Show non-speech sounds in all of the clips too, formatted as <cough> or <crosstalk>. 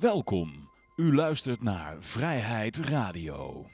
Welkom. U luistert naar Vrijheid Radio.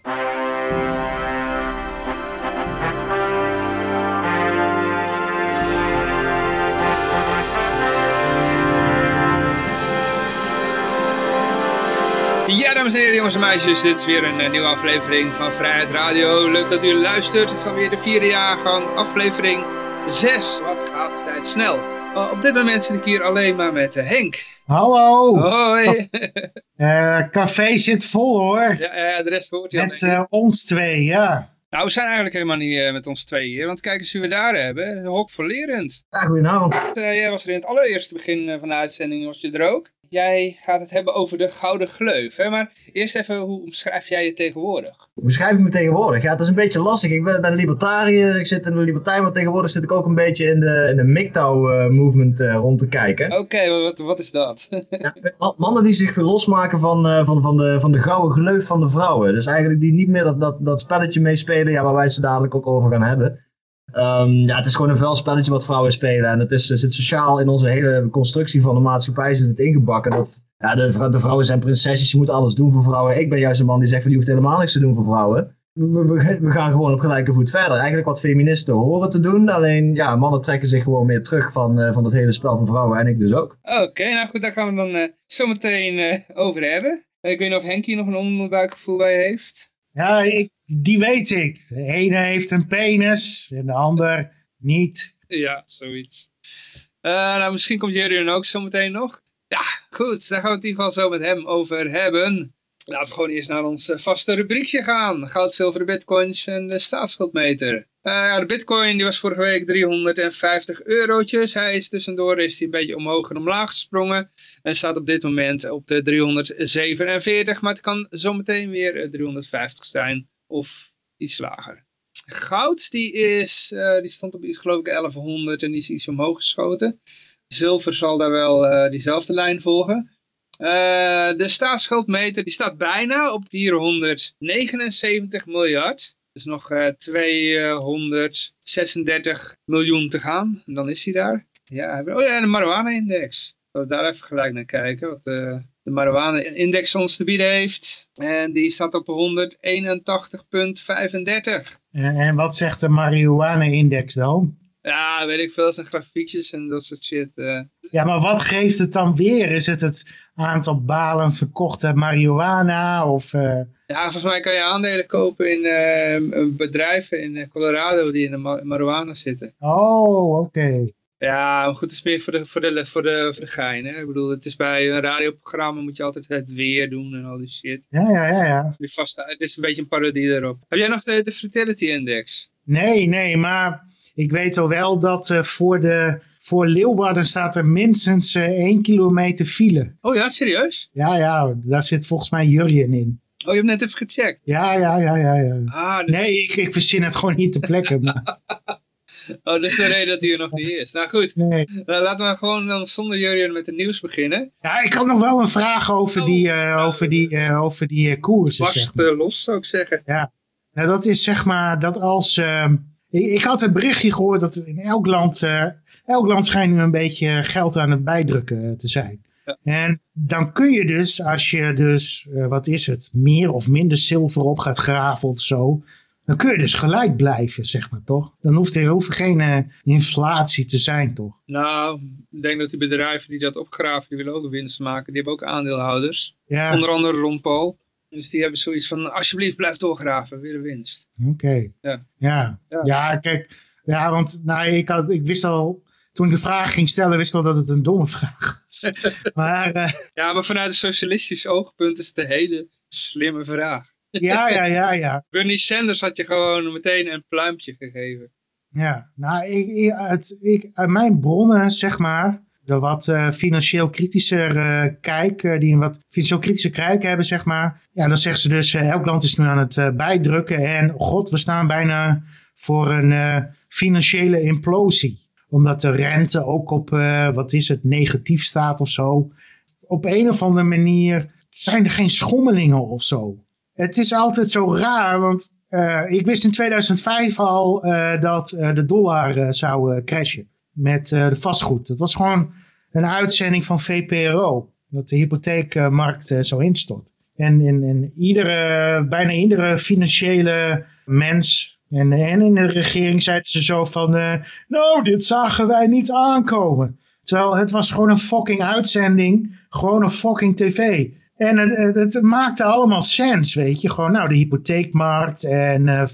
Ja, dames en heren, jongens en meisjes, dit is weer een eh, nieuwe aflevering van Vrijheid Radio. Leuk dat u luistert. Het is alweer de vierde jaargang, aflevering 6. Wat gaat de tijd snel. Oh, op dit moment zit ik hier alleen maar met eh, Henk. Hallo. Hoi. <laughs> Eh, café zit vol hoor. ja, de rest hoort je al, Met eh, ons twee, ja. Nou, we zijn eigenlijk helemaal niet eh, met ons tweeën hier, want kijk eens wie we daar hebben. Een hok verlerend. Ja, goedenavond. Eh, jij was er in het allereerste begin eh, van de uitzending, was je er ook. Jij gaat het hebben over de Gouden Gleuf, hè? maar eerst even, hoe omschrijf jij je tegenwoordig? Hoe beschrijf ik me tegenwoordig? Ja, het is een beetje lastig. Ik ben, ben een libertariër, ik zit in de libertariër, maar tegenwoordig zit ik ook een beetje in de, in de MGTOW-movement eh, rond te kijken. Oké, wat, wat is dat? <laughs> Ja, ma- mannen die zich losmaken van, eh, van, van, de, van de gouden gleuf van de vrouwen. Dus eigenlijk die niet meer dat, dat, dat spelletje meespelen, ja, waar wij het zo dadelijk ook over gaan hebben. Ehm, ja, het is gewoon een vuil spelletje wat vrouwen spelen. En het is, het zit sociaal in onze hele constructie van de maatschappij zit het ingebakken. Dat, ja, de, vrou- de vrouwen zijn prinsesjes, je moet alles doen voor vrouwen. Ik ben juist een man die zegt van je hoeft helemaal niks te doen voor vrouwen. We, we, we gaan gewoon op gelijke voet verder. Eigenlijk wat feministen horen te doen. Alleen ja, mannen trekken zich gewoon meer terug van, eh, van het hele spel van vrouwen. En ik dus ook. Oké, nou goed, daar gaan we dan eh zo meteen eh, over hebben. Ik weet niet of Henk hier nog een onderbuikgevoel bij heeft. Ja, ik, die weet ik. De ene heeft een penis en de ander niet. Ja, zoiets. Eh, nou, misschien komt Jurjen ook zo meteen nog. Ja, goed, daar gaan we het in ieder geval zo met hem over hebben. Laten we gewoon eerst naar ons eh, vaste rubriekje gaan. Goud, zilver, bitcoins en de staatsschuldmeter. Eh, ja, de bitcoin die was vorige week 350 eurotjes. Hij is tussendoor is een beetje omhoog en omlaag gesprongen. En staat op dit moment op de 347. Maar het kan zometeen weer eh, 350 zijn of iets lager. Goud, die, is, eh, die stond op iets geloof ik 1100 en die is iets omhoog geschoten. Zilver zal daar wel eh, diezelfde lijn volgen. Eh, de staatsschuldmeter die staat bijna op 479 miljard. Dus nog eh 236 miljoen te gaan. En dan is hij daar. Ja, oh ja, de marijuana-index. Laten we daar even gelijk naar kijken. Wat de marijuana-index ons te bieden heeft. En die staat op 181,35. En, wat zegt de marihuana-index dan? Ja, weet ik veel. Dat zijn grafiekjes en dat soort shit. eh. Ja, maar wat geeft het dan weer? Is het het aantal balen verkochte marihuana? Of, eh, Ja, volgens mij kan je aandelen kopen in eh, bedrijven in Colorado die in de ma- marijuana zitten. Oh, oké. Ja, goed, het is meer voor de, voor de, voor de, voor de gein. Hè? Ik bedoel, het is bij een radioprogramma moet je altijd het weer doen en al die shit. Ja, ja, ja, ja. Die vaste, het is een beetje een parodie erop. Heb jij nog de, de Fertility Index? Nee, nee, maar ik weet al wel dat eh, voor, de, voor Leeuwarden staat er minstens eh 1 kilometer file. Oh ja, serieus? Ja, ja, daar zit volgens mij Jurjen in. Oh, je hebt net even gecheckt. Ja, ja, ja, ja. ja. Ah, Nee, ik, ik verzin het gewoon niet te plekken. Maar, <laughs> oh, dat is de reden dat hij er nog niet is. Nou goed, nee. nou, laten we gewoon dan zonder Jurjen met het nieuws beginnen. Ja, ik had nog wel een vraag over die, eh, over die, eh, over die eh, koersen. zeg Barst maar. eh, los, zou ik zeggen. Nou, dat is zeg maar dat als... ehm, ik, ik had een berichtje gehoord dat in elk land... eh, elk land schijnt nu een beetje geld aan het bijdrukken eh, te zijn. Ja. En dan kun je dus, als je dus, eh, wat is het, meer of minder zilver op gaat graven of zo... Dan kun je dus gelijk blijven, zeg maar, toch? Dan hoeft er, hoeft er geen eh, inflatie te zijn, toch? Nou, ik denk dat die bedrijven die dat opgraven, die willen ook winst maken. Die hebben ook aandeelhouders. Ja, Onder andere Ron Paul. Dus die hebben zoiets van, alsjeblieft blijf doorgraven, weer een winst. oké. Ja. Ja. Ja. Ja. kijk, ja, want nou, ik, had, ik wist al, toen ik de vraag ging stellen, wist ik wel dat het een domme <laughs> vraag was. <laughs> maar eh, Ja, maar vanuit een socialistisch oogpunt is het een hele slimme vraag. Ja, ja, ja, ja. Bernie Sanders had je gewoon meteen een pluimpje gegeven. Ja, nou, ik, uit, ik, uit mijn bronnen, zeg maar, de wat eh, financieel kritischer eh, kijk, eh, die een wat financieel kritischer kijk hebben, zeg maar. Ja, dan zeggen ze dus, elk land is nu aan het bijdrukken en god, we staan bijna voor een financiële implosie. Omdat de rente ook op, wat is het, negatief staat of zo. Op een of andere manier zijn er geen schommelingen of zo. Het is altijd zo raar, want eh, ik wist in 2005 al eh, dat eh, de dollar zou crashen met de vastgoed. Het was gewoon een uitzending van VPRO. Dat de hypotheekmarkt zo instort. En in, in iedere, bijna iedere financiële mens en, en in de regering zeiden ze zo van... nou, dit zagen wij niet aankomen. Terwijl het was gewoon een fucking uitzending. Gewoon een fucking tv. En het, het, maakte allemaal sens, weet je. Gewoon, nou, de hypotheekmarkt en eh,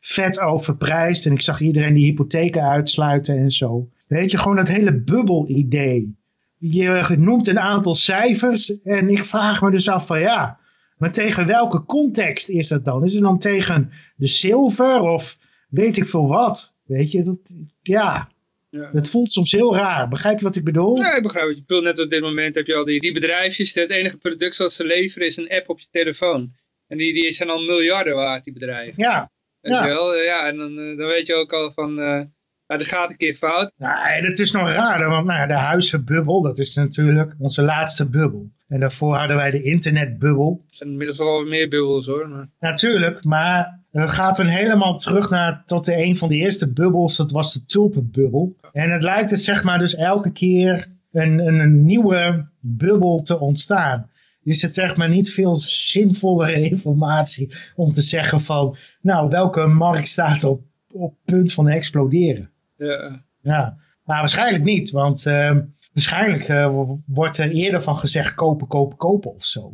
vet overprijsd. En ik zag iedereen die hypotheken uitsluiten en zo. Weet je, gewoon dat hele bubbel-idee. Je noemt een aantal cijfers en ik vraag me dus af van ja... Maar tegen welke context is dat dan? Is het dan tegen de zilver of weet ik veel wat? Weet je, dat, ja, Ja. het voelt soms heel raar. Begrijp je wat ik bedoel? Ja, ik begrijp wat je bedoelt. Net op dit moment heb je al die, die bedrijfjes. Het enige product dat ze leveren is een app op je telefoon. En die, die zijn al miljarden waard, die bedrijven. Ja, Weet Ja. je wel? Ja, en dan, eh, dan weet je ook al van, eh ja, er gaat een keer fout. nou, dat is nog raar, want nou, de huizenbubbel, dat is natuurlijk onze laatste bubbel. En daarvoor hadden wij de internetbubbel. Er zijn inmiddels al meer bubbels hoor. Maar... Natuurlijk, maar het gaat dan helemaal terug naar tot de een van de eerste bubbels, dat was de tulpenbubbel. En het lijkt het zeg maar dus elke keer een, een, een nieuwe bubbel te ontstaan. Is het zeg maar niet veel zinvollere <laughs> informatie om te zeggen van, nou welke markt staat op, op punt van exploderen? Ja, Ja, maar waarschijnlijk niet, want eh, waarschijnlijk eh, wordt er eerder van gezegd kopen, kopen, kopen of zo.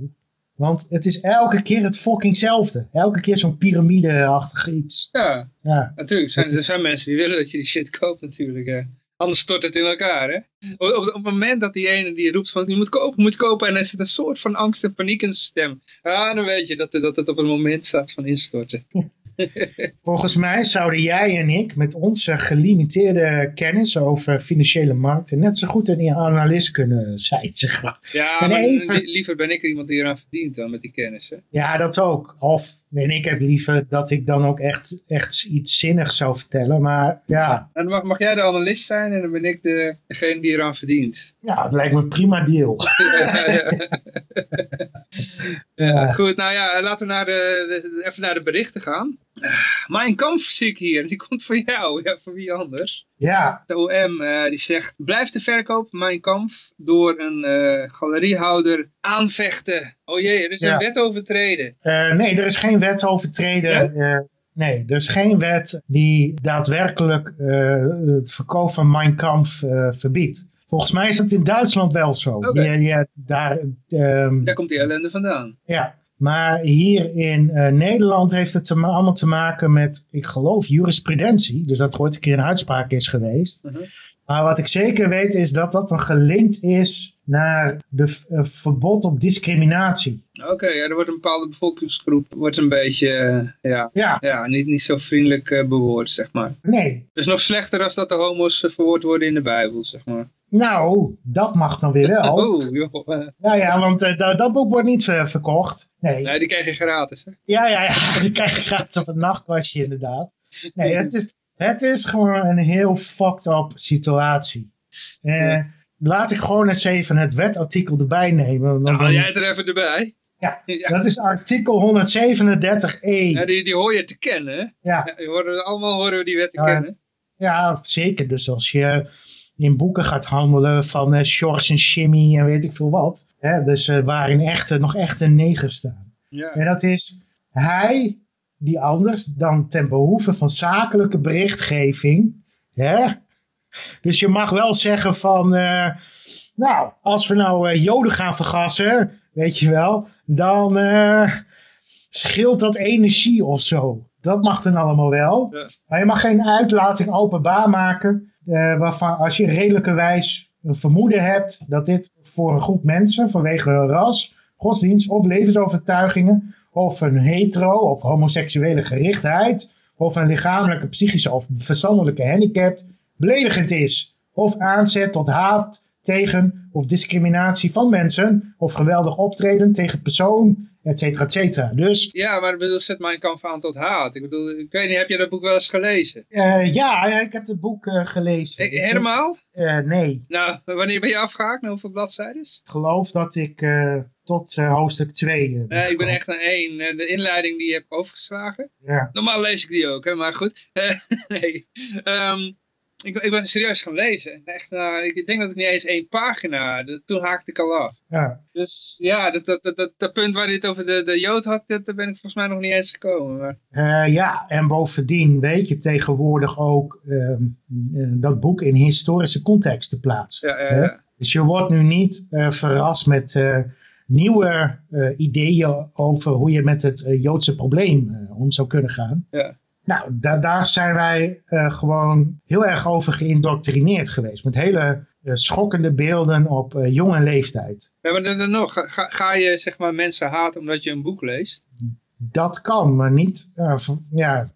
Want het is elke keer het fuckingzelfde. Elke keer zo'n piramide-achtig iets. ja Ja, natuurlijk. Er zijn, er zijn mensen die willen dat je die shit koopt natuurlijk. Hè. Anders stort het in elkaar. Hè. Op, op, op het moment dat die ene die roept van je moet kopen, je moet kopen. En er zit een soort van angst en paniek in zijn stem. Ja, dan weet je dat, dat het op een moment staat van instorten. Volgens mij zouden jij en ik met onze gelimiteerde kennis over financiële markten net zo goed een analist kunnen zijn, zeg maar. Ja, En maar even- liever ben ik er iemand die eraan verdient dan met die kennis. Hè. Ja, dat ook. Of, en ik heb liever dat ik dan ook echt, echt iets zinnigs zou vertellen. Maar ja, En dan mag, mag jij de analist zijn en dan ben ik de, degene die eraan verdient. ja, het lijkt me een prima deal. <laughs> ja, ja. Ja. Goed, nou ja, laten we naar de, de- even naar de berichten gaan. Mijn kamp zie ik hier, die <laughs> komt voor jou, ja, voor wie anders. Ja, De OM eh, die zegt, blijf de verkoop Mijn Kamp door een eh, galeriehouder aanvechten. Oh jee, er is Ja. een wet overtreden. Eh, nee, er is geen wet overtreden. Nee, er is geen wet die daadwerkelijk het verkoop van Mein Kampf verbiedt. Volgens mij is dat in Duitsland wel zo. Je- je- daar, ehm, Daar komt die ellende vandaan. ja. Maar hier in eh, Nederland heeft het te allemaal te maken met, ik geloof, jurisprudentie. Dus dat er ooit een keer een uitspraak is geweest. Mhm. Maar wat ik zeker weet is dat dat dan gelinkt is naar de eh, verbod op discriminatie. Oké, ja, er wordt een bepaalde bevolkingsgroep wordt een beetje eh, ja, Ja, ja, niet, niet zo vriendelijk bewoord, zeg maar. nee, Het is nog slechter als dat de homo's verwoord worden in de Bijbel, zeg maar. Nou, dat mag dan weer wel. <laughs> Oh, joh. eh, Ja, ja, want eh, dat, dat boek wordt niet ver- verkocht. Nee. Nee, die krijg je gratis, hè? Ja, ja, ja. <laughs> Die krijg je gratis op het nachtkastje inderdaad. Nee, het is, het is gewoon een heel fucked up situatie. Eh, Ja. Laat ik gewoon eens even het wetartikel erbij nemen. Nou, haal dan- jij het er even erbij. Ja, ja. Dat is artikel 137e. Ja, die, die hoor je te kennen, hè? Ja, Ja, die horen, allemaal horen we die wet te kennen. ja, zeker. Dus als je in boeken gaat handelen van eh Shores en Shimmy en weet ik veel wat. Hè, dus eh, waarin echte, nog echte negers staan. Ja. En dat is hij die anders dan ten behoeve van zakelijke berichtgeving. Hè? Dus je mag wel zeggen van, eh, nou, als we nou eh, joden gaan vergassen, weet je wel, dan eh, scheelt dat energie of zo. Dat mag dan allemaal wel. Ja. Maar je mag geen uitlating openbaar maken, eh, waarvan als je redelijkerwijs een vermoeden hebt dat dit voor een groep mensen vanwege hun ras, godsdienst of levensovertuigingen of een hetero of homoseksuele gerichtheid of een lichamelijke, psychische of verstandelijke handicap beledigend is of aanzet tot haat tegen of discriminatie van mensen of geweldig optreden tegen persoon, et cetera, et cetera. Dus ja, maar ik bedoel, zet mijn kamp aan tot haat. Ik bedoel, ik weet niet, heb je dat boek wel eens gelezen? eh, ja, ik heb het boek eh, gelezen. Eh, Helemaal? Nee, Nou, <laughs> wanneer ben je afgehaakt? Naar hoeveel bladzijden? ik geloof dat ik tot hoofdstuk 2 Nee, ik ben echt naar één. De inleiding die heb ik overgeslagen. Ja. Normaal lees ik die ook, hè, maar goed. <laughs> Nee. Ehm, Ik, ik ben serieus gaan lezen. Echt, nou, ik denk dat ik niet eens één pagina, de- toen haakte ik al af. Ja. Dus ja, dat, dat, dat, dat, dat punt waar hij het over de, de Jood had, dat, daar ben ik volgens mij nog niet eens gekomen. Maar, Eh, ja, en bovendien weet je tegenwoordig ook ehm, eh, dat boek in historische context te plaatsen. ja, ja, ja. Dus je wordt nu niet eh, verrast met eh, nieuwe eh, ideeën over hoe je met het eh, Joodse probleem eh, om zou kunnen gaan. Ja. Nou, da- daar zijn wij eh, gewoon heel erg over geïndoctrineerd geweest. Met hele eh, schokkende beelden op eh, jonge leeftijd. Ja, maar dan, nog, ga, je zeg maar mensen haten omdat je een boek leest? Dat kan, maar niet, ja,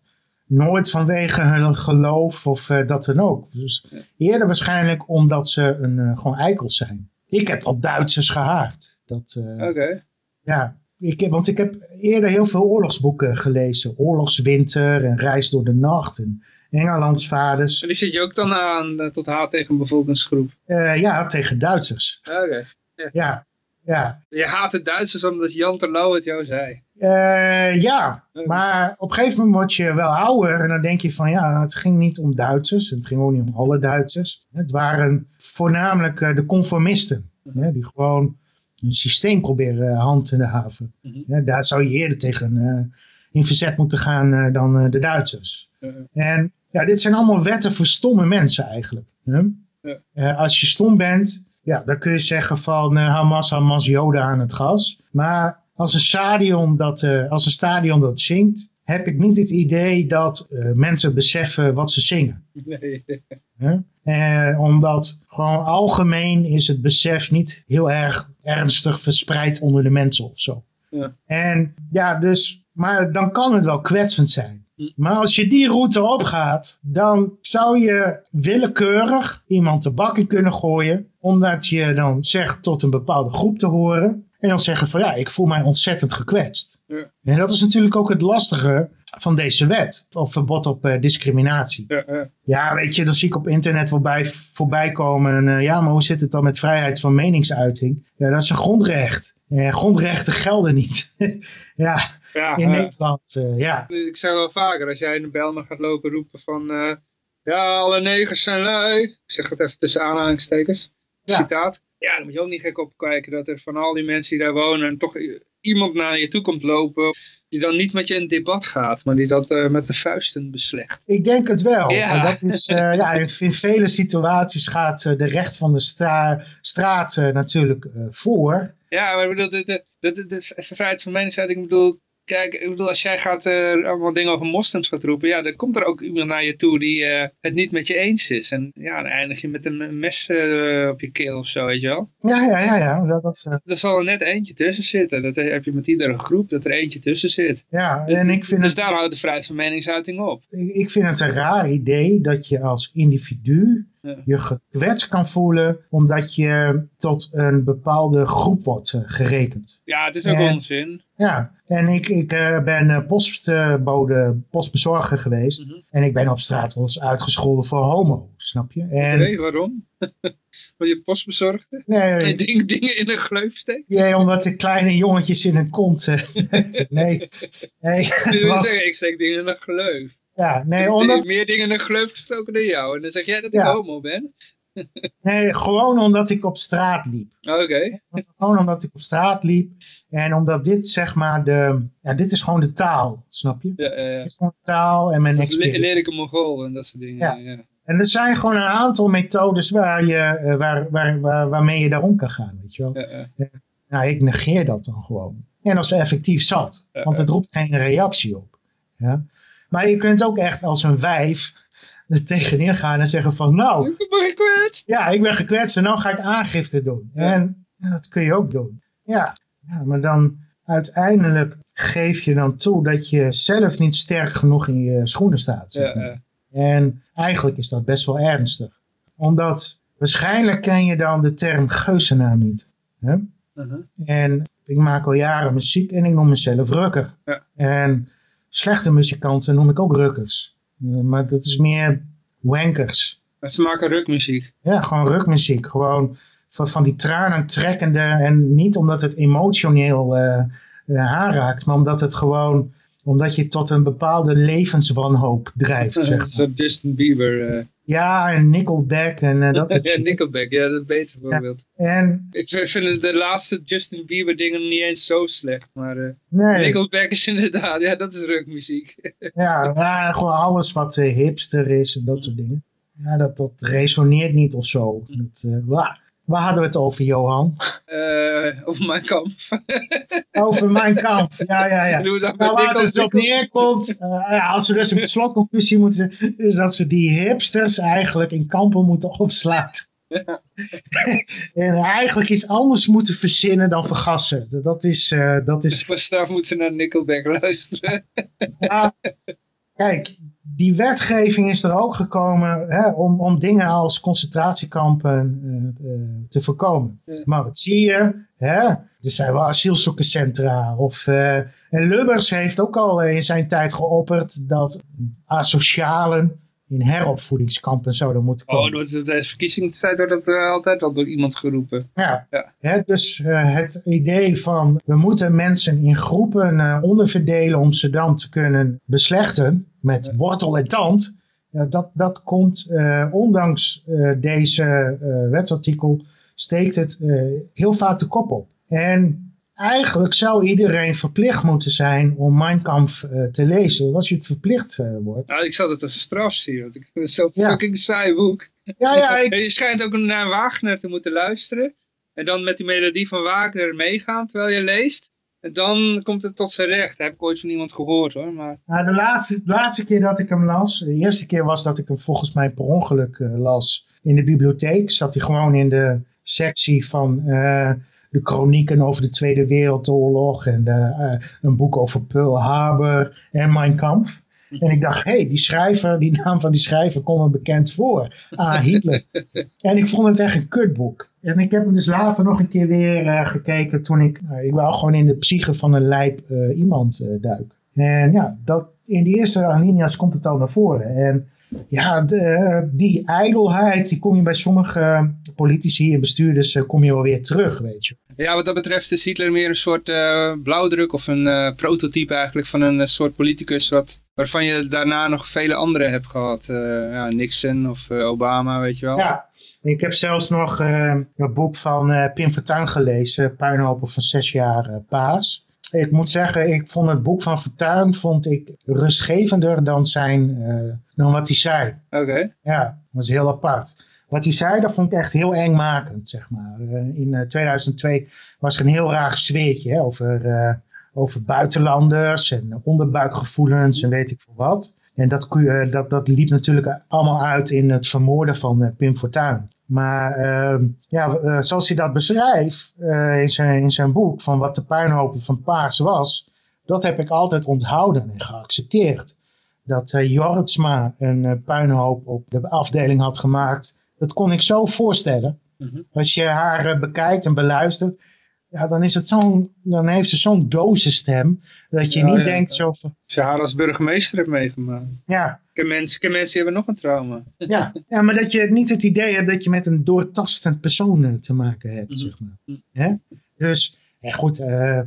nooit vanwege hun geloof of dat dan ook. Dus eerder waarschijnlijk omdat ze een, gewoon eikels zijn. Ik heb al Duitsers eh, Oké. Ja, ik want ik heb eerder heel veel oorlogsboeken gelezen. Oorlogswinter en Reis door de Nacht en Engelands Vaders. En die zit je ook dan aan eh, tot haat tegen een bevolkingsgroep? Eh, ja, tegen Duitsers. Oké. Ja, ja. Je haat de Duitsers omdat Jan Terlouw het jou zei. Eh, ja, maar op een gegeven moment word je wel ouder en dan denk je van ja, het ging niet om Duitsers. Het ging ook niet om alle Duitsers. Het waren voornamelijk de conformisten. die gewoon een systeem proberen eh, hand in de haven. Mhm. Ja, daar zou je eerder tegen eh, in verzet moeten gaan eh, dan de Duitsers. En ja, dit zijn allemaal wetten voor stomme mensen eigenlijk. hè. Ja. Als je stom bent, ja, dan kun je zeggen van Hamas, Hamas, Joden aan het gas. Maar als een stadion dat, als een stadion dat zingt, heb ik niet het idee dat eh, mensen beseffen wat ze zingen. Nee. <laughs> Eh, omdat gewoon algemeen is het besef niet heel erg ernstig verspreid onder de mensen of zo. Ja. En ja, dus, maar dan kan het wel kwetsend zijn. Hm. Maar als je die route opgaat, dan zou je willekeurig iemand de bak in kunnen gooien, omdat je dan zegt tot een bepaalde groep te horen. En dan zeggen van ja, ik voel mij ontzettend gekwetst. Ja. En dat is natuurlijk ook het lastige van deze wet, of verbod op eh, discriminatie. Ja, ja. Ja, weet je, dan zie ik op internet voorbij, voorbij komen. En, eh, ja, maar hoe zit het dan met vrijheid van meningsuiting? Ja, dat is een grondrecht. Eh, grondrechten gelden niet. <laughs> ja, ja in eh, Nederland, ja. ik zeg wel vaker, als jij in de Belmer gaat lopen roepen van... ja, alle negers zijn lui. Ik zeg het even tussen aanhalingstekens. Citaat. Ja, dan moet je ook niet gek opkijken dat er van al die mensen die daar wonen... toch iemand naar je toe komt lopen... die dan niet met je in debat gaat... maar die dat eh, met de vuisten beslecht. Ik denk het wel. Ja. En Dat is, eh, ja, in, vele situaties gaat eh, de recht van de stra straat natuurlijk voor. Ja, maar ik bedoel, de, de, de, de vrijheid van meningsuiting, ik bedoel, kijk, ik bedoel, als jij gaat eh, allemaal dingen over moslims gaat roepen, ja, dan komt er ook iemand naar je toe die eh, het niet met je eens is. En ja, dan eindig je met een mes eh, op je keel of zo, weet je wel. Ja, ja, ja. ja, dat, dat, Er zal er net eentje tussen zitten. Dat heb je met iedere groep, dat er eentje tussen zit. ja. en ik vind dus het daar houdt de vrijheid van meningsuiting op. Ik vind het een raar idee dat je als individu. Je gekwetst kan voelen omdat je tot een bepaalde groep wordt eh, gerekend. Ja, het is ook En- onzin. Ja, en ik, ik eh, ben eh, postbode, postbezorger geweest Mhm. en ik ben op straat wel eens uitgescholden voor homo, snap je? En, waarom? <laughs> Was je postbezorgde? nee, En ding, dingen in een gleuf steken? ja, omdat de kleine jongetjes in hun kont... <laughs> nee, nee, <laughs> het was... zeggen, ik steek dingen in een gleuf. Ja, nee, Ik omdat, meer dingen in een gleuf gestoken dan jou. En dan zeg jij dat ik Ja. homo ben? <laughs> nee, gewoon omdat ik op straat liep. Oké. Gewoon omdat ik op straat liep. En omdat dit zeg maar de... Ja, dit is gewoon de taal, snap je? Ja, eh, Dit is gewoon de taal en mijn dat is le- experience. lelijke mongool en dat soort dingen. Ja. Ja. Ja. En er zijn gewoon een aantal methodes waar je, eh, waar, waar, waar, waarmee je daarom kan gaan, weet je wel. Ja, ja. Nou, ik negeer dat dan gewoon. En als ze effectief zat. Ja, Want het roept geen reactie op. Ja? Maar je kunt ook echt als een wijf er tegenin gaan en zeggen van... Nou, Ik ben gekwetst. ja, ik ben gekwetst en dan ga ik aangifte doen. Ja. En dat kun je ook doen. Ja. ja, maar dan uiteindelijk geef je dan toe dat je zelf niet sterk genoeg in je schoenen staat. zeg Ja, maar. ja. En eigenlijk is dat best wel ernstig. Omdat waarschijnlijk ken je dan de term geuzenaar niet. Hè? Uh-huh. En ik maak al jaren muziek en ik noem mezelf rukker. Ja. En slechte muzikanten noem ik ook rukkers. Eh, Maar dat is meer wankers. Ze maken rukmuziek. Ja, gewoon rukmuziek. Gewoon van, van die tranen trekkende. En niet omdat het emotioneel eh, aanraakt, maar omdat het gewoon omdat je tot een bepaalde levenswanhoop drijft. <laughs> Zeg maar. Justin Bieber. Eh. Ja, en Nickelback en uh, dat <laughs> Ja, Nickelback, ja, dat is een beter voorbeeld. En, Ik vind de laatste Justin Bieber dingen niet eens zo slecht, maar eh, nee, Nickelback is inderdaad, ja, dat is rockmuziek. <laughs> ja, ja, gewoon alles wat eh, hipster is en dat soort dingen. Ja, dat, dat resoneert niet of zo. Dat, eh, waar, hadden we het over, Johan? Eh over mijn kamp. <laughs> Over mijn kamp. Ja, ja, ja. Nou, waar het dus op neerkomt, ja, als we dus een slotconclusie moeten zeggen, is dat ze die hipsters eigenlijk in kampen moeten opsluiten. en eigenlijk iets anders moeten verzinnen dan vergassen. Dat- is, eh, dat is Voor straf moeten ze naar Nickelback luisteren. ja, kijk, die wetgeving is er ook gekomen hè, om, om dingen als concentratiekampen eh, eh, te voorkomen. Ja. Maar wat zie je? Hè? Er zijn wel asielzoekerscentra. Of, eh, en Lubbers heeft ook al in zijn tijd geopperd dat asocialen in heropvoedingskampen zouden moeten komen. Oh, door de, de verkiezingstijd wordt dat eh, altijd al door iemand geroepen. Ja, Ja. Hè, dus eh, het idee van we moeten mensen in groepen eh, onderverdelen om ze dan te kunnen beslechten met wortel en tand. Ja, dat, dat komt, ondanks deze wetsartikel, steekt het heel vaak de kop op. En eigenlijk zou iedereen verplicht moeten zijn om Mein Kampf eh, te lezen. Als je het verplicht eh, wordt. Nou, ik zou dat als een straf zien, want ik vind het zo'n Ja. fucking saai boek. Ja, ja, ik, <laughs> je schijnt ook naar Wagner te moeten luisteren. En dan met die melodie van Wagner meegaan terwijl je leest. En dan komt het tot zijn recht. Dat heb ik ooit van iemand gehoord hoor. Maar Nou, de laatste, de laatste keer dat ik hem las, de eerste keer was dat ik hem volgens mij per ongeluk eh, las in de bibliotheek. Zat hij gewoon in de sectie van de chronieken over de Tweede Wereldoorlog en de, eh, een boek over Pearl Harbor en Mein Kampf. En ik dacht, hé, hey, die schrijver, die naam van die schrijver komt me bekend voor. Ah, Hitler. <laughs> en ik vond het echt een kutboek. En ik heb hem dus later nog een keer weer eh, gekeken toen ik, nou, ik wou gewoon in de psyche van een lijp iemand duik. En ja, dat, in die eerste alinea's komt het al naar voren. En ja, de, die ijdelheid, die kom je bij sommige politici en bestuurders, eh, kom je wel weer terug, weet je. ja, wat dat betreft is Hitler meer een soort eh, blauwdruk of een eh, prototype eigenlijk van een soort politicus wat, waarvan je daarna nog vele andere hebt gehad. Eh, ja, Nixon of Obama, weet je wel. Ja, ik heb zelfs nog een boek van Pim Fortuyn gelezen, Puinhopen van zes jaar paas. Ik moet zeggen, ik vond het boek van Fortuyn vond ik rustgevender dan, zijn, eh, dan wat hij zei. Oké. Ja, dat was heel apart. Wat hij zei, dat vond ik echt heel engmakend, zeg maar. Eh, in eh, 2002 was er een heel raar sfeertje hè, over, eh, over buitenlanders en onderbuikgevoelens en weet ik veel wat. En dat, dat, dat liep natuurlijk allemaal uit in het vermoorden van eh, Pim Fortuyn. Maar ehm, ja, eh, zoals hij dat beschrijft eh, in, zijn, in zijn boek, van wat de puinhopen van Paars was, dat heb ik altijd onthouden en geaccepteerd dat uh, Jortsma een puinhoop op de afdeling had gemaakt. Dat kon ik zo voorstellen. Mhm. Als je haar bekijkt en beluistert, ja, dan, is het zo'n, dan heeft ze zo'n dozenstem dat je Ja, niet ja, denkt zo van, je haar als burgemeester hebt meegemaakt. ja, mensen, mensen hebben nog een trauma. ja, ja, maar dat je niet het idee hebt dat je met een doortastend persoon uh, te maken hebt, Mhm. zeg maar. Mhm. Hè? Dus, ja goed, uh,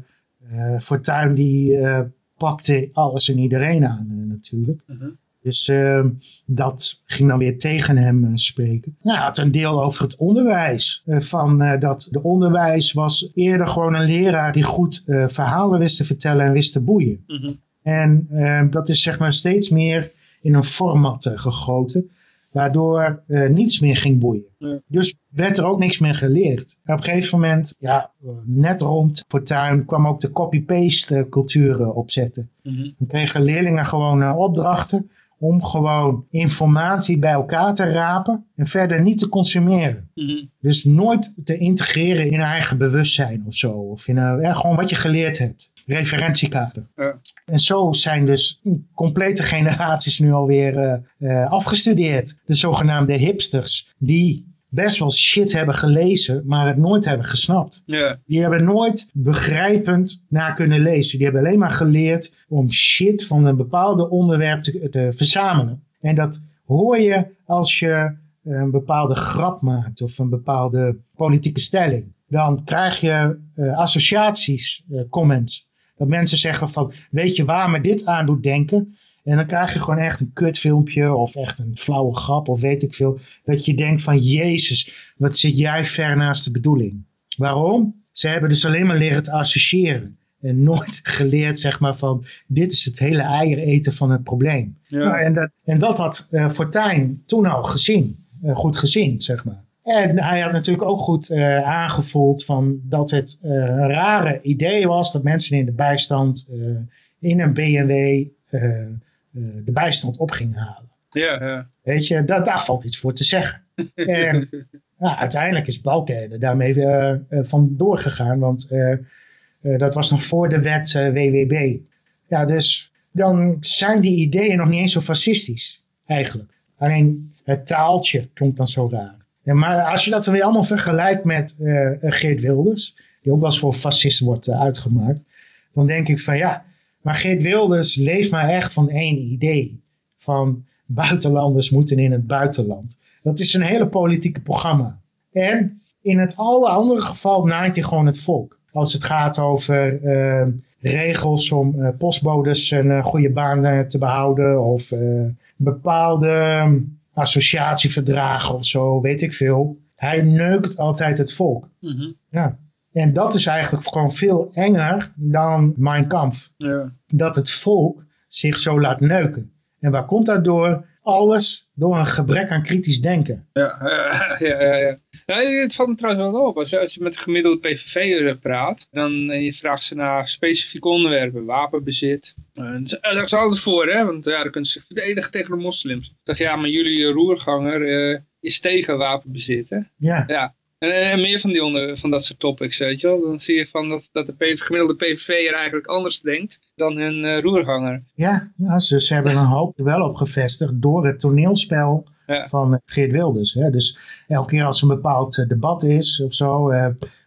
Fortuyn die uh, pakte alles en iedereen aan uh, natuurlijk. Mhm. Dus uh, dat ging dan weer tegen hem uh, spreken. Nou, hij had een deel over het onderwijs. Uh, van dat de onderwijs was eerder gewoon een leraar die goed uh, verhalen wist te vertellen en wist te boeien. En uh, dat is zeg maar steeds meer in een format uh, gegoten. Waardoor uh, niets meer ging boeien. Ja. Dus werd er ook niks meer geleerd. En op een gegeven moment, ja, net rond Fortuin kwam ook de copy-paste cultuur uh, opzetten. Mhm. Dan kregen leerlingen gewoon opdrachten om gewoon informatie bij elkaar te rapen en verder niet te consumeren. Mhm. Dus nooit te integreren in eigen bewustzijn of zo. Of in gewoon wat je geleerd hebt. Referentiekader. Ja. En zo zijn dus complete generaties nu alweer uh, afgestudeerd. De zogenaamde hipsters. Die best wel shit hebben gelezen, maar het nooit hebben gesnapt. Die hebben nooit begrijpend naar kunnen lezen. Die hebben alleen maar geleerd om shit van een bepaalde onderwerp te, te verzamelen. En dat hoor je als je een bepaalde grap maakt of een bepaalde politieke stelling. Dan krijg je uh, associaties, uh, comments. Dat mensen zeggen van, weet je waar me dit aan doet denken? En dan krijg je gewoon echt een kutfilmpje of echt een flauwe grap of weet ik veel. Dat je denkt van Jezus, wat zit jij ver naast de bedoeling. Waarom? Ze hebben dus alleen maar leren te associëren. En nooit <laughs> geleerd zeg maar van dit is het hele eieren eten van het probleem. Ja. Nou, en, dat, en dat had uh, Fortuyn toen al gezien. Uh, goed gezien zeg maar. En hij had natuurlijk ook goed uh, aangevoeld van dat het uh, een rare idee was dat mensen in de bijstand uh, in een BMW de bijstand op gingen halen. Ja, ja. Weet je, dat, daar valt iets voor te zeggen. <laughs> en nou, uiteindelijk is Balkenende daarmee uh, van doorgegaan, want dat was nog voor de wet WWB. Ja, dus dan zijn die ideeën nog niet eens zo fascistisch, eigenlijk. Alleen het taaltje klonk dan zo raar. Maar als je dat dan weer allemaal vergelijkt met uh, Geert Wilders, die ook wel eens voor fascist wordt uh, uitgemaakt, dan denk ik van ja, maar Geert Wilders leeft maar echt van één idee. Van buitenlanders moeten in het buitenland. Dat is een hele politieke programma. En in het alle andere geval naait hij gewoon het volk. Als het gaat over regels om postbodes een goede baan te behouden of bepaalde associatieverdragen of zo, weet ik veel. Hij neukt altijd het volk. Mm -hmm. Ja. En dat is eigenlijk gewoon veel enger dan Mein Kampf. Ja. Dat het volk zich zo laat neuken. En waar komt dat door? Alles door een gebrek aan kritisch denken. <laughs> Ja, ja, ja. ja. Nou, het valt me trouwens wel op. Als je, als je met de gemiddelde PVV'er praat, dan en je vraagt ze naar specifieke onderwerpen, wapenbezit. En daar is alles voor, hè? Want ja, dan kunnen ze zich verdedigen tegen de moslims. Ik dacht, ja, maar jullie roerganger uh, is tegen wapenbezit, hè? Ja. ja. En, en, meer van, die onder, van dat soort topics, weet je wel. Dan zie je van dat, dat de PV, gemiddelde PVV'er eigenlijk anders denkt dan hun uh, roerganger. Ja, ja ze, ze hebben een hoop er wel op gevestigd door het toneelspel ja. van Geert Wilders. Hè. Dus elke keer als een bepaald uh, debat is of zo,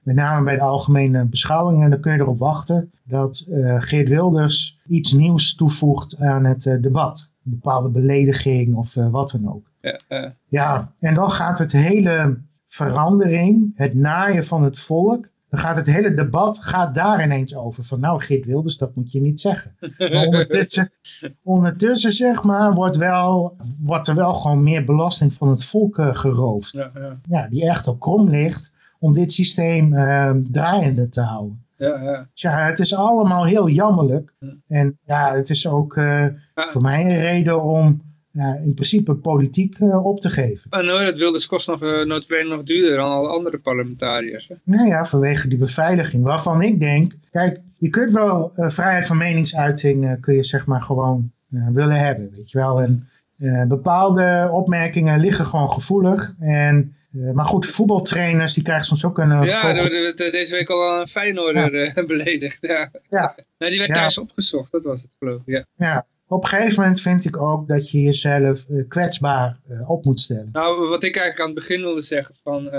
met name bij de algemene beschouwingen, dan kun je erop wachten dat Geert Wilders iets nieuws toevoegt aan het debat. Een bepaalde belediging of wat dan ook. Ja, ja, en dan gaat het hele verandering, het naaien van het volk, dan gaat het hele debat gaat daar ineens over. Van nou Geert Wilders, dat moet je niet zeggen. Maar ondertussen, <laughs> ondertussen zeg maar, wordt, wel, wordt er wel gewoon meer belasting van het volk uh, geroofd. Ja, ja. ja, die echt op krom ligt om dit systeem uh, draaiende te houden. Ja, ja. ja, het is allemaal heel jammerlijk. En ja, het is ook uh, voor mij een reden om ja, in principe politiek uh, op te geven. En hoor, het Wilders kost nog, uh, nog duurder dan alle andere parlementariërs. Hè? Nou ja, vanwege die beveiliging. Waarvan ik denk, kijk, je kunt wel uh, vrijheid van meningsuiting kun je zeg maar gewoon willen hebben, weet je wel. En bepaalde opmerkingen liggen gewoon gevoelig en... maar goed, voetbaltrainers die krijgen soms ook een... ja, werd deze week al een Feyenoorder ja. <laughs> beledigd. Ja. ja. Nee, die werd ja. thuis opgezocht, dat was het geloof ik. Ja. ja, op een gegeven moment vind ik ook dat je jezelf uh, kwetsbaar uh, op moet stellen. Nou, wat ik eigenlijk aan het begin wilde zeggen van...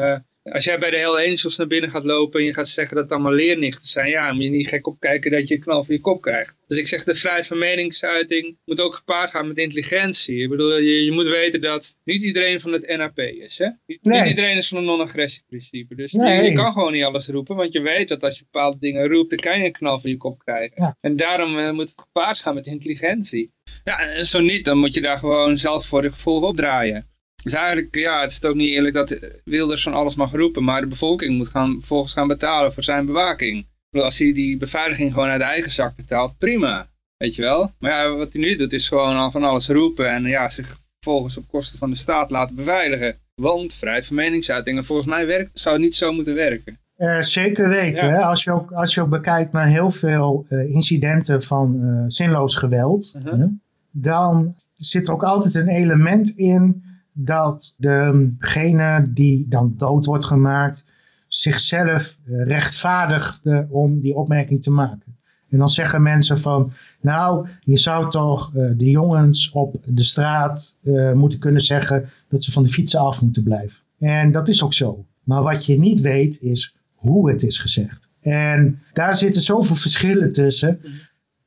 Als jij bij de Hell Angels naar binnen gaat lopen en je gaat zeggen dat het allemaal leernichten zijn, ja, moet je niet gek opkijken dat je een knal voor je kop krijgt. Dus ik zeg, de vrijheid van meningsuiting moet ook gepaard gaan met intelligentie. Ik bedoel, je, je moet weten dat niet iedereen van het NAP is, hè? Niet, nee. niet iedereen is van een non-agressieprincipe. Dus nee. je, je, kan gewoon niet alles roepen, want je weet dat als je bepaalde dingen roept, dan kan je een knal voor je kop krijgen. Ja. En daarom uh, moet het gepaard gaan met intelligentie. Ja, en zo niet, dan moet je daar gewoon zelf voor de gevolgen opdraaien. Dus eigenlijk, ja, het is ook niet eerlijk dat Wilders van alles mag roepen, maar de bevolking moet gaan, vervolgens gaan betalen voor zijn bewaking. Als hij die beveiliging gewoon uit eigen zak betaalt, prima, weet je wel. Maar ja, wat hij nu doet is gewoon al van alles roepen en ja, zich vervolgens op kosten van de staat laten beveiligen. Want vrijheid van meningsuiting, en volgens mij werkt, zou het niet zo moeten werken. Uh, zeker weten. Ja. Hè? Als, je ook, als je ook bekijkt naar heel veel uh, incidenten van uh, zinloos geweld, Uh-huh. hè, dan zit er ook altijd een element in dat degene die dan dood wordt gemaakt zichzelf eh, rechtvaardigde om die opmerking te maken. En dan zeggen mensen van, nou, je zou toch uh, de jongens op de straat uh, moeten kunnen zeggen dat ze van de fietsen af moeten blijven. En dat is ook zo. Maar wat je niet weet is hoe het is gezegd. En daar zitten zoveel verschillen tussen,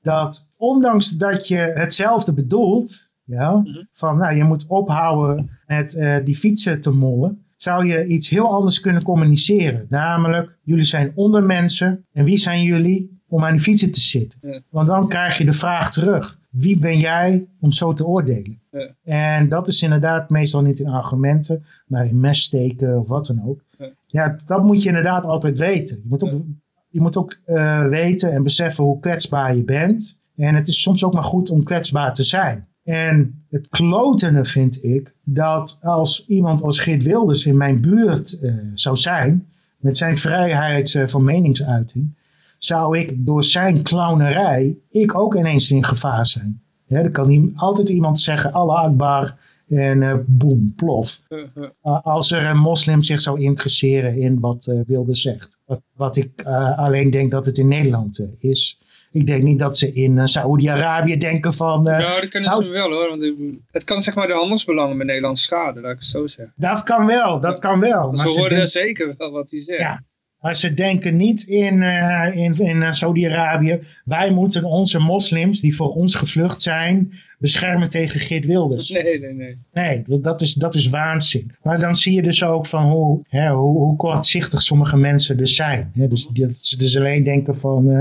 dat ondanks dat je hetzelfde bedoelt, ja, Mhm. van nou, je moet ophouden met uh, die fietsen te mollen, zou je iets heel anders kunnen communiceren. Namelijk, jullie zijn ondermensen en wie zijn jullie om aan die fietsen te zitten? Ja. Want dan krijg je de vraag terug. wie ben jij om zo te oordelen? Ja. En dat is inderdaad meestal niet in argumenten, maar in messteken of wat dan ook. Ja. Ja, dat moet je inderdaad altijd weten. Je moet ook, je moet ook eh, weten en beseffen hoe kwetsbaar je bent. En het is soms ook maar goed om kwetsbaar te zijn. En het klotene vind ik dat als iemand als Geert Wilders in mijn buurt eh, zou zijn, met zijn vrijheid eh, van meningsuiting, zou ik door zijn clownerij, ik ook ineens in gevaar zijn. Ja, er kan altijd iemand zeggen, Allah Akbar en eh boem, plof. Uh, uh, Uh, als er een moslim zich zou interesseren in wat eh Wilders zegt. Wat, wat ik uh, alleen denk dat het in Nederland uh, is. Ik denk niet dat ze in uh, Saoedi-Arabië denken van... Uh, nou, dat kunnen nou- ze wel hoor. Want het kan zeg maar de handelsbelangen met Nederland schaden, laat ik het zo zeggen. dat kan wel, dat kan wel. Maar ze ze horen zeker wel wat hij zegt. Ja. Maar ze denken niet in, uh, in, in Saudi-Arabië. Wij moeten onze moslims die voor ons gevlucht zijn beschermen tegen Geert Wilders. Nee, nee, nee. Nee, dat- dat is, dat is waanzin. Maar dan zie je dus ook van hoe, hè, hoe, hoe kortzichtig sommige mensen dus zijn. Hè? Dus dat ze dus alleen denken van... uh,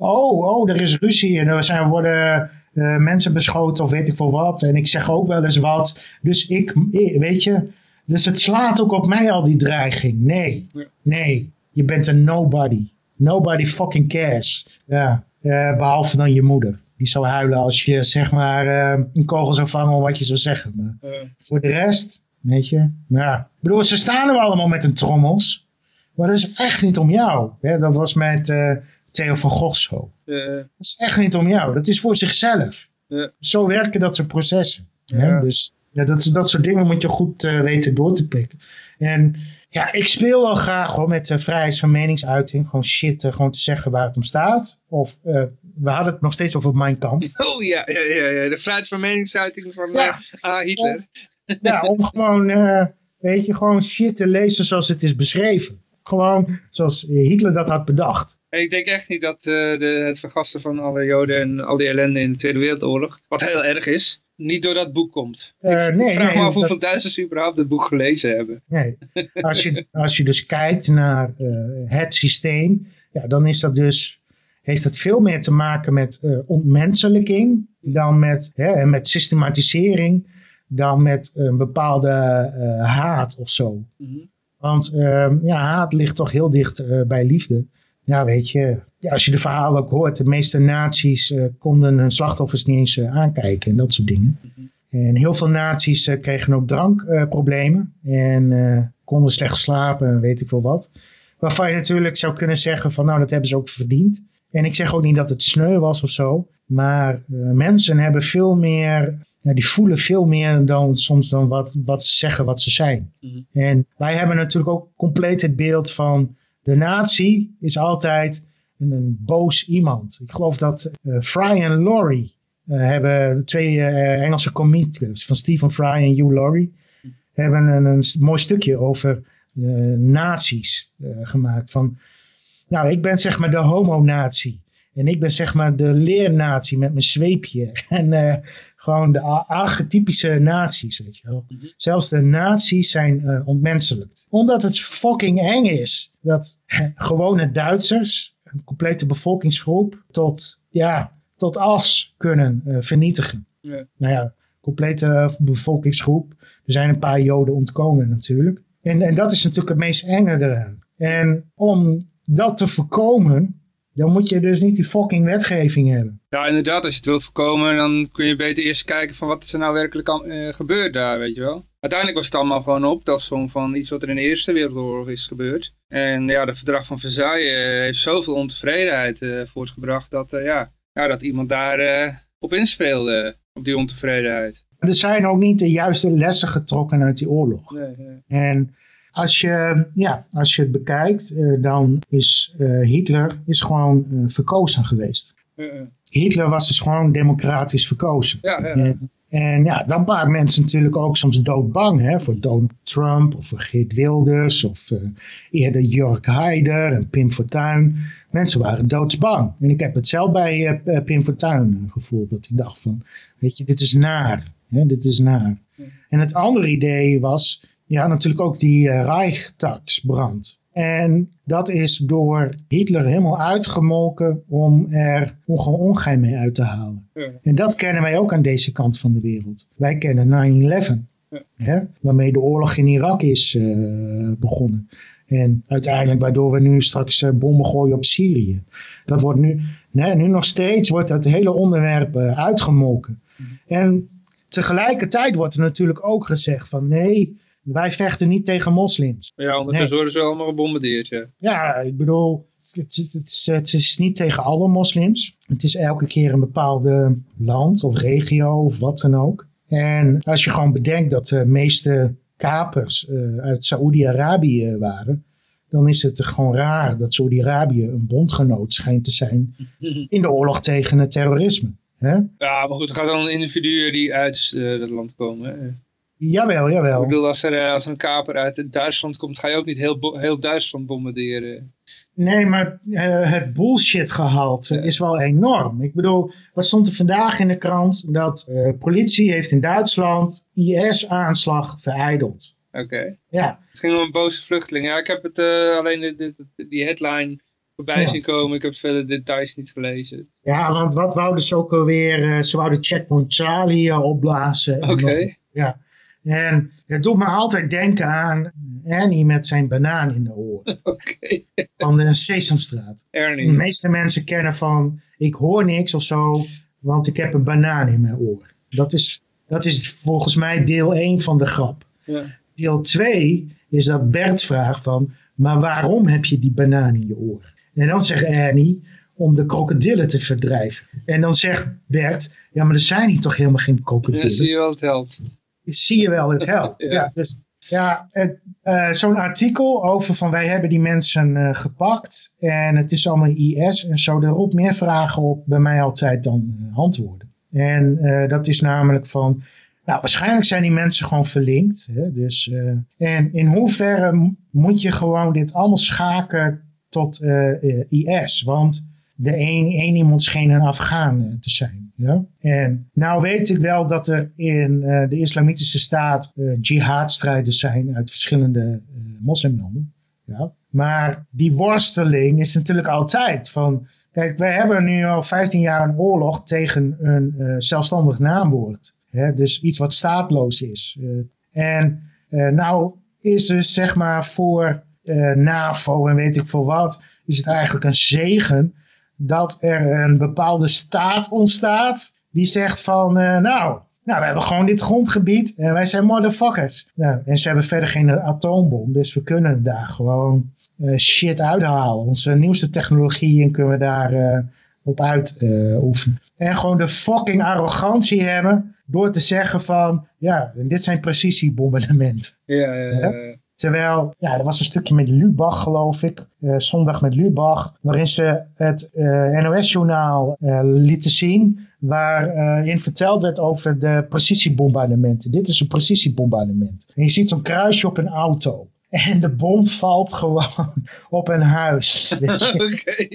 oh, oh, er is ruzie en er zijn, worden uh, mensen beschoten of weet ik veel wat. En ik zeg ook wel eens wat. Dus ik, weet je... Dus het slaat ook op mij al die dreiging. Nee, nee. Je bent een nobody. Nobody fucking cares. Ja, uh, behalve dan je moeder. Die zou huilen als je zeg maar uh, een kogel zou vangen om wat je zou zeggen. Maar voor de rest, weet je. Ja. Ik bedoel, ze staan er allemaal met hun trommels. Maar dat is echt niet om jou. Hè? Dat was met Theo van Gogh zo. Dat is echt niet om jou. Dat is voor zichzelf. Ja. Zo werken dat soort processen. Hè? Dus ja, dat, dat soort dingen moet je goed uh, weten door te pikken. En ja, ik speel wel graag hoor met uh, vrijheid van meningsuiting. Gewoon shit, uh, gewoon te zeggen waar het om staat. Of uh, we hadden het nog steeds over mijn kamp. <laughs> oh ja, ja, ja, ja, de vrijheid van meningsuiting van Ja. Hitler. Ja, om gewoon, weet je, gewoon shit te lezen zoals het is beschreven. Gewoon zoals Hitler dat had bedacht. Ik denk echt niet dat uh, de, het vergasten van alle joden en al die ellende in de Tweede Wereldoorlog, wat heel erg is, niet door dat boek komt. Uh, ik nee, vraag nee, me af hoeveel dat, Duitsers überhaupt het boek gelezen hebben. nee. <laughs> Als, je, als je dus kijkt naar uh, het systeem, ja, dan is dat dus, heeft dat veel meer te maken met uh, ontmenselijking dan met, hè, met systematisering, dan met een bepaalde haat of zo. Mm -hmm. Want uh, ja, haat ligt toch heel dicht uh, bij liefde. Ja, weet je, ja, als je de verhalen ook hoort, de meeste nazi's uh, konden hun slachtoffers niet eens uh, aankijken en dat soort dingen. -hmm. En heel veel uh, kregen ook drankproblemen en konden slecht slapen en weet ik veel wat. Waarvan je natuurlijk zou kunnen zeggen van nou, dat hebben ze ook verdiend. En ik zeg ook niet dat het sneu was of zo, maar uh, mensen hebben veel meer ja, die voelen veel meer dan soms dan wat, wat ze zeggen wat ze zijn. Mhm. En wij hebben natuurlijk ook compleet het beeld van de natie is altijd een, een boos iemand. Ik geloof dat uh, Fry en Laurie uh, hebben twee uh, Engelse comicus van Stephen Fry en Hugh Laurie hebben een, een mooi stukje over nazi's gemaakt. Van, nou, ik ben zeg maar de homo-natie. En ik ben zeg maar de leernatie met mijn zweepje. <laughs> En uh, gewoon de archetypische nazi's, weet je wel. Mhm. Zelfs de nazi's zijn uh, ontmenselijkt. Omdat het fucking eng is. Dat gewone Duitsers, een complete bevolkingsgroep, tot, ja, tot as kunnen uh, vernietigen. Ja. Nou ja, complete bevolkingsgroep. Er zijn een paar joden ontkomen natuurlijk. En, en dat is natuurlijk het meest enge eraan. En om dat te voorkomen dan moet je dus niet die fucking wetgeving hebben. Ja, inderdaad. Als je het wilt voorkomen, dan kun je beter eerst kijken van wat is er nou werkelijk aan, uh, gebeurd daar, weet je wel. Uiteindelijk was het allemaal gewoon een optelsom van iets wat er in de Eerste Wereldoorlog is gebeurd. En ja, de verdrag van Versailles uh, heeft zoveel ontevredenheid uh, voortgebracht dat, ja, ja, dat iemand daar eh, op inspeelde, op die ontevredenheid. Er zijn ook niet de juiste lessen getrokken uit die oorlog. Nee, nee. En als je, ja, als je het bekijkt, uh, dan is uh, Hitler is gewoon uh, verkozen geweest. Uh Hitler was dus gewoon democratisch verkozen. Ja, ja. En, en ja, dan waren mensen natuurlijk ook soms doodbang hè, voor Donald Trump of voor Geert Wilders of eerder Jörg Haider en Pim Fortuyn. Mensen waren doodsbang. En ik heb het zelf bij Pim Fortuyn gevoeld dat ik dacht van, weet je, dit is naar. Hè, dit is naar. En het andere idee was, ja, natuurlijk ook die uh, Reichstagsbrand. En dat is door Hitler helemaal uitgemolken om er gewoon ongein mee uit te halen. Ja. En dat kennen wij ook aan deze kant van de wereld. Wij kennen 9-11, Ja. hè, waarmee de oorlog in Irak is eh, begonnen. En uiteindelijk waardoor we nu straks eh, bommen gooien op Syrië. Dat wordt nu, nee, nu nog steeds wordt dat hele onderwerp eh, uitgemolken. En tegelijkertijd wordt er natuurlijk ook gezegd van nee, wij vechten niet tegen moslims. Ja, ondertussen worden ze allemaal gebombardeerd, ja. Ja, ik bedoel, het, het, is, het is niet tegen alle moslims. Het is elke keer een bepaalde land of regio of wat dan ook. En als je gewoon bedenkt dat de meeste kapers eh, uit Saoedi-Arabië waren, dan is het gewoon raar dat Saoedi-Arabië een bondgenoot schijnt te zijn <laughs> in de oorlog tegen het terrorisme. Hè? Ja, maar goed, het gaat dan om individuen die uit eh, dat land komen. hè. Jawel, jawel. Ik bedoel, als er, eh, als er een kaper uit Duitsland komt, ga je ook niet heel, heel Duitsland bombarderen. Nee, maar eh, het bullshit gehalte is wel enorm. Ik bedoel, wat stond er vandaag in de krant? Dat eh, politie heeft in Duitsland IS-aanslag vereideld. Oké. Ja, Het ging om een boze vluchteling. Ja, ik heb het alleen de, de- de- die headline voorbij Ja. zien komen. Ik heb verder de details niet gelezen. ja want wat wouden ze ook alweer? ze wouden Checkpoint Charlie opblazen. en Oké. Ja, en het doet me altijd denken aan Annie met zijn banaan in de oor. <laughs> Oké. Van de Sesamstraat. De Ernie. meeste mensen kennen van, ik hoor niks of zo, want ik heb een banaan in mijn oor. Dat is, dat is volgens mij deel 1 van de grap. Ja. Deel 2 is dat Bert vraagt van, maar waarom heb je die banaan in je oor? En dan zegt Ernie, om de krokodillen te verdrijven. En dan zegt Bert, ja maar er zijn hier toch helemaal geen Ja, krokodillen? zie je wel, het helpt. Zie je wel, het helpt. <laughs> Ja. ja. dus, ja, eh, zo'n artikel over van wij hebben die mensen eh, gepakt en het is allemaal IS en zo, daar roept meer vragen op bij mij altijd dan eh, antwoorden. En dat is namelijk van, nou waarschijnlijk zijn die mensen gewoon verlinkt. Hè? Dus, en in hoeverre moet je gewoon dit allemaal schaken tot IS? Want de een, één iemand scheen een Afghaan te zijn. Ja? En nou weet ik wel dat er in eh, de islamitische staat eh jihadstrijders zijn uit verschillende eh, moslimlanden. Ja? Maar die worsteling is natuurlijk altijd van... Kijk, wij hebben nu al 15 jaar een oorlog tegen een zelfstandig naamwoord. Hè? Dus iets wat staatloos is. En nou is dus zeg maar voor NAVO en weet ik veel wat... is het eigenlijk een zegen dat er een bepaalde staat ontstaat die zegt van, eh, nou, nou, we hebben gewoon dit grondgebied en wij zijn motherfuckers. Nou, en ze hebben verder geen atoombom, dus we kunnen daar gewoon eh, shit uithalen. Onze nieuwste technologieën kunnen we daar eh, op uit eh, oefenen. En gewoon de fucking arrogantie hebben door te zeggen van, ja, dit zijn precisiebombardementen. Ja, ja, ja. Terwijl, ja, er was een stukje met Lubach, geloof ik. eh, zondag met Lubach. Waarin ze het eh, NOS-journaal eh, lieten zien. Waarin verteld werd over de precisiebombardementen. Dit is een precisiebombardement. En je ziet zo'n kruisje op een auto. En de bom valt gewoon <laughs> op een huis. <laughs> Oké.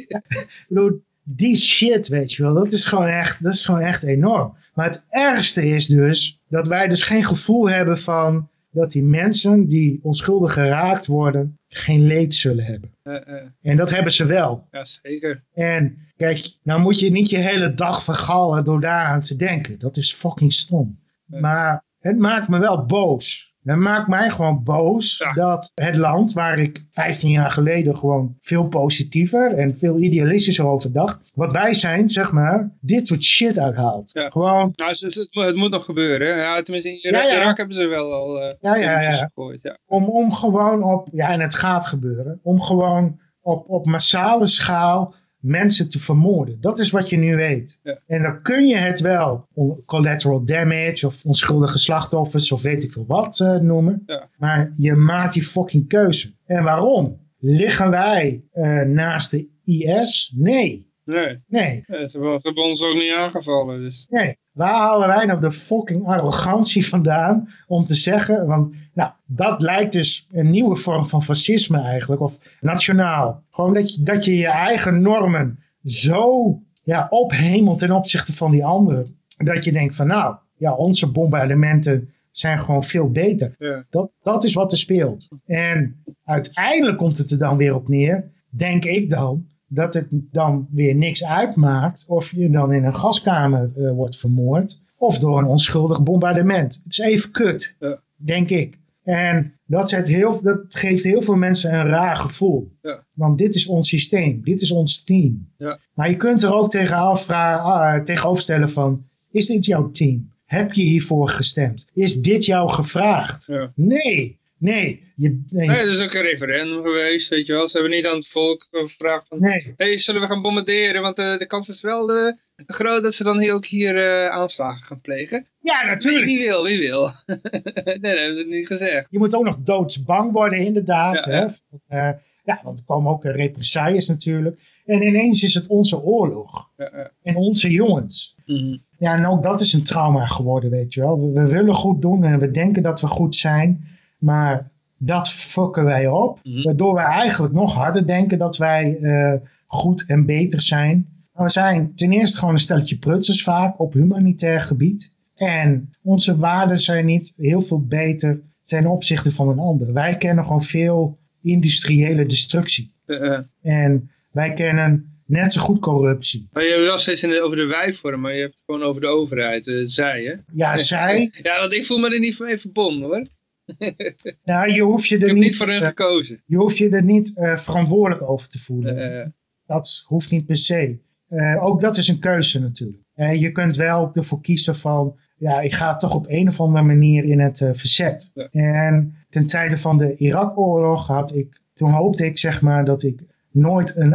Die shit, weet je wel, dat is, gewoon echt, dat is gewoon echt enorm. Maar het ergste is dus dat wij dus geen gevoel hebben van dat die mensen die onschuldig geraakt worden, geen leed zullen hebben. Eh, eh, En dat hebben ze wel. ja, zeker. En kijk, nou moet je niet je hele dag vergallen door daaraan te denken. Dat is fucking stom. Maar het maakt me wel boos. Het maakt mij gewoon boos Ja. dat het land waar ik 15 jaar geleden gewoon veel positiever en veel idealistischer over dacht, wat wij zijn, zeg maar, dit soort shit uithaalt. Ja. Gewoon, Nou, het, het, het moet- nog gebeuren. Ja, tenminste, in Irak, Ja, ja. Irak hebben ze wel al eh Ja, ja, dingetjes ja. gegooid. Ja. om, om gewoon op, ja en het gaat gebeuren, om gewoon op, op massale schaal mensen te vermoorden. Dat is wat je nu weet. Ja. En dan kun je het wel collateral damage of onschuldige slachtoffers of weet ik veel wat eh, noemen. Ja. Maar je maakt die fucking keuze. En waarom? Liggen wij eh, naast de IS? Nee. Nee, Nee. Ja, ze, hebben, ze hebben ons ook niet aangevallen. Dus. Nee, waar halen wij nou de fucking arrogantie vandaan om te zeggen, want nou, dat lijkt dus een nieuwe vorm van fascisme eigenlijk, of nationaal. Gewoon dat je dat je, je eigen normen zo ja, ophemelt ten opzichte van die anderen, dat je denkt van nou, ja, onze bombardementen zijn gewoon veel beter. Ja. Dat, dat is wat er speelt. En uiteindelijk komt het er dan weer op neer, denk ik dan, dat het dan weer niks uitmaakt of je dan in een gaskamer eh, wordt vermoord of door een onschuldig bombardement. Het is even kut, Ja. denk ik. En dat, zet heel, dat geeft heel veel mensen een raar gevoel. Ja. Want dit is ons systeem, dit is ons team. Ja. Maar je kunt er ook tegen afvra- ah, tegenover stellen van, is dit jouw team? Heb je hiervoor gestemd? Is dit jou gevraagd? Nee, nee. Je, nee, Nee, er is ook een referendum geweest, weet je wel. Ze hebben niet aan het volk gevraagd van... nee. hey, zullen we gaan bombarderen? Want eh, de kans is wel eh, groot dat ze dan hier ook hier eh, aanslagen gaan plegen. Ja, natuurlijk. wie wil, wie wil? <laughs> nee, dat hebben ze niet gezegd. Je moet ook nog doodsbang worden, inderdaad. Ja, hè? ja. Ja, want er komen ook represailles natuurlijk. En ineens is het onze oorlog. Ja. En onze jongens. Mhm. Ja, en ook dat is een trauma geworden, weet je wel. We, we willen goed doen en we denken dat we goed zijn. Maar dat fucken wij op. Mhm. Waardoor wij eigenlijk nog harder denken dat wij eh, goed en beter zijn. Maar we zijn ten eerste gewoon een stelletje prutsers vaak op humanitair gebied. En onze waarden zijn niet heel veel beter ten opzichte van een ander. Wij kennen gewoon veel industriële destructie. Eh, eh. En wij kennen net zo goed corruptie. Maar je hebt wel steeds de- over de wij-vorm, maar je hebt het gewoon over de overheid, eh, zij, hè? Ja, <laughs> zij, Ja, want ik voel me er niet mee verbonden, hoor. <laughs> nou, je hoeft je Ik er heb niet, niet voor hen eh, gekozen. je hoeft je er niet eh, verantwoordelijk over te voelen. Eh, Dat hoeft niet per se. Ook dat is een keuze natuurlijk. Je kunt wel ervoor kiezen van, ja, ik ga toch op een of andere manier in het verzet. Ja. En ten tijde van de Irak-oorlog had ik, toen hoopte ik zeg maar dat ik nooit een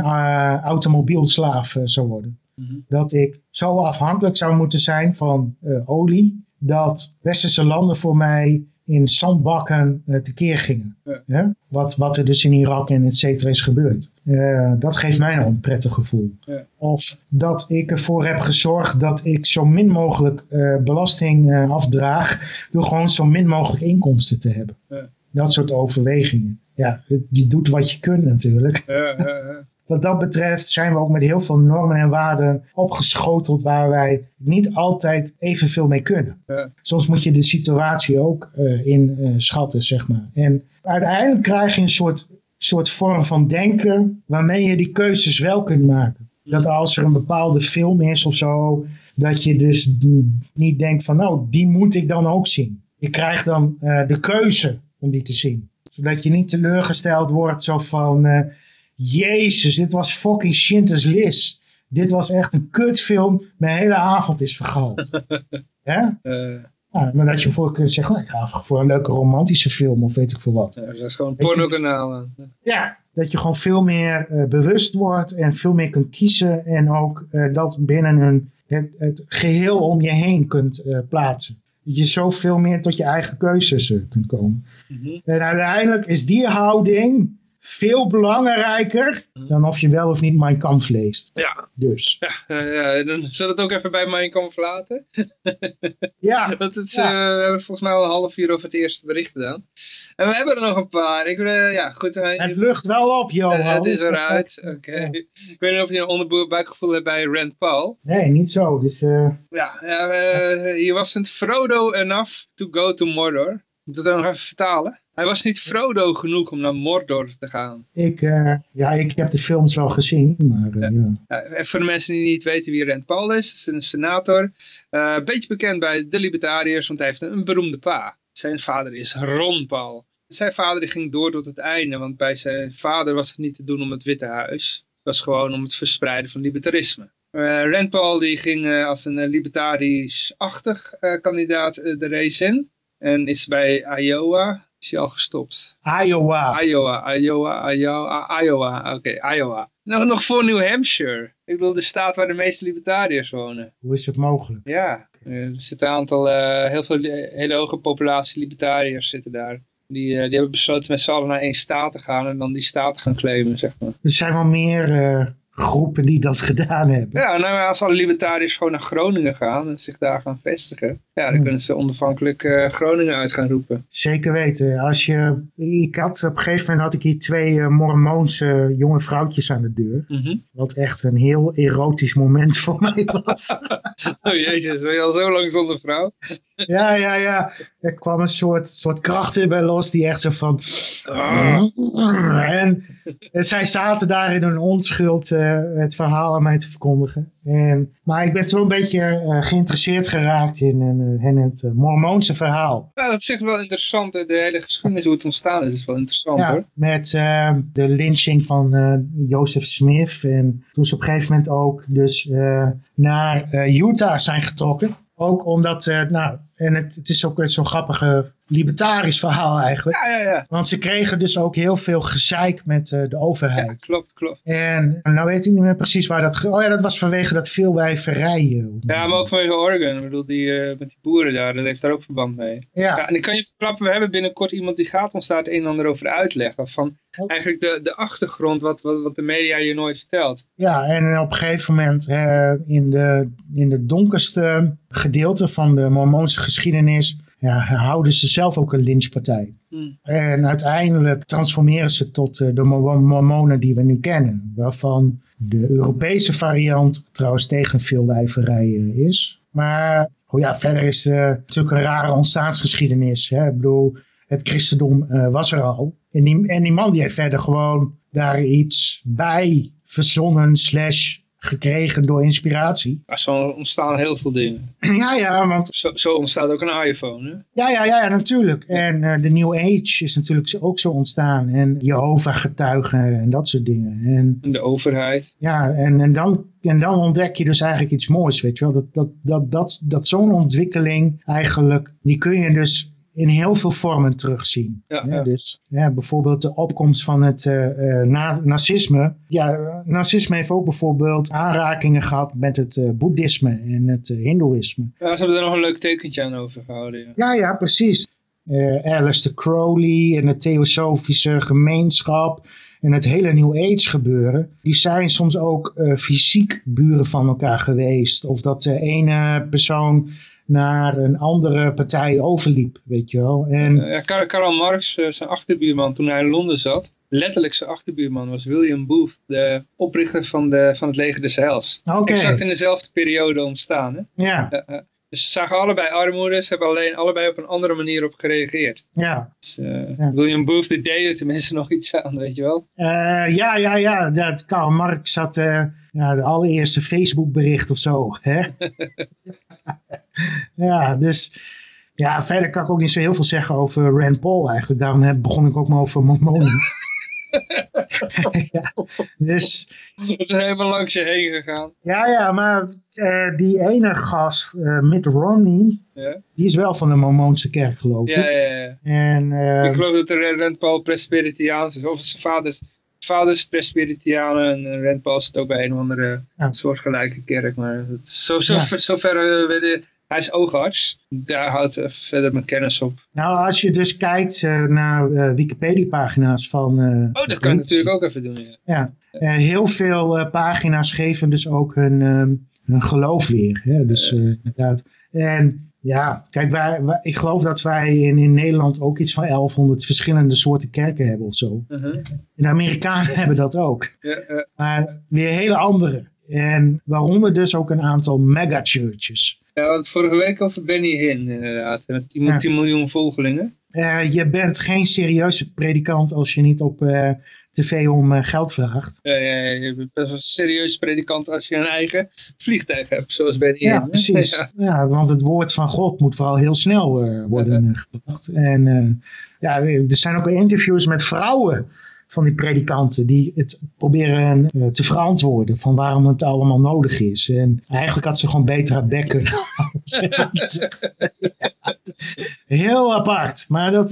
automobielslaaf zou worden. mhm. Dat ik zo afhankelijk zou moeten zijn van olie, dat westerse landen voor mij in zandbakken uh, tekeer gingen. Ja. Wat, wat er dus in Irak en et cetera is gebeurd. Uh, dat geeft mij een prettig gevoel. Ja. Of dat ik ervoor heb gezorgd dat ik zo min mogelijk uh, belasting afdraag door gewoon zo min mogelijk inkomsten te hebben. Ja. Dat soort overwegingen. Ja, je doet wat je kunt natuurlijk. Ja, wat dat betreft zijn we ook met heel veel normen en waarden opgeschoteld waar wij niet altijd evenveel mee kunnen. Ja. Soms moet je de situatie ook uh, in uh, schatten, zeg maar. En uiteindelijk krijg je een soort, soort vorm van denken waarmee je die keuzes wel kunt maken. Dat als er een bepaalde film is of zo, dat je dus niet denkt van nou, die moet ik dan ook zien. Je krijgt dan uh, de keuze om die te zien. Zodat je niet teleurgesteld wordt zo van... Jezus, dit was fucking Schindler's List. Dit was echt een kutfilm. Mijn hele avond is vergald. <laughs> ja? Uh, nou, maar dat je voor kunt zeggen, nou, ik ga voor een leuke romantische film of weet ik veel wat. Ja, dat is gewoon een pornokanaal. Ja, dat je gewoon veel meer uh, bewust wordt en veel meer kunt kiezen. En ook uh, dat binnen een, het, het, geheel om je heen kunt uh, plaatsen. Dat je zoveel meer tot je eigen keuzes kunt komen. Mm -hmm. En uiteindelijk is die houding veel belangrijker dan of je wel of niet Mein Kampf leest. Ja. Dus. Ja, ja dan we het ook even bij Mein Kampf laten. <laughs> ja. Want het, ja. Uh, we hebben volgens mij al een half uur over het eerste bericht gedaan. En we hebben er nog een paar. Ik, uh, ja, goed, het lucht wel op, joh. het is eruit. Oké. Okay. Ik weet niet of je een onderbuikgevoel hebt bij Rand Paul. Nee, niet zo. Dus. Ja, je wasn't Frodo enough to go to Mordor. Moet ik dat nog even vertalen? Hij was niet Frodo genoeg om naar Mordor te gaan. Ik, uh, ja, ik heb de films wel gezien, maar uh, ja. voor de mensen die niet weten wie Rand Paul is, is een senator. Uh, een beetje bekend bij de libertariërs, want hij heeft een, een beroemde pa. Zijn vader is Ron Paul. Zijn vader ging door tot het einde, want bij zijn vader was het niet te doen om het Witte Huis. Het was gewoon om het verspreiden van libertarisme. Rand Paul die ging als een libertarisch-achtig kandidaat de race in. En is bij Iowa, is hij al gestopt. Iowa. Iowa, Iowa, Iowa, Iowa. Oké, okay, Iowa. Nog, nog voor New Hampshire. Ik bedoel, de staat waar de meeste libertariërs wonen. Hoe is het mogelijk? Ja, er zitten een aantal, uh, heel veel, hele hoge populatie libertariërs zitten daar. Die, uh, die hebben besloten met z'n allen naar één staat te gaan en dan die staat te gaan claimen, zeg maar. Er zijn wel meer uh, groepen die dat gedaan hebben. Ja, nou, als alle libertariërs gewoon naar Groningen gaan en zich daar gaan vestigen, ja, dan Hmm. kunnen ze onafhankelijk eh, Groningen uit gaan roepen. Zeker weten. Als je, ik had, op een gegeven moment had ik hier twee eh, Mormoonse jonge vrouwtjes aan de deur. Mhm. Wat echt een heel erotisch moment voor <laughs> mij was. <laughs> Oh jezus, ben je al zo lang zonder vrouw? ja, ja, ja. Er kwam een soort, soort kracht in mij los die echt zo van... Ah. En, en zij zaten daar in hun onschuld eh, het verhaal aan mij te verkondigen. En, maar ik ben toen een beetje eh, geïnteresseerd geraakt in, eh, in het eh, Mormoonse verhaal. Ja, op zich wel interessant. De hele geschiedenis, hoe het ontstaan is, is wel interessant Ja, hoor. met eh, de lynching van eh, Joseph Smith. En toen ze op een gegeven moment ook dus eh, naar eh, Utah zijn getrokken. Ook omdat, eh, nou, en het, het is ook zo'n grappige libertarisch verhaal eigenlijk. Ja, ja, ja. Want ze kregen dus ook heel veel gezeik met eh, de Ja, overheid. klopt, klopt. En nou weet ik niet meer precies waar dat... Oh ja, dat was vanwege dat veelwijverij. eh, Ja, maar ook vanwege Oregon. Ik bedoel, die, eh, met die boeren daar, dat heeft daar ook verband mee. Ja, Ja, en ik kan je verklappen, we hebben binnenkort iemand die gaat ons daar het een en ander over uitleggen. Van eigenlijk de, de achtergrond, wat, wat, wat de media je nooit vertelt. Ja, en op een gegeven moment eh, in, de, in de donkerste gedeelte van de Mormoonse geschiedenis ja, houden ze zelf ook een lynchpartij. Hmm. En uiteindelijk transformeren ze tot eh, de Mor- Mormonen die we nu kennen. Waarvan de Europese variant trouwens tegen veelwijverij eh, is. Maar oh ja, verder is het natuurlijk een rare ontstaansgeschiedenis. Hè? Ik bedoel, het christendom eh, was er al. En die, en die man die heeft verder gewoon daar iets bij verzonnen slash gekregen door inspiratie. Maar zo ontstaan heel veel dingen. <clears throat> ja, ja, want Zo, zo ontstaat ook een iPhone. Hè? Ja, ja, ja, natuurlijk. En eh, de New Age is natuurlijk ook zo ontstaan. En Jehovah-getuigen en dat soort dingen. En En de overheid. ja, en, en, dan, en dan ontdek je dus eigenlijk iets moois, weet je wel. Dat, dat, dat, dat, dat zo'n ontwikkeling eigenlijk, die kun je dus in heel veel vormen terugzien. Ja, Ja, ja. Dus ja, bijvoorbeeld de opkomst van het eh, na- nazisme. Ja, eh, nazisme heeft ook bijvoorbeeld aanrakingen gehad met het boeddhisme en het hindoeïsme. Ja, ze hebben er nog een leuk tekentje aan overgehouden. Ja. Ja, ja, precies. Alistair Crowley en de theosofische gemeenschap en het hele New Age gebeuren, die zijn soms ook fysiek buren van elkaar geweest. Of dat de ene persoon naar een andere partij overliep, weet je wel. En Eh, ja, Karl, Karl Marx, eh, zijn achterbuurman toen hij in Londen zat, letterlijk zijn achterbuurman was William Booth, de oprichter van, de, van het leger des Heils. oké, Exact in dezelfde periode ontstaan. Hè? ja, ja. Dus ze zagen allebei armoede, ze hebben alleen allebei op een andere manier op gereageerd. ja. Dus, eh, Ja. William Booth die deed er tenminste <laughs> nog iets aan, weet je wel. Eh, ja, ja, ja. Dat Karl Marx had eh, ja, de allereerste Facebook bericht of zo. Hè? <laughs> <laughs> ja, dus ja, verder kan ik ook niet zo heel veel zeggen over Rand Paul eigenlijk. Daarom heb, begon ik ook maar over Mormonen. <laughs> <laughs> ja, dus Het is helemaal langs je heen gegaan. ja, ja, maar eh, die ene gast, eh, Mitt Romney, Ja, die is wel van de Mormoonse kerk geloof ik. ja, ja. ja. En eh, Ik geloof dat de Rand Paul Presbyteriaans is, of zijn vader is, vader is Presbyteriaan en eh, Rand Paul zit ook bij een of andere Ja. soortgelijke kerk. Maar dat, zo, zo, Ja. zover eh, hij is oogarts, daar houdt eh, verder mijn kennis op. nou, als je dus kijkt naar Wikipedia-pagina's van... Oh, dat kan ik natuurlijk ook even doen. Ja. Ja, heel veel pagina's geven dus ook hun, ehm, hun geloof weer. Hè? Dus inderdaad. En ja, kijk, wij, wij- ik geloof dat wij in, in Nederland ook iets van 1100 verschillende soorten kerken hebben of zo. Uh-huh. En de Amerikanen <laughs> hebben dat ook. Maar weer hele andere. En waaronder dus ook een aantal megachurches. Ja, want vorige week over Benny Hinn inderdaad, met 10, Ja. 10 miljoen volgelingen. Eh, je bent geen serieuze predikant als je niet op eh, tv om eh, geld vraagt. Ja, ja, ja, je bent best wel een serieus predikant als je een eigen vliegtuig hebt, zoals Benny Ja, Hinn. hè? precies. Ja. Ja. want het woord van God moet vooral heel snel eh, worden gebracht. En eh, ja, er zijn ook interviews met vrouwen van die predikanten die het proberen te verantwoorden van waarom het allemaal nodig is. En eigenlijk had ze gewoon beter haar bek kunnen. <laughs> <laughs> Heel apart. Maar dat,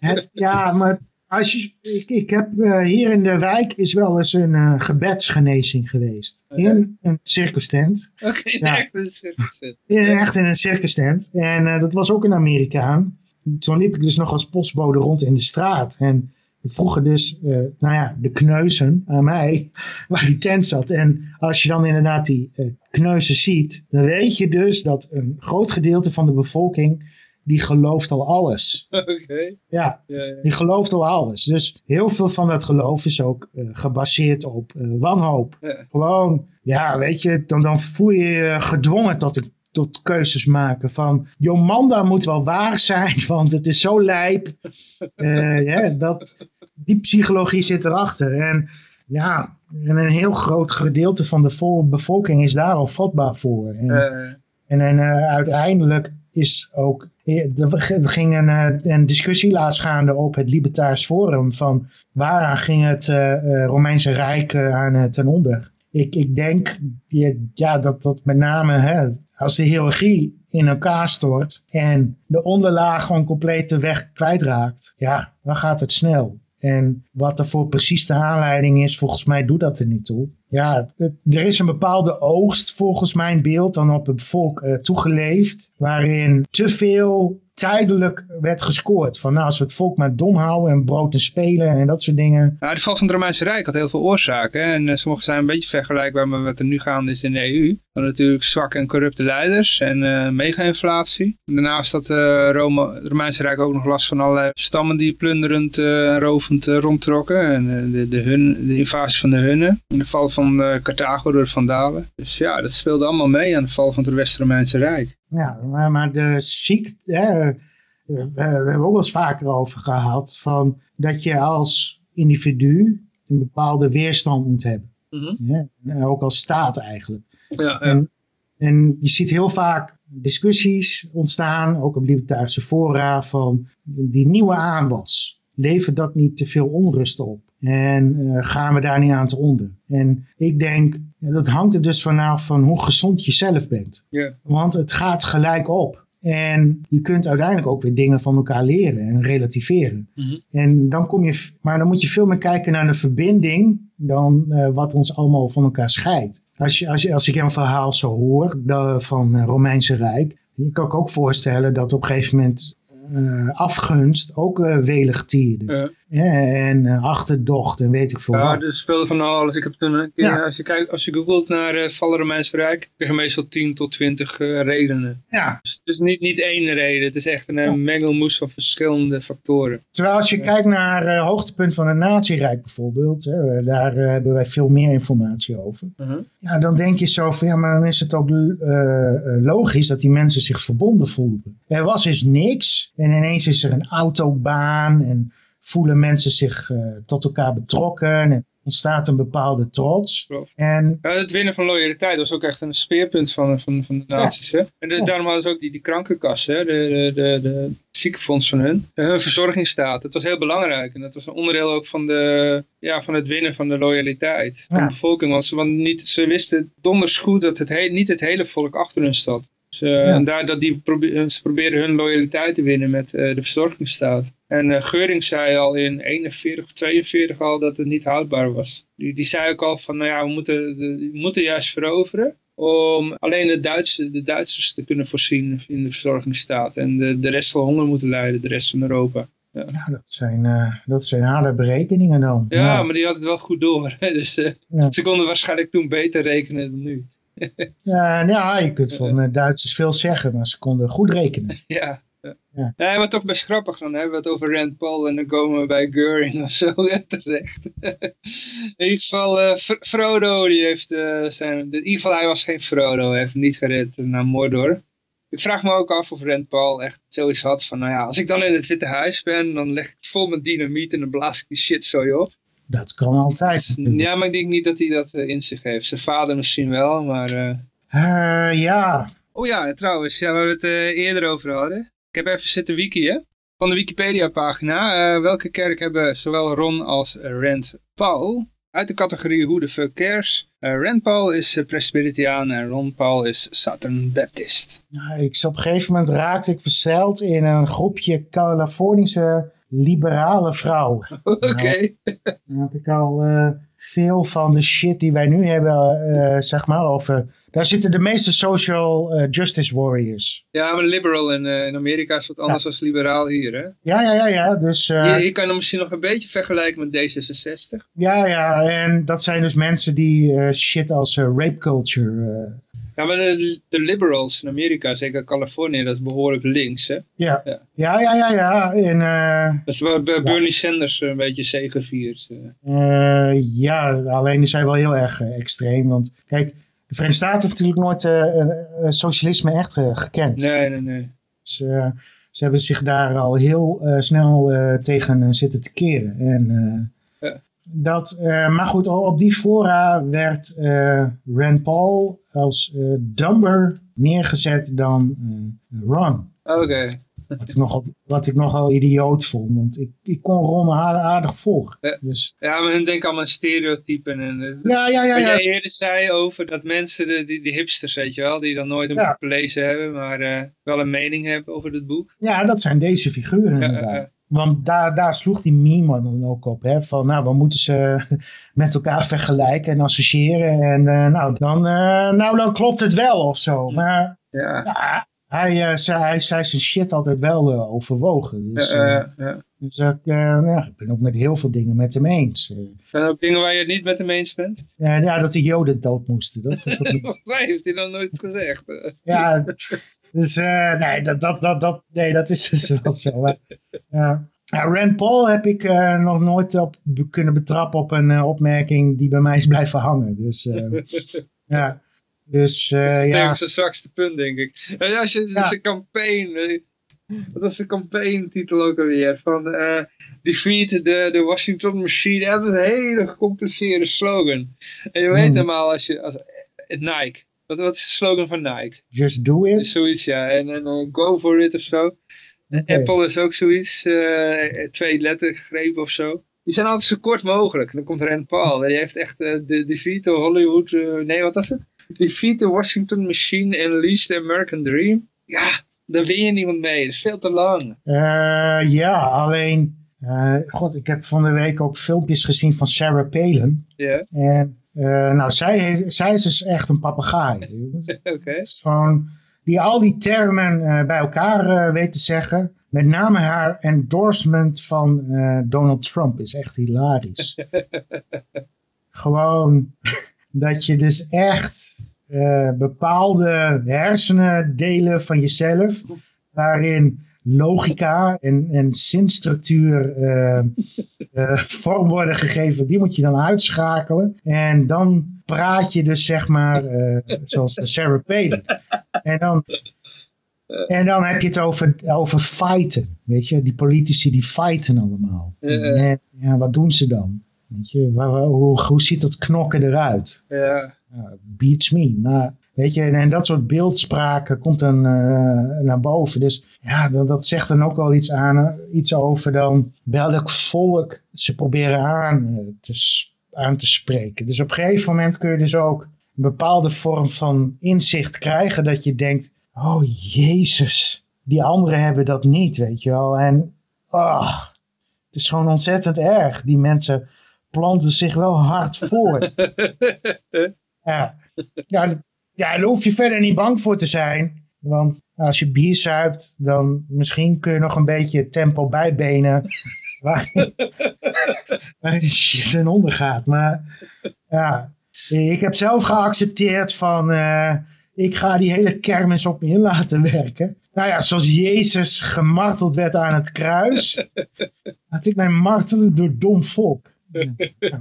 het, ja, maar als je, ik, ik heb eh, hier in de wijk is wel eens een eh, gebedsgenezing geweest. In een circus tent. Oké, Ja. echt een circus. In, echt in een circus tent. En eh, dat was ook een Amerikaan. Toen liep ik dus nog als postbode rond in de straat. En vroegen dus, uh, nou ja, de kneuzen aan mij, <laughs> waar die tent zat. En als je dan inderdaad die uh, kneuzen ziet, dan weet je dus dat een groot gedeelte van de bevolking, die gelooft al alles. <laughs> Oké. Ja, Ja, ja. die gelooft al alles. Dus heel veel van dat geloof is ook uh, gebaseerd op wanhoop. Ja. Gewoon, ja, weet je, dan, dan voel je je gedwongen tot een tot keuzes maken van Jomanda moet wel waar zijn, <laughs> want het is zo lijp. Uh, <laughs> ja, dat, die psychologie zit erachter. En ja, en een heel groot gedeelte van de bevolking is daar al vatbaar voor. En, Uh, en, en uh, uiteindelijk is ook, er ging een, een discussie laatst gaande op het Libertaars Forum van waaraan ging het uh, Romeinse Rijk aan ten onder. Ik, ik denk ja, dat dat met name hè, als de hiërarchie in elkaar stort en de onderlaag gewoon compleet de weg kwijtraakt, ja, dan gaat het snel. En wat er voor precies de aanleiding is, volgens mij doet dat er niet toe. Ja, er is een bepaalde oogst volgens mijn beeld dan op het volk uh, toegeleefd, waarin te veel tijdelijk werd gescoord. Van nou, als we het volk maar dom houden en brood en spelen en dat soort dingen. Nou, de val van het Romeinse Rijk had heel veel oorzaken. En uh, sommige zijn een beetje vergelijkbaar met wat er nu gaande is in de EU. Dan natuurlijk zwakke en corrupte leiders en uh, mega-inflatie. Daarnaast had Rome, het Romeinse Rijk ook nog last van allerlei stammen die plunderend en rovend rondtrokken. En de, de, hun, de invasie van de Hunnen. En de val van Carthago door de Vandalen. Dus ja, dat speelde allemaal mee aan de val van het West-Romeinse Rijk. Ja, maar, maar de ziekte, hè, we, we hebben ook wel eens vaker over gehad, van dat je als individu een bepaalde weerstand moet hebben. Mm -hmm. ja, ook als staat eigenlijk. Ja, ja. En, en je ziet heel vaak discussies ontstaan, ook op libertarische fora, van die nieuwe aanwas. Levert dat niet te veel onrust op? En uh, gaan we daar niet aan te onder? En ik denk, dat hangt er dus vanaf van hoe gezond je zelf bent. Yeah. Want het gaat gelijk op. En je kunt uiteindelijk ook weer dingen van elkaar leren en relativeren. Mm -hmm. En dan kom je, maar dan moet je veel meer kijken naar de verbinding dan uh, wat ons allemaal van elkaar scheidt. Als, je, als, je, als ik een verhaal zo hoor de, van uh, Romeinse Rijk, je kan ik ook voorstellen dat op een gegeven moment uh, afgunst ook welig tierde. Ja. Ja, en uh, achterdocht en weet ik veel Ja, wat. er speelde van alles. Ik heb toen, een keer- Ja. als, je kijkt, als je googelt naar uh, Vallen Rijk, krijg je meestal 10 tot 20 eh, redenen. Ja, Dus het is niet, niet één reden, het is echt een Ja. eh, mengelmoes van verschillende factoren. terwijl als je kijkt naar uh, hoogtepunt van het Nazi-rijk bijvoorbeeld, hè, daar eh, hebben wij veel meer informatie over. Mhm. Ja, dan denk je zo van, ja, maar dan is het ook eh, eh, logisch dat die mensen zich verbonden voelden. Er was dus niks en ineens is er een autobaan en voelen mensen zich eh, tot elkaar betrokken en ontstaat een bepaalde trots. Klopt. En Ja, het winnen van loyaliteit was ook echt een speerpunt van, van, van de. Hè? En de- Ja. daarom hadden ze ook die, die krankenkassen? De, de, de, de ziekenfonds van hun. Hun verzorgingsstaat, dat was heel belangrijk. En dat was een onderdeel ook van, de, ja, van het winnen van de loyaliteit van de bevolking. Want ze, want niet, ze wisten donders goed dat het he- niet het hele volk achter hun stond. Dus, eh, En daar, dat die probe- ze probeerden hun loyaliteit te winnen met eh, de verzorgingsstaat. En eh Geuring zei al in 41 of 42 al dat het niet houdbaar was. Die, die zei ook al van, nou ja, we moeten, de- we moeten juist veroveren om alleen de, Duitse, de Duitsers te kunnen voorzien in de verzorgingsstaat. En de, de rest zal honger moeten lijden, de rest van Europa. ja, dat, zijn, eh, dat zijn harde berekeningen dan. Ja, maar die had het wel goed door. hè. Dus eh, Ja. ze konden waarschijnlijk toen beter rekenen dan nu. Ja, ja, je kunt van <laughs> Duitsers veel zeggen, maar ze konden goed rekenen. Ja. Ja. Ja. Nee, maar toch best grappig. Dan hebben we het over Rand Paul en dan komen we bij Göring of zo <laughs> terecht. in ieder geval, eh, Fr- Frodo, die heeft eh, zijn... In ieder geval, hij was geen Frodo. Hij heeft hem niet gered naar Mordor. Ik vraag me ook af of Rand Paul echt zoiets had van... Nou ja, als ik dan in het Witte Huis ben, dan leg ik vol met dynamiet en dan blaas ik die shit zo op. Dat kan altijd. natuurlijk. Ja, maar ik denk niet dat hij dat eh, in zich heeft. Zijn vader misschien wel, maar... ja, Oh ja, en trouwens, ja, waar we het eerder over hadden. Ik heb even zitten wikiën. Van de Wikipedia-pagina. eh, welke kerk hebben zowel Ron als eh, Rand Paul? Uit de categorie Who the fuck cares? Eh, Rand Paul is uh, Presbyteriaan en Ron Paul is Southern Baptist. Nou, ik, op een gegeven moment raakte ik verzeild in een groepje Californische liberale vrouwen. <laughs> Oké. Dan heb ik al eh, veel van de shit die wij nu hebben, eh, zeg maar, over daar zitten de meeste social eh, justice warriors. Ja, maar liberal in, eh, in Amerika is wat anders dan liberaal hier, hè? Ja, ja, ja, ja. Dus, eh, Hier, hier kan je hem misschien nog een beetje vergelijken met D66. ja, ja. En dat zijn dus mensen die shit als rape culture... Ja, maar de, de liberals in Amerika, zeker Californië, dat is behoorlijk links, hè? ja. Ja. ja, ja, ja, ja. En, Dat is waar Bernie Sanders een beetje zegeviert. ja, alleen die zijn wel heel erg extreem. Want kijk, de Verenigde Staten heeft natuurlijk nooit eh, eh, socialisme echt eh, gekend. Nee, nee, nee. Dus, eh, ze hebben zich daar al heel eh, snel eh, tegen eh, zitten te keren. En, eh, Ja. dat, eh, maar goed, al op die fora werd eh, Rand Paul als eh dumber neergezet dan eh, Ron. Oké. Wat ik, nogal, wat ik nogal idioot vond. Want ik, ik kon Ron aardig, volgen. Ja. Dus, Ja, maar hun denken allemaal aan stereotypen. En, eh, ja, ja, ja. Wat ja. jij eerder zei over dat mensen, de, die, die hipsters, weet je wel, die dan nooit een Ja. boek gelezen hebben, maar eh, wel een mening hebben over het boek. Ja, dat zijn deze figuren Ja, inderdaad. Want daar, daar sloeg die meme dan ook op. Hè? Van nou, we moeten ze <laughs> met elkaar vergelijken en associëren. En eh, nou, dan, nou, dan klopt het wel of zo. Maar Ja, ja, hij, eh, zei, hij zei zijn shit altijd wel eh, overwogen. Dus, eh, dus ik, ja, ik ben ook met heel veel dingen met hem eens. Zijn er ook dingen waar je het niet met hem eens bent? ja, ja, dat de joden dood moesten. Dat <laughs> heeft hij dan nooit gezegd. Ja, dus nee, dat, dat, dat, dat, nee, dat is dus wel zo. Ja. Rand Paul heb ik nog nooit op kunnen betrappen op een opmerking die bij mij is blijven hangen. Dus <laughs> ja, dus Dat is ja, zijn zwakste punt, denk ik. En als je Ja. een campaign, wat was de campaign-titel ook alweer? Van eh, Defeat the, the Washington Machine. Dat is een hele gecompliceerde slogan. En je weet Hmm. normaal als je, als, Nike. Wat, wat is de slogan van Nike? just do it. Zoiets, ja. En, en eh, go for it of zo. Apple is ook zoiets. eh, twee lettergrepen of zo. Die zijn altijd zo kort mogelijk. En dan komt Rand Paul. En die heeft echt de Defeat the Hollywood... nee, wat was het? Defeat the Washington Machine and Unleash the American Dream. Ja, daar win je niemand mee. Dat is veel te lang. Eh, ja, alleen, eh, god, ik heb van de week ook filmpjes gezien van Sarah Palin. Ja, En eh, nou, zij, zij is dus echt een papegaai. <laughs> oké. gewoon die al die termen bij elkaar weet te zeggen. Met name haar endorsement van Donald Trump is echt hilarisch. <laughs> gewoon dat je dus echt eh, bepaalde hersenendelen van jezelf, waarin logica en, en zinstructuur eh, eh, vorm worden gegeven, die moet je dan uitschakelen. En dan praat je dus zeg maar, zoals Sarah Palin. En dan, en dan heb je het over, over fighten, weet je. Die politici die fighten allemaal. En, ja, wat doen ze dan? Weet je, waar, hoe, hoe ziet dat knokken eruit? Ja, beats me. Maar weet je, en, dat soort beeldspraken komt dan eh, naar boven. Dus ja, dat, dat zegt dan ook wel iets, aan, eh, iets over dan welk volk ze proberen aan, eh, te, aan te spreken. Dus op een gegeven moment kun je dus ook een bepaalde vorm van inzicht krijgen dat je denkt, oh jezus, die anderen hebben dat niet, weet je wel. En ah, het is gewoon ontzettend erg. Die mensen planten zich wel hard voor. <laughs> Ja, ja, dat- ja, daar hoef je verder niet bang voor te zijn. Want als je bier zuipt, dan misschien kun je nog een beetje tempo bijbenen. <laughs> waar, waar shit in ondergaat. Maar ja, ik heb zelf geaccepteerd van... eh, ik ga die hele kermis op me in laten werken. Nou ja, zoals Jezus gemarteld werd aan het kruis... <laughs> laat ik mij martelen door dom volk. Ja.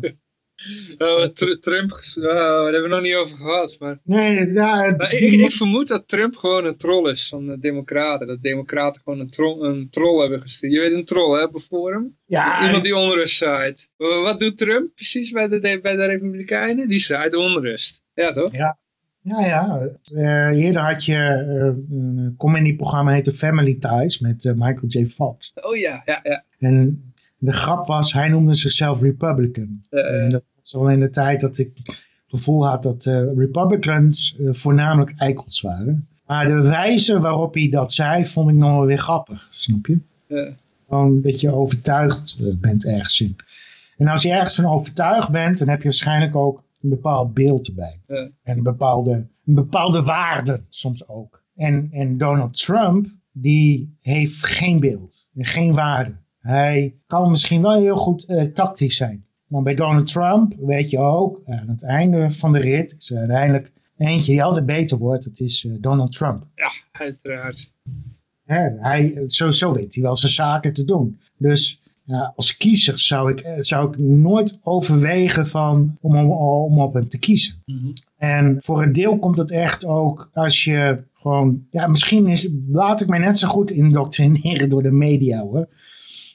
oh, Tr- Trump, oh, daar hebben we nog niet over gehad. Maar Nee, ja, Maar ik, ik vermoed dat Trump gewoon een troll is van de democraten. Dat democraten gewoon een, tro een troll hebben gestuurd. Je weet een troll hè, Forum? ja, Iemand die onrust zaait. Wa- Wat doet Trump precies bij de, bij de Republikeinen? Die zaait onrust. Ja toch? Ja, ja. Eh, eerder had je eh, een comedy-programma heette Family Ties met eh, Michael J. Fox. Oh ja, ja, ja. En de grap was, hij noemde zichzelf Republican. Eh, en dat was al in de tijd dat ik het gevoel had dat eh, Republicans eh, voornamelijk eikels waren. Maar de wijze waarop hij dat zei, vond ik nog wel weer grappig, snap je? eh, Gewoon dat je overtuigd eh, bent ergens in. En als je ergens van overtuigd bent, dan heb je waarschijnlijk ook een bepaald beeld erbij. Ja. En een bepaalde bepaalde waarden soms ook. En, en Donald Trump, die heeft geen beeld, geen waarde. Hij kan misschien wel heel goed uh, tactisch zijn. Maar bij Donald Trump weet je ook, aan het einde van de rit is er uiteindelijk eentje die altijd beter wordt. Dat is uh, Donald Trump. Ja, uiteraard. hij, zo weet hij wel zijn zaken te doen. Dus ja, als kiezer zou ik, eh, zou ik nooit overwegen van, om, om, om op hem te kiezen. Mhm. En voor een deel komt het echt ook als je gewoon, ja, misschien is, laat ik mij net zo goed indoctrineren door de media hoor.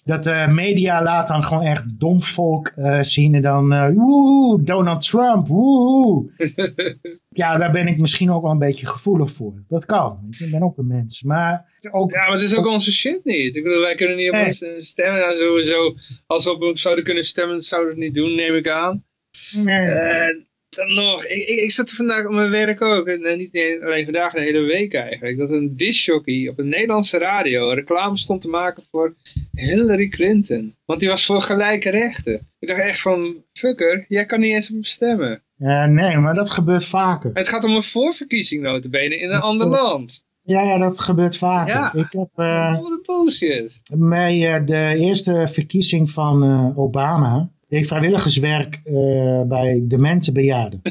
Dat de media laat dan gewoon echt dom volk uh, zien en dan, uh, Donald Trump, woe. <laughs> ja, daar ben ik misschien ook wel een beetje gevoelig voor. Dat kan, ik ben ook een mens. Maar ook, ja, maar het is ook onze shit niet. Ik bedoel, wij kunnen niet op hem stemmen. Nou, sowieso, als we op hem zouden kunnen stemmen, zouden we het niet doen, neem ik aan. Nee. Uh, dan nog, ik, ik, ik zat vandaag op mijn werk ook, en niet alleen vandaag, de hele week eigenlijk, dat een discjockey op een Nederlandse radio reclame stond te maken voor Hillary Clinton. Want die was voor gelijke rechten. Ik dacht echt van, fucker, jij kan niet eens op stemmen. Nee, maar dat gebeurt vaker. Het gaat om een voorverkiezing notabene in een ander land. Ja, ja, dat gebeurt vaker. Ja, ik heb, uh, wat een bullshit. Bij uh, de eerste verkiezing van uh, Obama deed vrijwilligerswerk uh, bij demente bejaarden. <laughs>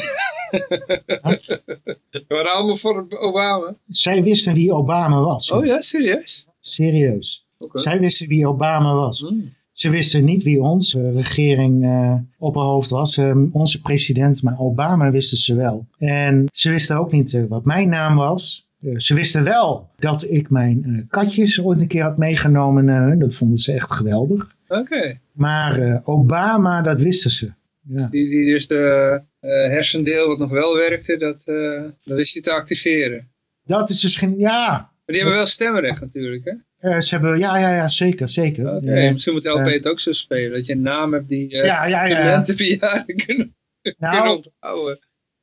We waren allemaal voor Obama. Zij wisten wie Obama was. Oh ja, serieus? Serieus. Okay. Zij wisten wie Obama was. Hmm. Ze wisten niet wie onze regering uh, op haar hoofd was, uh, onze president, maar Obama wisten ze wel. En ze wisten ook niet uh, wat mijn naam was. ze wisten wel dat ik mijn katjes ooit een keer had meegenomen naar hun. Dat vonden ze echt geweldig. Oké. Okay. Maar uh, Obama, dat wisten ze. Ja. Die, die dus de uh, hersendeel wat nog wel werkte, dat, uh, dat wist hij te activeren. Dat is dus geen, ja. Maar die hebben wel stemrecht natuurlijk, hè? ze hebben, ja, ja, ja, zeker, zeker. Oké, okay, misschien moet LP het ook zo spelen, dat je een naam hebt die uh, ja, ja, ja. dementenbejaarden <laughs> kunnen, nou, kunnen onthouden.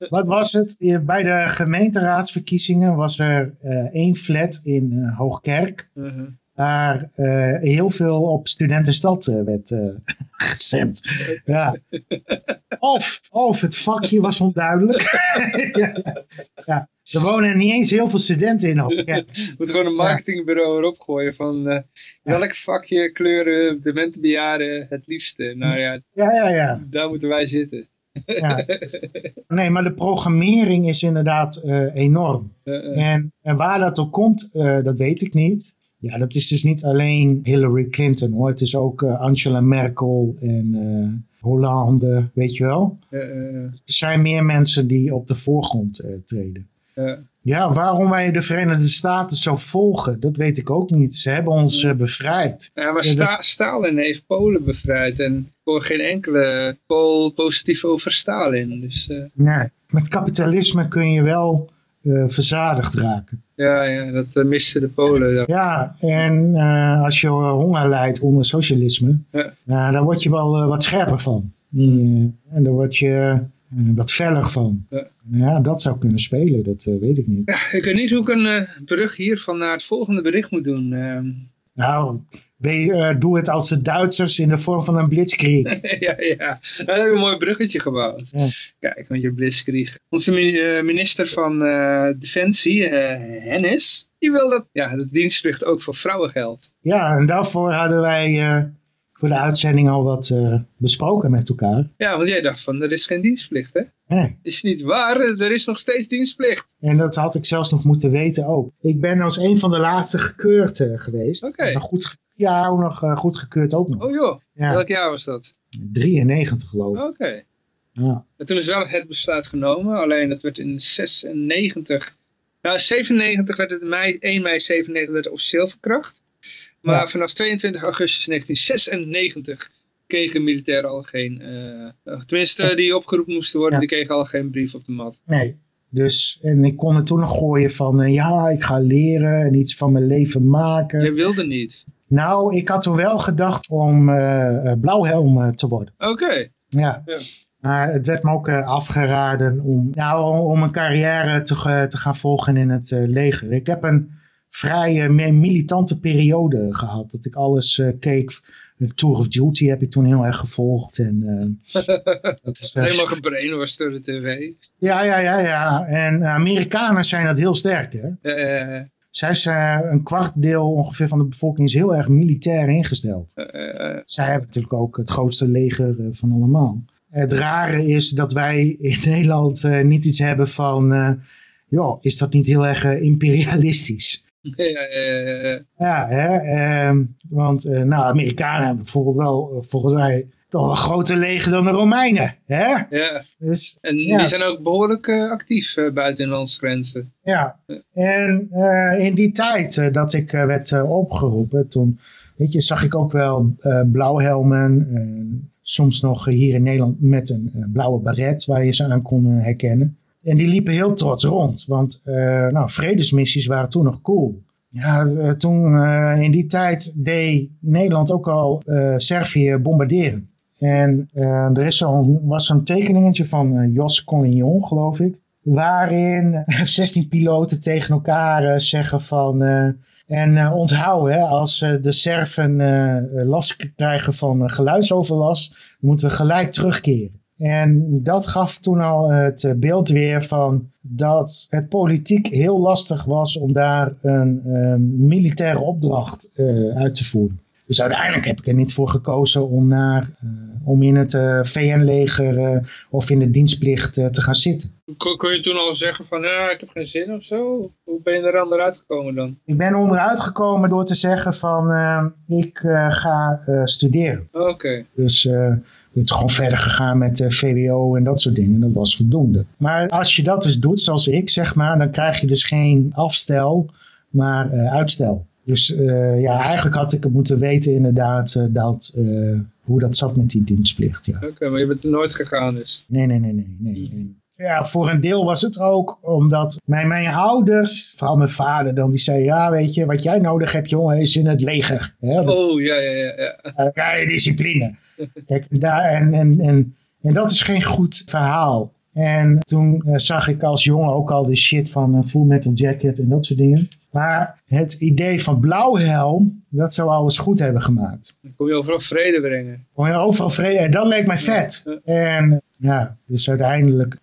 Wat was het? Bij de gemeenteraadsverkiezingen was er één flat in Hoogkerk. Uh -huh waar uh, heel veel op studentenstad uh, werd uh, <laughs> gestemd. Ja. Of, of het vakje was onduidelijk. <laughs> ja. ja. Er wonen niet eens heel veel studenten in. Op. Ja. Je moet gewoon een marketingbureau erop gooien van welk vakje kleuren de mensenbejaarden het liefste. Nou ja, ja, ja, ja. daar moeten wij zitten. Ja. <laughs> Nee, maar de programmering is inderdaad enorm. En, en waar dat op komt, dat weet ik niet. Ja, dat is dus niet alleen Hillary Clinton hoor. Het is ook uh, Angela Merkel en uh, Hollande, weet je wel. Uh, er zijn meer mensen die op de voorgrond treden. Ja, waarom wij de Verenigde Staten zo volgen, dat weet ik ook niet. Ze hebben ons bevrijd. Ja, maar dat... Stalin heeft Polen bevrijd en ik hoor geen enkele Pool positief over Stalin. Dus, Nee, met kapitalisme kun je wel uh, verzadigd raken. Ja, ja dat uh, misten de Polen. Ja, ja en uh, als je honger lijdt onder socialisme, ja. daar word je wel wat scherper van. en daar word je wat feller van. Ja. ja. dat zou kunnen spelen, dat weet ik niet. Ja, ik weet niet hoe ik een brug hiervan naar het volgende bericht moet doen. Nou, uh, doe het als de Duitsers in de vorm van een blitzkrieg. <laughs> ja, ja. Nou, dan heb je een mooi bruggetje gebouwd. Ja. Kijk, met je blitzkrieg. Onze minister van uh, Defensie, uh, Hennis, die wil dat ja, de dienstplicht ook voor vrouwen geldt. Ja, en daarvoor hadden wij voor de uitzending al wat besproken met elkaar. Ja, want jij dacht van, er is geen dienstplicht, hè? Nee. Is niet waar, er is nog steeds dienstplicht. En dat had ik zelfs nog moeten weten ook. Ik ben als een van de laatste gekeurd geweest. Oké. Okay. goed ja, ook nog uh, goedgekeurd ook nog. Oh joh, ja. welk jaar was dat? 93 geloof ik. Oké. Okay. Ja. En toen is wel het besluit genomen, alleen dat werd in 96, nou 97 werd het mei, 1 mei 97 werd officieel verkracht. Maar ja. vanaf 22 augustus 1996 kregen militairen al geen, uh, tenminste die opgeroepen moesten worden, ja. die kregen al geen brief op de mat. Nee, dus, en ik kon er toen nog gooien van, uh, ja, ik ga leren en iets van mijn leven maken. Je wilde niet? Nou, ik had toen wel gedacht om uh, blauwhelm te worden. Oké. Okay. Ja. ja. Maar het werd me ook afgeraden om, nou, om een carrière te, te gaan volgen in het leger. Ik heb een vrij militante periode gehad. Dat ik alles keek Tour of Duty heb ik toen heel erg gevolgd. En, uh, <laughs> dat is helemaal gebrainwashed door de tv. Ja, ja, ja, ja. En Amerikanen zijn dat heel sterk, hè? Uh, zij zijn een kwart deel ongeveer van de bevolking is heel erg militair ingesteld. Zij hebben natuurlijk ook het grootste leger van allemaal. Het rare is dat wij in <laughs> Nederland niet iets hebben van... joh, is dat niet heel erg imperialistisch? Ja, ja, ja. hè, eh, want uh, nou, Amerikanen hebben bijvoorbeeld wel, volgens mij, toch een groter leger dan de Romeinen. Hè? Ja, dus, en die zijn ook behoorlijk uh, actief uh, buiten landsgrenzen. Ja, en in die tijd dat ik werd opgeroepen, toen weet je, zag ik ook wel blauwhelmen, soms nog hier in Nederland met een blauwe baret waar je ze aan kon herkennen. En die liepen heel trots rond, want uh, nou, vredesmissies waren toen nog cool. Ja, uh, toen uh, in die tijd deed Nederland ook al Servië bombarderen. En er is zo was zo'n tekeningetje van Jos Collignon, geloof ik. Waarin <laughs> 16 piloten tegen elkaar zeggen van... en onthouden, als de Serven last krijgen van geluidsoverlast... moeten we gelijk terugkeren. En dat gaf toen al het beeld weer van dat het politiek heel lastig was om daar een um, militaire opdracht uh, uit te voeren. Dus uiteindelijk heb ik er niet voor gekozen om, naar, uh, om in het uh, VN-leger of in de dienstplicht te gaan zitten. Kon, kon, je toen al zeggen van ja, ik heb geen zin of zo? Hoe ben je er onderuit gekomen dan? Ik ben onderuit gekomen door te zeggen van ik ga studeren. Oké. Dus het is gewoon verder gegaan met uh, VWO en dat soort dingen. Dat was voldoende. Maar als je dat dus doet, zoals ik zeg maar, dan krijg je dus geen afstel, maar uh, uitstel. Dus uh, ja, eigenlijk had ik het moeten weten inderdaad dat, hoe dat zat met die dienstplicht. Ja. Oké, maar je bent er nooit gegaan dus? Nee, nee, nee, nee. nee, nee. Ja, voor een deel was het ook omdat mijn, mijn ouders, vooral mijn vader dan, die zei, ja weet je, wat jij nodig hebt jongen is in het leger. Hè? Oh, ja, ja, ja. ja. Uh, discipline. Kijk, daar, en, en, en, en dat is geen goed verhaal. En toen uh, zag ik als jongen ook al de shit van uh, Full Metal Jacket en dat soort dingen. Maar het idee van blauwhelm, dat zou alles goed hebben gemaakt. Dan kon je overal vrede brengen. Kon je overal vrede, en dat leek mij vet. En ja, dus uiteindelijk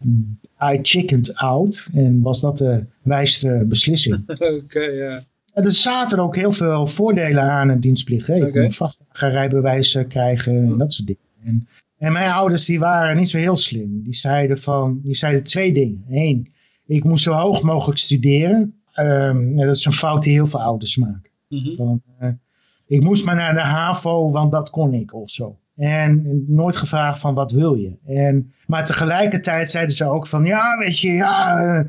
I chickened out. En was dat de wijste beslissing. <laughs> Oké, ja. En er zaten ook heel veel voordelen aan een dienstplicht. Hè? Je okay. kon vast rijbewijs krijgen en dat soort dingen. En, en, mijn ouders die waren niet zo heel slim. Die zeiden, van, die zeiden twee dingen. Eén, ik moest zo hoog mogelijk studeren. Um, dat is een fout die heel veel ouders maken. Mm -hmm. van, uh, ik moest maar naar de HAVO, want dat kon ik of zo. En nooit gevraagd van wat wil je. En, maar tegelijkertijd zeiden ze ook van ja weet je ja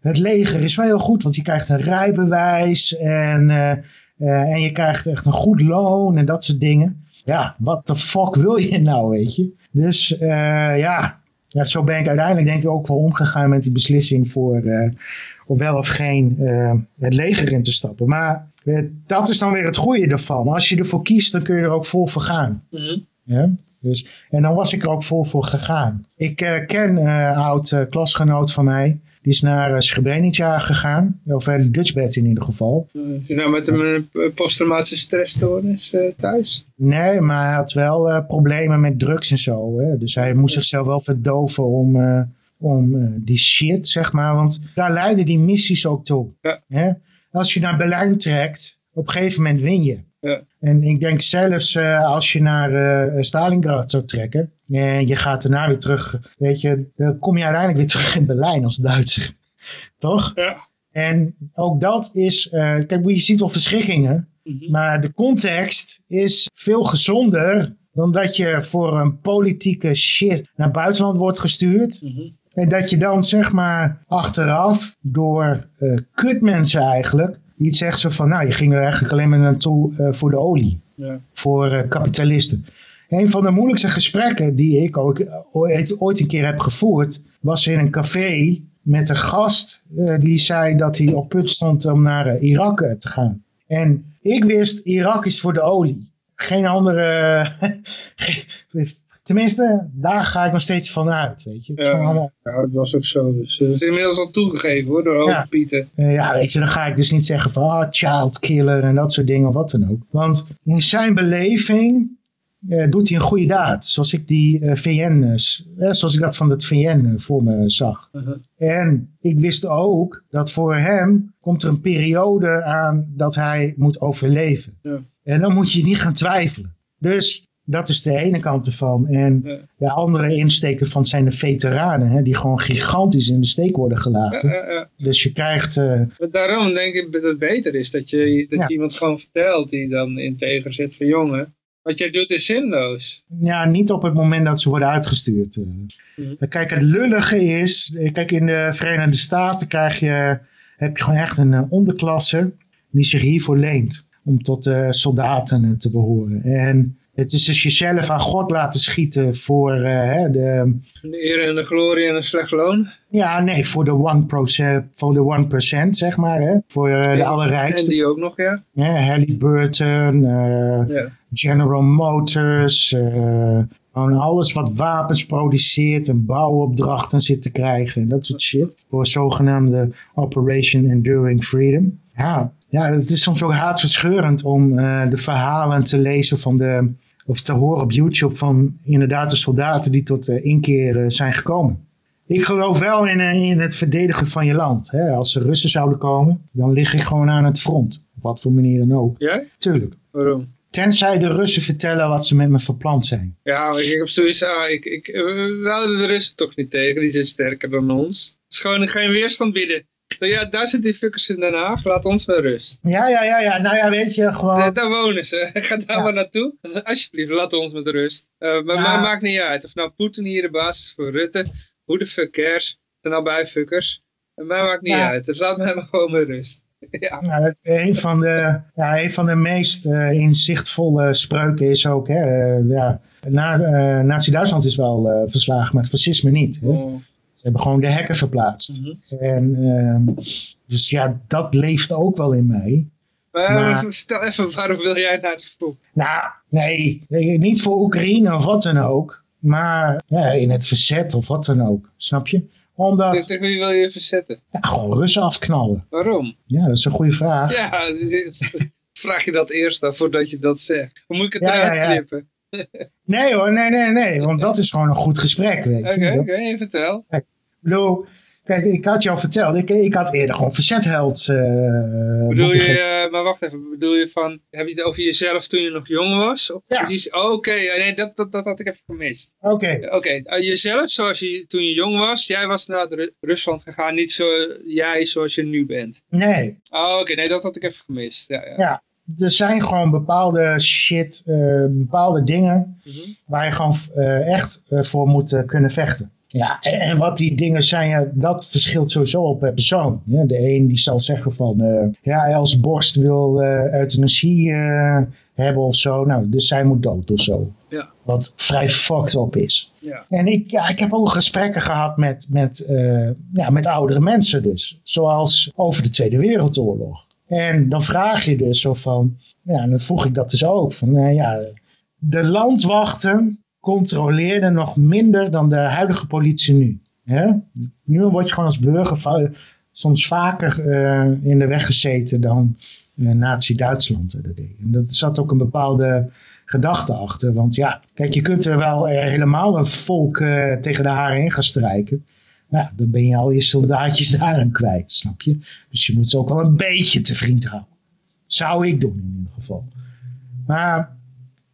het leger is wel heel goed. Want je krijgt een rijbewijs en, uh, uh, en je krijgt echt een goed loon en dat soort dingen. Ja wat de fuck wil je nou weet je. Dus ja, zo ben ik uiteindelijk denk ik ook wel omgegaan met die beslissing voor of wel of geen het leger in te stappen. Maar dat is dan weer het goede ervan. Als je ervoor kiest dan kun je er ook vol voor gaan. Mm. Ja? Dus, en dan was ik er ook vol voor gegaan. Ik uh, ken een uh, oud uh, klasgenoot van mij. Die is naar Srebrenica gegaan. Of de Dutchbed in ieder geval. Is je nou met een posttraumatische stressstoornis thuis? Nee, maar hij had wel problemen met drugs en zo. Hè? Dus hij moest zichzelf wel verdoven om, om die shit, zeg maar. Want daar leiden die missies ook toe. Ja. Hè? Als je naar Berlijn trekt, op een gegeven moment win je. Ja. En ik denk zelfs uh, als je naar uh, Stalingrad zou trekken en je gaat daarna weer terug, weet je, dan kom je uiteindelijk weer <laughs> terug in Berlijn als Duitser. <laughs> Toch? Ja. En ook dat is, uh, kijk, je ziet wel verschrikkingen, mm -hmm. maar de context is veel gezonder dan dat je voor een politieke shit naar buitenland wordt gestuurd. Mm -hmm. En dat je dan zeg maar achteraf door kutmensen eigenlijk die zegt zo van, nou, je ging er eigenlijk alleen maar naartoe uh, voor de olie. Ja. Voor uh, kapitalisten. Een van de moeilijkste gesprekken die ik ook ooit, ooit een keer heb gevoerd, was in een café met een gast uh, die zei dat hij op put stond om naar Irak te gaan. En ik wist, Irak is voor de olie. Geen andere... <laughs> Tenminste, daar ga ik nog steeds van uit, weet je. Het is ja, allemaal... ja, dat was ook zo. Dus, uh, het is inmiddels al toegegeven hoor, door ja. Pieten. Uh, ja, weet je, dan ga ik dus niet zeggen van ah, child killer en dat soort dingen of wat dan ook. Want in zijn beleving eh, doet hij een goede daad. Zoals ik die eh, VN, eh, eh, zoals ik dat van het VN eh, voor me zag. Uh-huh. En ik wist ook dat voor hem komt er een periode aan dat hij moet overleven. Ja. En dan moet je niet gaan twijfelen. Dus dat is de ene kant ervan. En Ja. de andere insteek ervan zijn de veteranen, hè, die gewoon gigantisch in de steek worden gelaten. ja, ja. Dus je krijgt, eh, daarom denk ik dat het beter is dat je, dat iemand gewoon vertelt die dan integer zit van jongen. Wat jij doet is zinloos. ja, niet op het moment dat ze worden uitgestuurd. eh. Mhm. Kijk, het lullige is, eh, kijk in de Verenigde Staten krijg je, heb je gewoon echt een onderklasse die zich hiervoor leent. Om tot de soldaten te behoren. En het is dus jezelf aan God laten schieten voor eh, hè, de, De eer en de glorie en een slecht loon. ja nee, voor de 1%, voor de 1% zeg maar, hè, voor eh, de Ja, allerrijkste. En die ook nog, ja. Hè, Halliburton, eh, ja. General Motors, gewoon alles wat wapens produceert en bouwopdrachten zit te krijgen en dat soort shit. Voor zogenaamde Operation Enduring Freedom. Ja, ja het is soms ook haatverscheurend om de verhalen te lezen van de, of te horen op YouTube van inderdaad de soldaten die tot inkeer eh, zijn gekomen. Ik geloof wel in, eh, in het verdedigen van je land. Hè. Als er Russen zouden komen, dan lig ik gewoon aan het front. Op wat voor manier dan ook. Jij? Tuurlijk. Waarom? Tenzij de Russen vertellen wat ze met me verplant zijn. Ja, maar ik heb zoiets, ah, ik, ik, eh, we houden de Russen toch niet tegen, die zijn sterker dan ons. Het is gewoon geen weerstand bieden. Nou Ja, daar zitten die fuckers in Den Haag, laat ons maar rust. Ja, ja, ja, ja. Nou ja, weet je, gewoon... Daar, daar wonen ze, <laughs> ga daar Ja. maar naartoe. <laughs> Alsjeblieft, laat ons met rust. Eh, maar Ja. maar maakt niet uit, of nou Poetin hier de basis is voor Rutte, hoe de fuck cares, al bijfuckers. En mij maakt niet uit, dus laat mij maar gewoon met rust. <laughs> ja. Nou, het, een, van de, ja, een van de meest eh, inzichtvolle spreuken is ook... Hè, eh, ja, na, eh, Nazi-Duitsland is wel eh, verslagen, maar het fascisme niet. Hè. Oh. Ze hebben gewoon de hekken verplaatst. Mhm. En, ehm, dus ja, dat leeft ook wel in mij. Maar, Maar- vertel even, waarom wil jij naar het vroeg? Nou, nee, niet voor Oekraïne of wat dan ook. Maar ja, in het verzet of wat dan ook. Snap je? Omdat, Tegen wie wil je verzetten? ja, gewoon Russen afknallen. Waarom? Ja, dat is een goede vraag. Ja, <laughs> vraag je dat eerst dan voordat je dat zegt. Hoe moet ik het Ja, ja, eruit ja. knippen? Nee hoor, nee, nee, nee. Want <laughs> dat is gewoon een goed gesprek, weet je. Oké, oké, vertel. Bedoel, kijk, ik had jou verteld, ik, ik had eerder gewoon verzetheld. eh Bedoel je, eh, maar wacht even, bedoel je van, heb je het over jezelf toen je nog jong was? Of Ja. oh, oké, nee, dat, dat, dat had ik even gemist. Oké, Oké, eh, jezelf zoals je toen je jong was, jij was naar Ru- Rusland gegaan, niet zo, jij zoals je nu bent. nee. Oh, oké, nee, dat had ik even gemist. Ja, ja. Ja, er zijn gewoon bepaalde shit, bepaalde dingen Mhm. waar je gewoon echt voor moet kunnen vechten. Ja, en, en wat die dingen zijn, ja, dat verschilt sowieso op per persoon. De een die zal zeggen van, eh, ja, Els Borst wil eh euthanasie eh, hebben of zo. Nou, dus zij moet dood of zo. Ja. Wat vrij fucked up is. Ja. En ik, ja, ik heb ook gesprekken gehad met, met, ja, met oudere mensen dus. Zoals over de Tweede Wereldoorlog. En dan vraag je dus zo van, ja, en dan vroeg ik dat dus ook. Van, eh, ja, de landwachten controleerden nog minder dan de huidige politie nu. Hè? Nu word je gewoon als burger soms vaker eh, in de weg gezeten dan eh, Nazi-Duitsland. En dat zat ook een bepaalde gedachte achter. Want ja, kijk, je kunt er wel eh, helemaal een volk tegen de haren in gaan strijken. Nou, dan ben je al je soldaatjes daarin kwijt, snap je? Dus je moet ze ook wel een beetje te vriend houden. Zou ik doen in ieder geval. Maar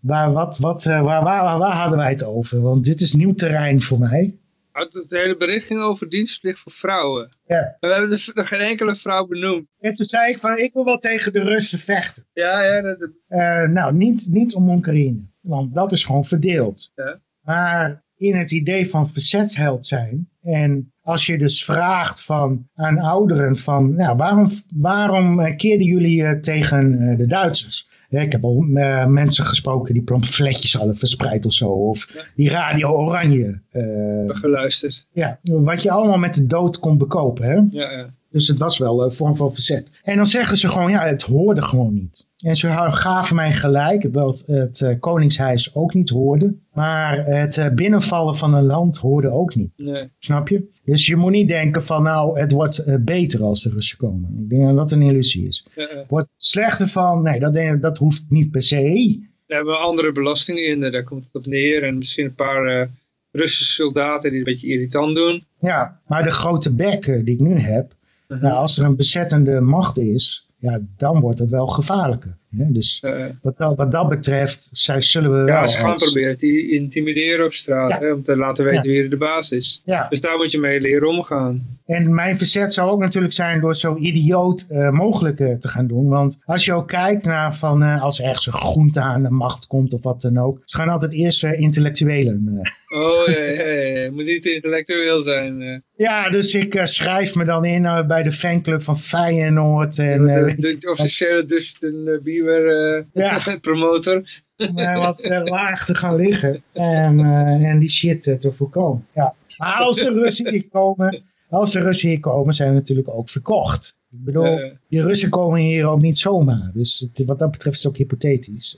waar, wat, wat, eh, waar, waar, waar hadden wij het over? Want dit is nieuw terrein voor mij. Het het hele bericht ging over dienstplicht voor vrouwen. Ja. We hebben dus nog geen enkele vrouw benoemd. En toen zei ik van, ik wil wel tegen de Russen vechten. Ja, ja, dat, Eh, nou, niet, niet om Oekraïne. Want dat is gewoon verdeeld. Ja. Maar in het idee van verzetsheld zijn. En als je dus vraagt van, aan ouderen van, nou, waarom, waarom eh, keerden jullie tegen de Duitsers? Ja, ik heb al eh, mensen gesproken die pamfletjes hadden verspreid of zo. Of Ja. die Radio Oranje. eh, geluisterd. ja, wat je allemaal met de dood kon bekopen. Hè? Ja, ja. Dus het was wel een vorm van verzet. En dan zeggen ze gewoon, ja, het hoorde gewoon niet. En ze gaven mij gelijk dat het eh, Koningshuis ook niet hoorde. Maar het eh, binnenvallen van een land hoorde ook niet. Nee. Snap je? Dus je moet niet denken van, nou, het wordt eh, beter als de Russen komen. Ik denk dat dat een illusie is. Wordt het slechter van, nee, dat, denk ik- dat hoeft niet per se. Daar hebben we andere belastingen in, daar komt het op neer. En misschien een paar eh, Russische soldaten die een beetje irritant doen. Ja, maar de grote bek eh, die ik nu heb. Nou, als er een bezettende macht is, ja, dan wordt het wel gevaarlijker. Hè? Dus Eh, wat dat, wat dat betreft, zij zullen we ja, wel ze gaan als- proberen te intimideren op straat, Ja. hè, om te laten weten Ja. wie er de baas is. Ja, Dus daar moet je mee leren omgaan. en mijn verzet zou ook natuurlijk zijn door zo idioot eh, mogelijk te gaan doen. Want als je ook kijkt naar van, eh, als er ergens een groente aan de macht komt of wat dan ook. Ze gaan altijd eerst intellectuelen. Oh, <laughs> ja, ja, moet niet te intellectueel zijn. Ja, dus ik schrijf me dan in bij de fanclub van Feyenoord. En, de, officiële Dustin uh, Eh, Ja. <laughs> promotor. om wat eh, laag te gaan liggen en, eh, en die shit te voorkomen. Ja. Maar als de Russen hier komen, als de Russen hier komen, zijn we natuurlijk ook verkocht. Ik bedoel, die Russen komen hier ook niet zomaar. Dus het, wat dat betreft is het ook hypothetisch.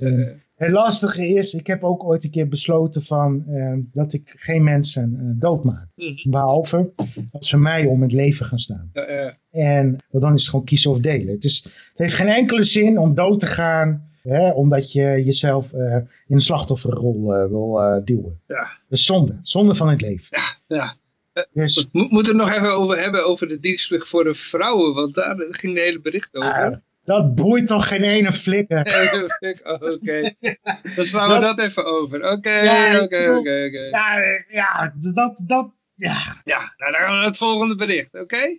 Het lastige is, ik heb ook ooit een keer besloten van, eh, dat ik geen mensen eh, doodmaak. Mhm. Behalve als ze mij om het leven gaan staan. En dan is het gewoon kiezen of delen. Het, is, het heeft geen enkele zin om dood te gaan. Hè, omdat je jezelf eh, in een slachtofferrol eh, wil duwen. Ja. Dat is zonde. Zonde van het leven. ja. Dus Mo- Moeten we het nog even over hebben over de dienstplicht voor de vrouwen? Want daar ging de hele bericht over. ah, dat boeit toch geen ene flikker. <laughs> Oh, Oké, <laughs> dan slaan we dat even over. Oké, oké, oké. Ja, ja dat, dat, ja, Ja, nou dan gaan we naar het volgende bericht, oké?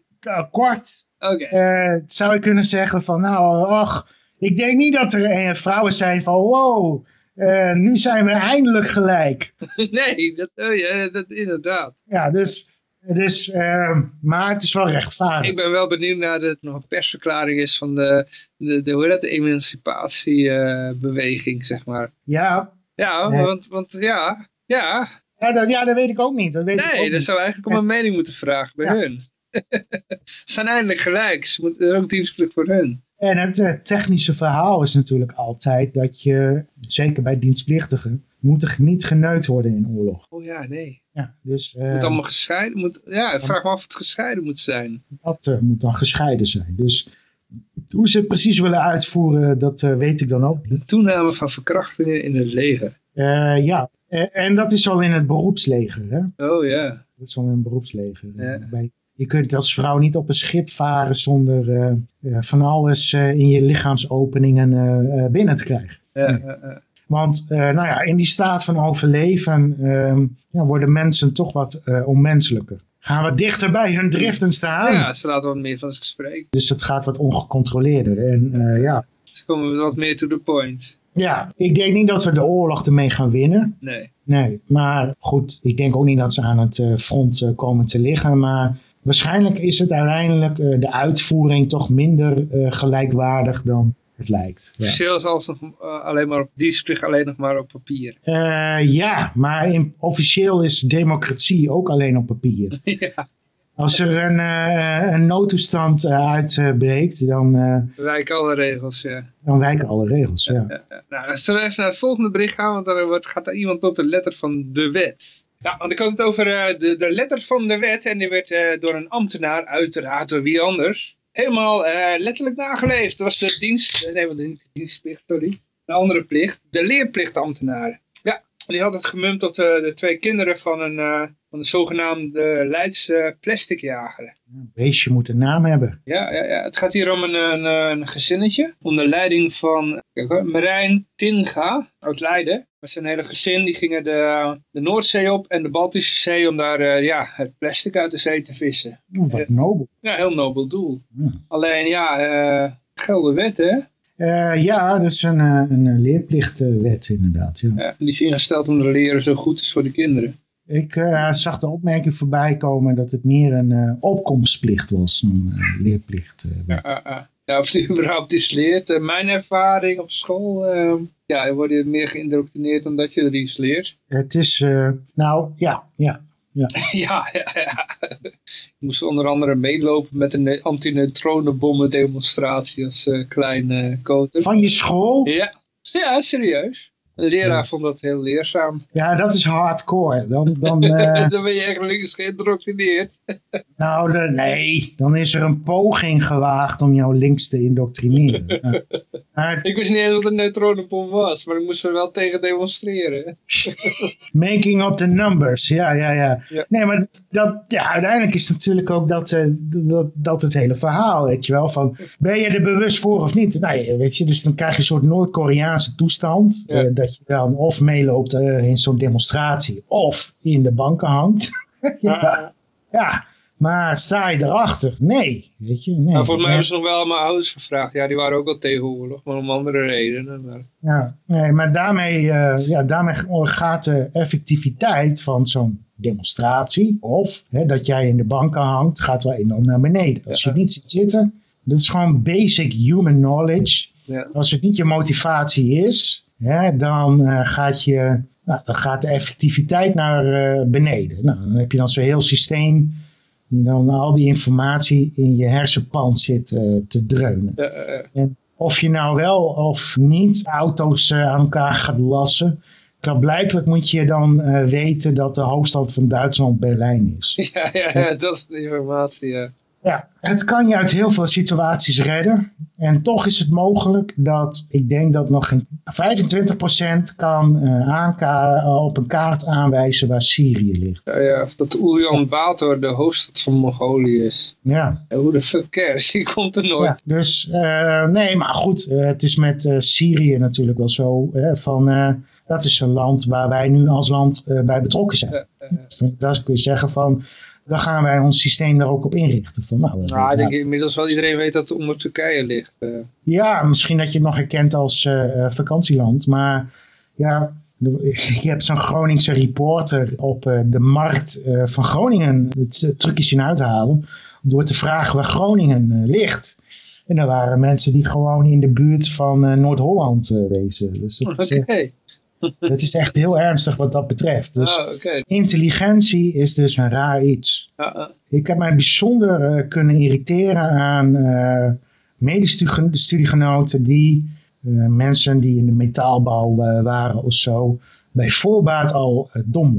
kort. Oké. eh, zou je kunnen zeggen van, nou, ach, ik denk niet dat er eh, vrouwen zijn van, wow, eh, nu zijn we eindelijk gelijk. <laughs> Nee, dat, oh dat inderdaad. Ja, dus, dus eh, maar het is wel rechtvaardig. Ik ben wel benieuwd naar dat het nog een persverklaring is van de, de, de, hoe heet dat, de emancipatiebeweging, zeg maar. Ja, Ja, Nee. want, want ja, ja, Ja dat, ja, dat weet ik ook niet. Dat weet ik ook nee, dat niet. zou eigenlijk om een mening moeten vragen bij Ja. hun. <laughs> Ze zijn eindelijk gelijk, ze moeten er ook dienstplicht voor hun. En het eh, technische verhaal is natuurlijk altijd dat je, zeker bij dienstplichtigen, moet er niet geneukt worden in oorlog. Oh ja, nee. Ja, dus eh, Het moet allemaal gescheiden, moet, ja, ik vraag me af of het gescheiden moet zijn. dat eh, moet dan gescheiden zijn. Dus hoe ze het precies willen uitvoeren, dat eh, weet ik dan ook niet. De toename van verkrachtingen in het leger. Eh, ja, Eh, en dat is al in het beroepsleger. Hè? Oh ja. Dat is al in het beroepsleger. Ja. Bij, je kunt als vrouw niet op een schip varen zonder eh, eh, van alles eh, in je lichaamsopeningen binnen te krijgen. ja. Want nou ja, in die staat van overleven ehm, ja, worden mensen toch wat onmenselijker. Gaan wat dichter bij hun driften staan. Ja, ze laten wat meer van zich spreken. Dus het gaat wat ongecontroleerder. En ja. Ze komen wat meer to the point. ja, ik denk niet dat we de oorlog ermee gaan winnen. Nee. Nee, maar goed, ik denk ook niet dat ze aan het front komen te liggen. Maar waarschijnlijk is het uiteindelijk eh, de uitvoering toch minder eh, gelijkwaardig dan het lijkt. Ja. Verschil is alles nog, eh, alleen maar op dienstplicht alleen nog maar op papier. Ja, maar in, officieel is democratie ook alleen op papier. <laughs> ja, Als er een, een noodtoestand uitbreekt, dan, wijken alle regels, ja. dan wijken alle regels. Ja. Nou, zullen we even naar het volgende bericht gaan, want dan wordt, gaat er iemand op de letter van de wet. Ja, want ik had het over eh, de, de letter van de wet en die werd eh, door een ambtenaar, uiteraard door wie anders, helemaal eh, letterlijk nageleefd. Dat was de dienst, nee, wat de dienstplicht, sorry. De andere plicht, de leerplichtambtenaar. Die had het gemumd tot eh, de twee kinderen van een, eh, van de zogenaamde Leidse plasticjager. Een beestje moet een naam hebben. Ja, ja, ja, het gaat hier om een, een, een gezinnetje onder leiding van kijk hoor, Marijn Tinga uit Leiden. Met zijn hele gezin, die gingen de, de Noordzee op en de Baltische Zee om daar eh, ja, het plastic uit de zee te vissen. Oh, wat nobel. Ja, heel nobel doel. Ja. Alleen ja, eh gelden wet hè. Eh, ja, dat is een, eh, een leerplichtwet inderdaad. Ja. Ja, die is ingesteld om de leren zo goed is voor de kinderen. Ik eh, zag de opmerking voorbij komen dat het meer een eh, opkomstplicht was dan een leerplichtwet. Ja, ja, of die <laughs> überhaupt iets leert. Mijn ervaring op school, ja, je wordt meer geïndoctrineerd dan dat je er iets leert. Het is, nou ja, ja. <laughs> Ja, ja, ja. Ik moest onder andere meelopen met een antineutronenbommen demonstratie als eh kleine koter. Van je school? Ja. ja, serieus. De leraar vond dat heel leerzaam. Ja, dat is hardcore. Dan, dan, <laughs> eh, Dan ben je echt links geïndoctrineerd. <laughs> nou, de, nee, dan is er een poging gewaagd om jou links te indoctrineren. <laughs> Maar Ik wist niet eens wat een neutronenbom was, maar ik moest er wel tegen demonstreren. making up the numbers, ja, ja, ja. Ja. Nee, maar dat, ja, uiteindelijk is het natuurlijk ook dat, eh, dat, dat het hele verhaal, weet je wel, van ben je er bewust voor of niet? Nee, weet je, dus dan krijg je een soort Noord-Koreaanse toestand, Ja. Dat je dan of meeloopt eh, in zo'n demonstratie, of in de banken hangt. <laughs> ja, ja, maar sta je erachter? Nee, weet je, nee. Nou, volgens mij hebben ze nog wel aan mijn ouders gevraagd. Ja, die waren ook wel tegen oorlog, maar om andere redenen. Maar... Ja, nee, maar daarmee, eh, ja, daarmee gaat de effectiviteit van zo'n demonstratie, of hè, dat jij in de banken hangt, gaat wel enorm naar beneden. Als je niet ziet zitten, dat is gewoon basic human knowledge. Ja. Als het niet je motivatie is, hè, dan, eh, gaat je, nou, dan gaat de effectiviteit naar eh, beneden. Nou, dan heb je dan zo'n heel systeem die dan al die informatie in je hersenpan zit eh, te dreunen. Eh. Of je nou wel of niet auto's aan elkaar gaat lassen. Klaarblijkelijk moet je dan weten dat de hoofdstad van Duitsland Berlijn is. <laughs> ja, ja, ja, dat is de informatie, ja. Ja, het kan je uit heel veel situaties redden. En toch is het mogelijk dat, ik denk dat nog geen 25% kan eh, aanka- op een kaart aanwijzen waar Syrië ligt. Ja, ja, of dat Ulaanbaatar de hoofdstad van Mongolië is. Ja, hoe de fuck cares? <laughs> Die komt er nooit. ja. dus eh, nee, maar goed, eh, het is met eh, Syrië natuurlijk wel zo. Hè, van, eh, dat is een land waar wij nu als land eh, bij betrokken zijn. Eh, Dus dan daar kun je zeggen van, dan gaan wij ons systeem daar ook op inrichten. Van, nou, Nou, ik denk inmiddels wel iedereen weet dat het onder Turkije ligt. eh. Ja, misschien dat je het nog herkent als eh, eh, vakantieland. Maar ja, <laughs> je hebt zo'n Groningse reporter op de markt van Groningen het trucje zien uithalen. Door te vragen waar Groningen ligt. En er waren mensen die gewoon in de buurt van Noord-Holland wezen. Dus Oké. <laughs> het is echt heel ernstig wat dat betreft. Dus Ah, intelligentie is dus een raar iets. Ik heb mij bijzonder eh, kunnen irriteren aan eh medestudiegenoten die eh, mensen die in de metaalbouw waren of zo, bij voorbaat al dom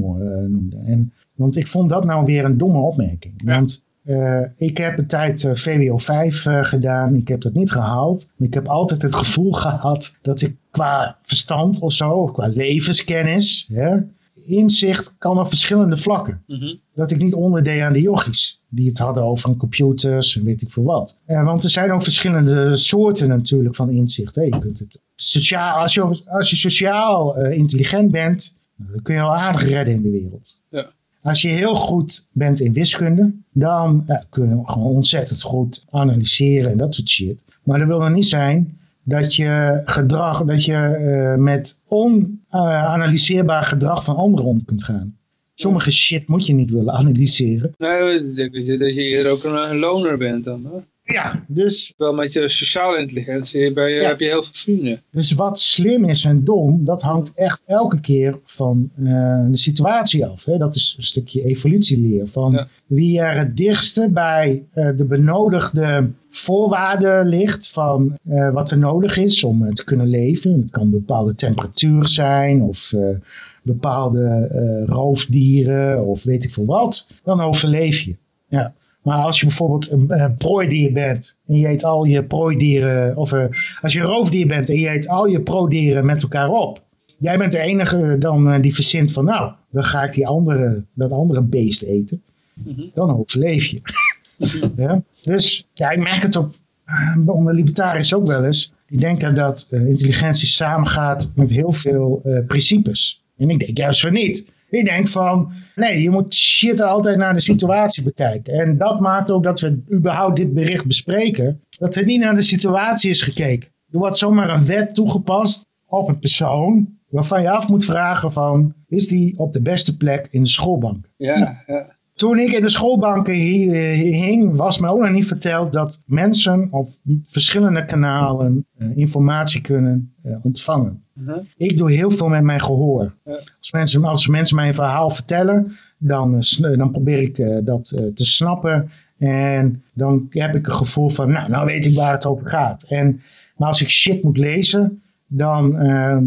noemden. En, want ik vond dat nou weer een domme opmerking. Ja. Want eh, ik heb een tijd eh, VWO 5 eh, gedaan, ik heb dat niet gehaald. Maar ik heb altijd het gevoel <laughs> gehad dat ik qua verstand of zo, of qua levenskennis, hè, inzicht kan op verschillende vlakken Mhm. dat ik niet onderdeed aan de yogis. Die het hadden over computers en weet ik veel wat. Eh, want er zijn ook verschillende soorten natuurlijk van inzicht. Hè. Je kunt het sociaal, als, je, als je sociaal intelligent bent, dan kun je al aardig redden in de wereld. Ja. Als je heel goed bent in wiskunde, dan ja, kun je gewoon ontzettend goed analyseren en dat soort shit. Maar dat wil dan niet zijn dat je gedrag, dat je eh, met onanalyseerbaar gedrag van anderen om kunt gaan. Sommige shit moet je niet willen analyseren. Nee, dat je, eerder ook een, een loner bent dan. Hoor. Ja, dus, Wel met je sociale intelligentie Ja. heb je heel veel vrienden. dus wat slim is en dom, dat hangt echt elke keer van eh, de situatie af. Hè? Dat is een stukje evolutieleer. Van Ja. wie er het dichtste bij eh, de benodigde voorwaarden ligt van eh, wat er nodig is om te kunnen leven. Het kan een bepaalde temperatuur zijn of bepaalde roofdieren of weet ik veel wat. Dan overleef je. Ja. Maar als je bijvoorbeeld een, een prooidier bent en je eet al je prooidieren, of eh, als je een roofdier bent en je eet al je proodieren met elkaar op. Jij bent de enige dan eh, die verzint van nou, dan ga ik die andere, dat andere beest eten. Mhm. Dan overleef je. <laughs> ja? Dus ja, ik merk het op, eh, onder libertariërs ook wel eens. Die denken dat eh, intelligentie samengaat met heel veel principes. En ik denk juist van niet. Ik denk van, nee, je moet shit altijd naar de situatie bekijken. En dat maakt ook dat we überhaupt dit bericht bespreken. Dat er niet naar de situatie is gekeken. Er wordt zomaar een wet toegepast op een persoon. Waarvan je af moet vragen van, is die op de beste plek in de schoolbank? Ja, ja. Toen ik in de schoolbanken eh, hing, was me ook nog niet verteld dat mensen op verschillende kanalen eh, informatie kunnen eh, ontvangen. Mhm. Ik doe heel veel met mijn gehoor. Als, mensen, als mensen mij een verhaal vertellen, dan, dan probeer ik dat te snappen. En dan heb ik een gevoel van, nou, nou weet ik waar het over gaat. En, maar als ik shit moet lezen, dan,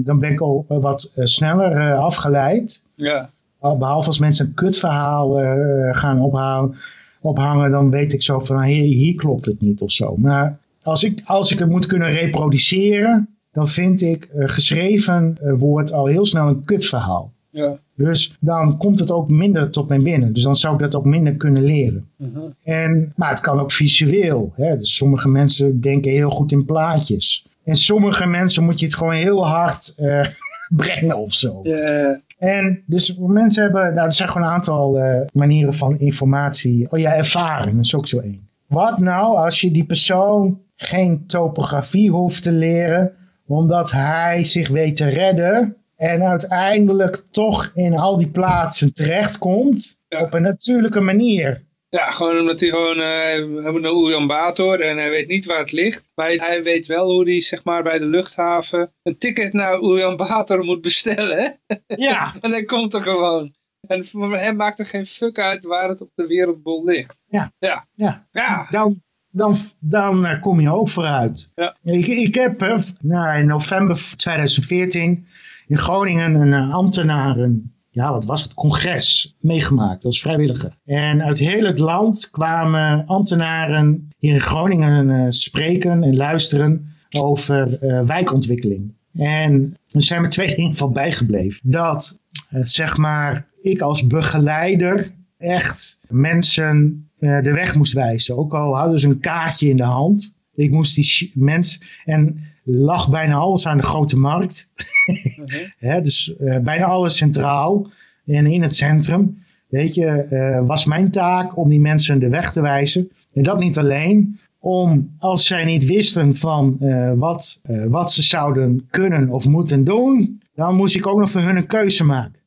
dan ben ik al wat sneller afgeleid. ja. Al- Behalve als mensen een kutverhaal eh, gaan ophalen, ophangen, dan weet ik zo van hier, hier klopt het niet of zo. Maar als ik, als ik het moet kunnen reproduceren, dan vind ik eh, geschreven eh, woord al heel snel een kutverhaal. Ja. Dus dan komt het ook minder tot mij binnen. Dus dan zou ik dat ook minder kunnen leren. Mhm. En, maar het kan ook visueel. Hè? Dus sommige mensen denken heel goed in plaatjes. En sommige mensen moet je het gewoon heel hard <laughs> brengen of zo. Ja, En dus mensen hebben, nou, er zijn gewoon een aantal eh, manieren van informatie. Oh ja, ervaren, dat is ook zo één. Wat nou als je die persoon geen topografie hoeft te leren, omdat hij zich weet te redden en uiteindelijk toch in al die plaatsen terechtkomt Ja. op een natuurlijke manier. Ja, gewoon omdat hij gewoon, eh, hij moet naar Ulaanbaatar en hij weet niet waar het ligt. Maar hij, weet wel hoe hij zeg maar bij de luchthaven een ticket naar Ulaanbaatar moet bestellen. <laughs> Ja, En hij komt er gewoon. En voor hem maakt het geen fuck uit waar het op de wereldbol ligt. Ja. Ja. ja. Ja. Dan, dan, dan eh, kom je ook vooruit. Ja. Ik, ik heb nou, in november 2014 in Groningen een eh, ambtenaren, ja wat was het, congres meegemaakt als vrijwilliger. En uit heel het land kwamen ambtenaren hier in Groningen eh, spreken en luisteren over eh, wijkontwikkeling. En er zijn me twee dingen van bijgebleven. Dat, eh, zeg maar, ik als begeleider echt mensen de weg moest wijzen. Ook al hadden ze een kaartje in de hand. Ik moest die shi- mens... En lag bijna alles aan de grote markt. Mhm. <laughs> Hè, dus eh, bijna alles centraal en in het centrum. Weet je, eh, was mijn taak om die mensen de weg te wijzen. En dat niet alleen om, als zij niet wisten van eh, wat, wat ze zouden kunnen of moeten doen, dan moest ik ook nog voor hun een keuze maken.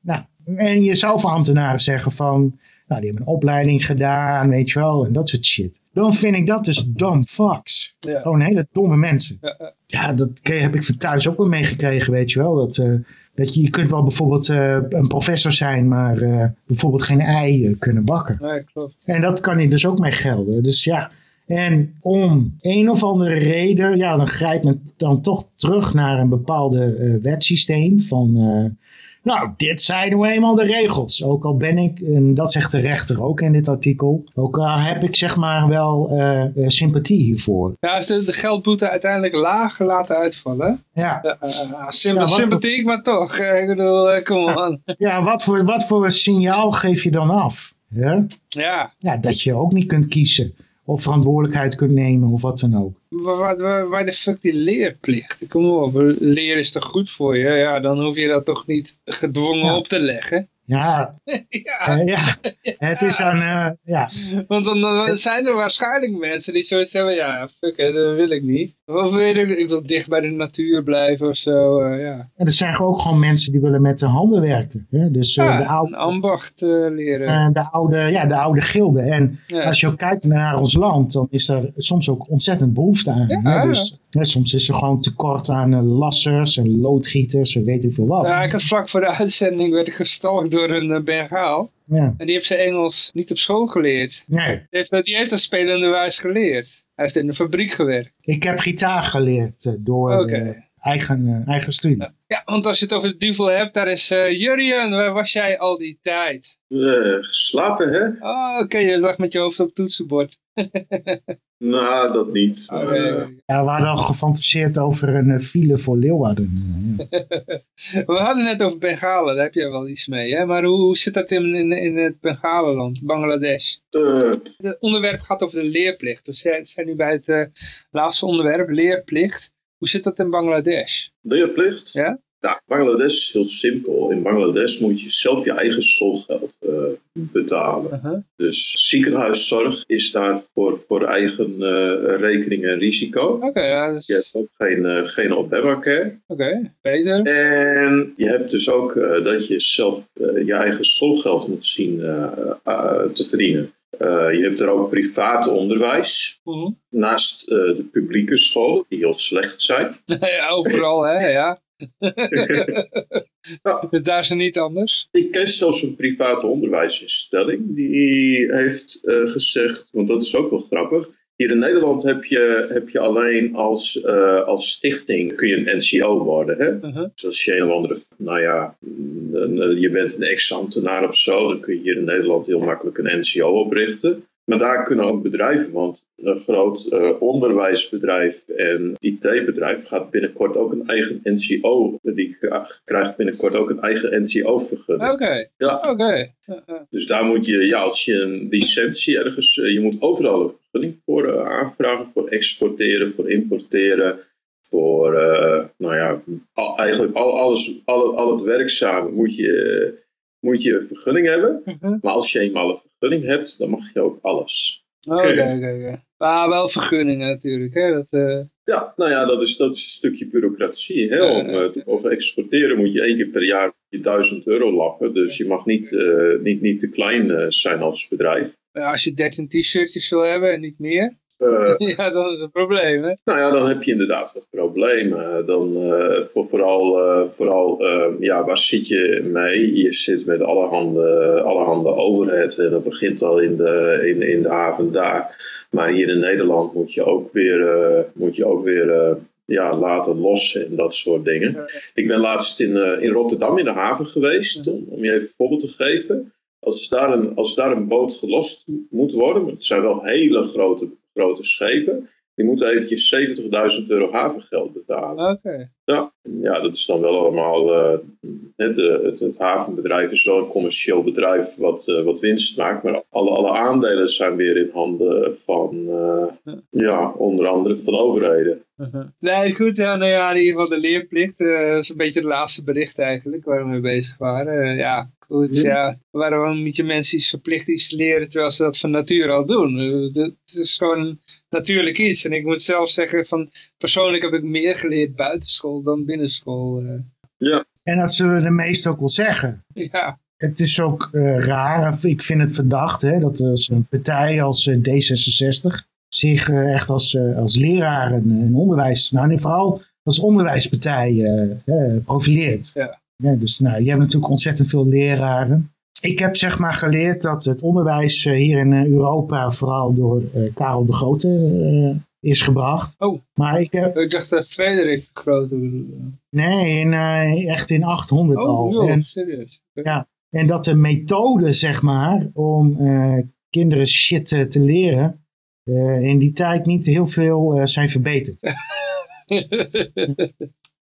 Nou, en je zou van ambtenaren zeggen van, nou die hebben een opleiding gedaan, weet je wel, en dat soort shit. Dan vind ik dat dus dumb fucks. ja. Gewoon hele domme mensen. Ja, ja. Ja, dat kreeg- heb ik van thuis ook wel meegekregen, weet je wel. Dat, eh, dat je, je kunt wel bijvoorbeeld eh, een professor zijn, maar eh, bijvoorbeeld geen ei kunnen bakken. Nee, klopt. En dat kan hier dus ook mee gelden. Dus ja, en om een of andere reden, ja, dan grijpt men dan toch terug naar een bepaalde wetsysteem van... nou, dit zijn nou eenmaal de regels. Ook al ben ik, en dat zegt de rechter ook in dit artikel, ook al heb ik zeg maar wel eh, eh, sympathie hiervoor. Ja, heeft de, de geldboete uiteindelijk laag laten uitvallen. Ja, eh, symp- Ja, wat- sympathiek, maar toch. Ik bedoel, kom on. <laughs> ja wat, voor, wat voor signaal geef je dan af? Ja, ja, dat je ook niet kunt kiezen of verantwoordelijkheid kunt nemen of wat dan ook. waar, waar, waar de fuck die leerplicht? Kom op, leren is toch goed voor je? Ja, dan hoef je dat toch niet gedwongen Ja. op te leggen? Ja, <laughs> Ja, eh, ja. het is aan, eh, ja, want dan, dan zijn er waarschijnlijk mensen die zoiets hebben, ja, fuck it, dat wil ik niet. Of weet ik, ik wil dicht bij de natuur blijven of zo, eh, ja. En er zijn ook gewoon mensen die willen met de handen werken. Hè? Dus Ja, de, een oude, ambacht eh, leren. de, oude, ja, de oude gilde. En Ja. als je ook kijkt naar ons land, dan is er soms ook ontzettend behoefte aan. Ja, hè? ja. Dus, hè, soms is er gewoon tekort aan eh, lassers en loodgieters en weet ik veel wat. Ja, ik had vlak voor de uitzending werd ik gestalkt door een uh, Bengaal. Ja. En die heeft zijn Engels niet op school geleerd. Nee, Die heeft, die heeft dat spelende wijs geleerd. Hij heeft in de fabriek gewerkt. ik heb gitaar geleerd eh, door eh, eigen, eigen studie. Ja, want als je het over de duvel hebt, daar is uh, Jurjen. Waar was jij al die tijd? Geslapen, hè? Oh, oké, je lag met je hoofd op het toetsenbord. <laughs> Nou, dat niet. Oké. Eh, Ja, we hadden al gefantaseerd over een eh, file voor Leeuwarden. <laughs> We hadden net over Bengalen, daar heb jij wel iets mee. Hè? Maar hoe, hoe zit dat in, in, in het Bengalenland, Bangladesh? eh, Het onderwerp gaat over de leerplicht. We zijn, nu bij het laatste onderwerp, leerplicht. Hoe zit dat in Bangladesh? leerplicht? Ja? Nou, Bangladesh is heel simpel. In Bangladesh moet je zelf je eigen schoolgeld eh, betalen. Uh-huh. Dus ziekenhuiszorg is daar voor, voor eigen eh, rekening en risico. Oké, ja, dat Je hebt ook geen, eh, geen Obamacare. oké, beter. En je hebt dus ook dat je zelf je eigen schoolgeld moet zien te verdienen. Je hebt er ook privaat onderwijs. Mhm. Naast de publieke scholen, die heel slecht zijn. <laughs> ja, overal, hè, ja. <laughs> Dus daar is het niet anders. Ik ken zelfs een private onderwijsinstelling die heeft eh, gezegd, want dat is ook wel grappig. Hier in Nederland heb je, heb je alleen als, eh, als stichting kun je een NCO worden. Hè? Uh-huh. Dus als je een of andere, nou ja, een- je bent een ex-ambtenaar of zo, dan kun je hier in Nederland heel makkelijk een NCO oprichten. Maar daar kunnen ook bedrijven, want een groot uh, onderwijsbedrijf en IT-bedrijf gaat binnenkort ook een eigen NCO, die krijgt binnenkort ook een eigen NCO-vergunning. Oké, ja. oké. Dus daar moet je, ja, als je een licentie ergens, uh, je moet overal een vergunning voor uh, aanvragen, voor exporteren, voor importeren, voor, nou ja, al, eigenlijk al, alles, al, al het werkzaam moet je moet je een vergunning hebben. Mhm. Maar als je eenmaal een vergunning hebt, dan mag je ook alles. Oké, oké, oké. Maar wel vergunningen natuurlijk, hè? Dat, uh... Ja, nou ja, dat is, dat is een stukje bureaucratie. Hè? Om uh, te mogen exporteren moet je één keer per jaar je duizend euro lappen. Dus je mag niet, uh, niet, niet te klein zijn als bedrijf. Ja, als je 13 t-shirtjes wil hebben en niet meer. Uh, <laughs> ja, dan is het een probleem, hè? Nou ja, dan heb je inderdaad wat problemen. Dan uh, voor, vooral, uh, vooral ja, waar zit je mee? Je zit met allerhande, allerhande overhead en dat begint al in de, in, in de haven daar. Maar hier in Nederland moet je ook weer, moet je ook weer ja, laten lossen en dat soort dingen. Ik ben laatst in, in Rotterdam in de haven geweest, om, om je even een voorbeeld te geven. Als daar, een, als daar een boot gelost moet worden, maar het zijn wel hele grote grote schepen, die moeten eventjes 70.000 euro havengeld betalen. Oké. Ja, ja, dat is dan wel allemaal. Uh, het, het, het, havenbedrijf is wel een commercieel bedrijf wat, uh, wat winst maakt, maar alle, alle aandelen zijn weer in handen van, uh, ja, onder andere van overheden. -huh. Nee, goed, ja, nou ja, in ieder geval de leerplicht, dat is een beetje het laatste bericht eigenlijk waar we mee bezig waren. ja, goed, Mhm. ja, waarom moet je mensen iets verplicht iets leren terwijl ze dat van nature al doen? Het is gewoon natuurlijk iets. En ik moet zelf zeggen, van persoonlijk heb ik meer geleerd buitenschool dan binnenschool. Uh. Ja. En dat zullen de meesten ook wel zeggen. Ja. Het is ook uh, raar, ik vind het verdacht, hè, dat als een partij als uh, D66 zich echt als, als leraar en, en, onderwijs, nou vooral als onderwijspartij profileert. Ja. Ja, dus nou, je hebt natuurlijk ontzettend veel leraren. Ik heb zeg maar geleerd dat het onderwijs hier in Europa vooral door Karel de Grote is gebracht. Oh, maar ik, heb... ik dacht dat Frederik de Grote Nee, in, uh, echt in 800 oh, al. Joh, en, serieus? Ja, en dat de methode zeg maar om kinderen shit te leren in die tijd niet heel veel zijn verbeterd. <laughs>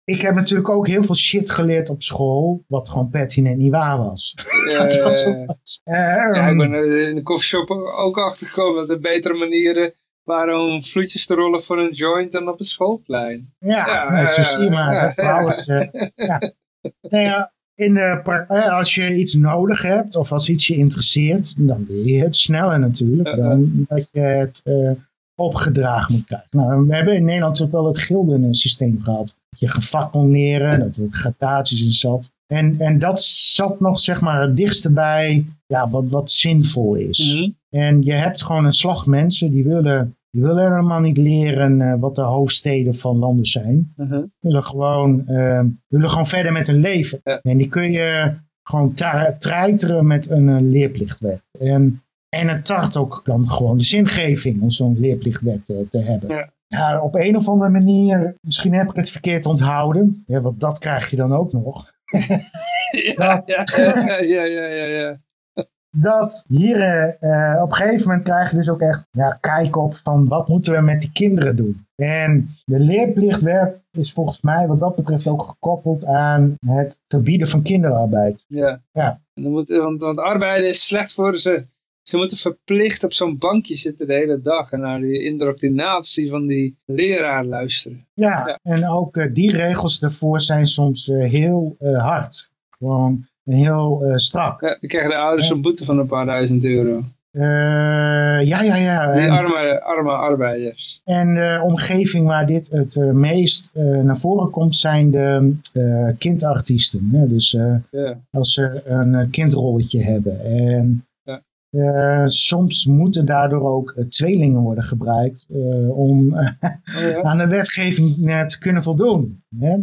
ik heb natuurlijk ook heel veel shit geleerd op school, wat gewoon pertinent niet waar was. <laughs> Dat zo was. Uh, ja, ik ben in de koffieshop ook achtergekomen dat er betere manieren waren om vloetjes te rollen voor een joint dan op het schoolplein. Ja, ja nou, zo zie je maar. Ja, dat alles, uh, ja. <laughs> Nou ja, in de, als je iets nodig hebt of als iets je interesseert, dan leer je het sneller natuurlijk dan dat je het uh, opgedragen moet krijgen. Nou, we hebben in Nederland natuurlijk wel het gildensysteem gehad. Dat je leren, dat er gradaties in zat. En, en dat zat nog zeg maar het dichtste bij ja, wat, wat zinvol is. -hmm. En je hebt gewoon een slag mensen die willen, die willen helemaal niet leren uh, wat de hoofdsteden van landen zijn. Uh -huh. Die willen gewoon, uh, willen gewoon verder met hun leven. En die kun je gewoon treiteren met een uh, leerplichtwet. En, en het tart ook dan gewoon de zingeving om zo'n leerplichtwet te hebben. Ja. Ja, op een of andere manier, misschien heb ik het verkeerd onthouden. Ja, want dat krijg je dan ook nog. <laughs> ja, ja, ja, ja, ja, Dat hier uh, op een gegeven moment krijg je dus ook echt ja, kijk op van wat moeten we met die kinderen doen. En de leerplichtwet is volgens mij wat dat betreft ook gekoppeld aan het verbieden van kinderarbeid. Ja, ja. En dan moet, want, want arbeiden is slecht voor ze. Ze moeten verplicht op zo'n bankje zitten de hele dag en naar die indoctrinatie van die leraar luisteren. Ja, ja. en ook uh, die regels daarvoor zijn soms uh, heel hard. Gewoon heel strak. Ja, dan krijgen de ouders een boete van een paar duizend euro. ja, ja, ja. Die En, arme, arme arbeiders. en de omgeving waar dit het meest naar voren komt zijn de kindartiesten. Hè? Dus ja. als ze een kindrolletje hebben. En uh, soms moeten daardoor ook uh, tweelingen worden gebruikt uh, om <laughs> oh, ja? aan de wetgeving te kunnen voldoen. Hè?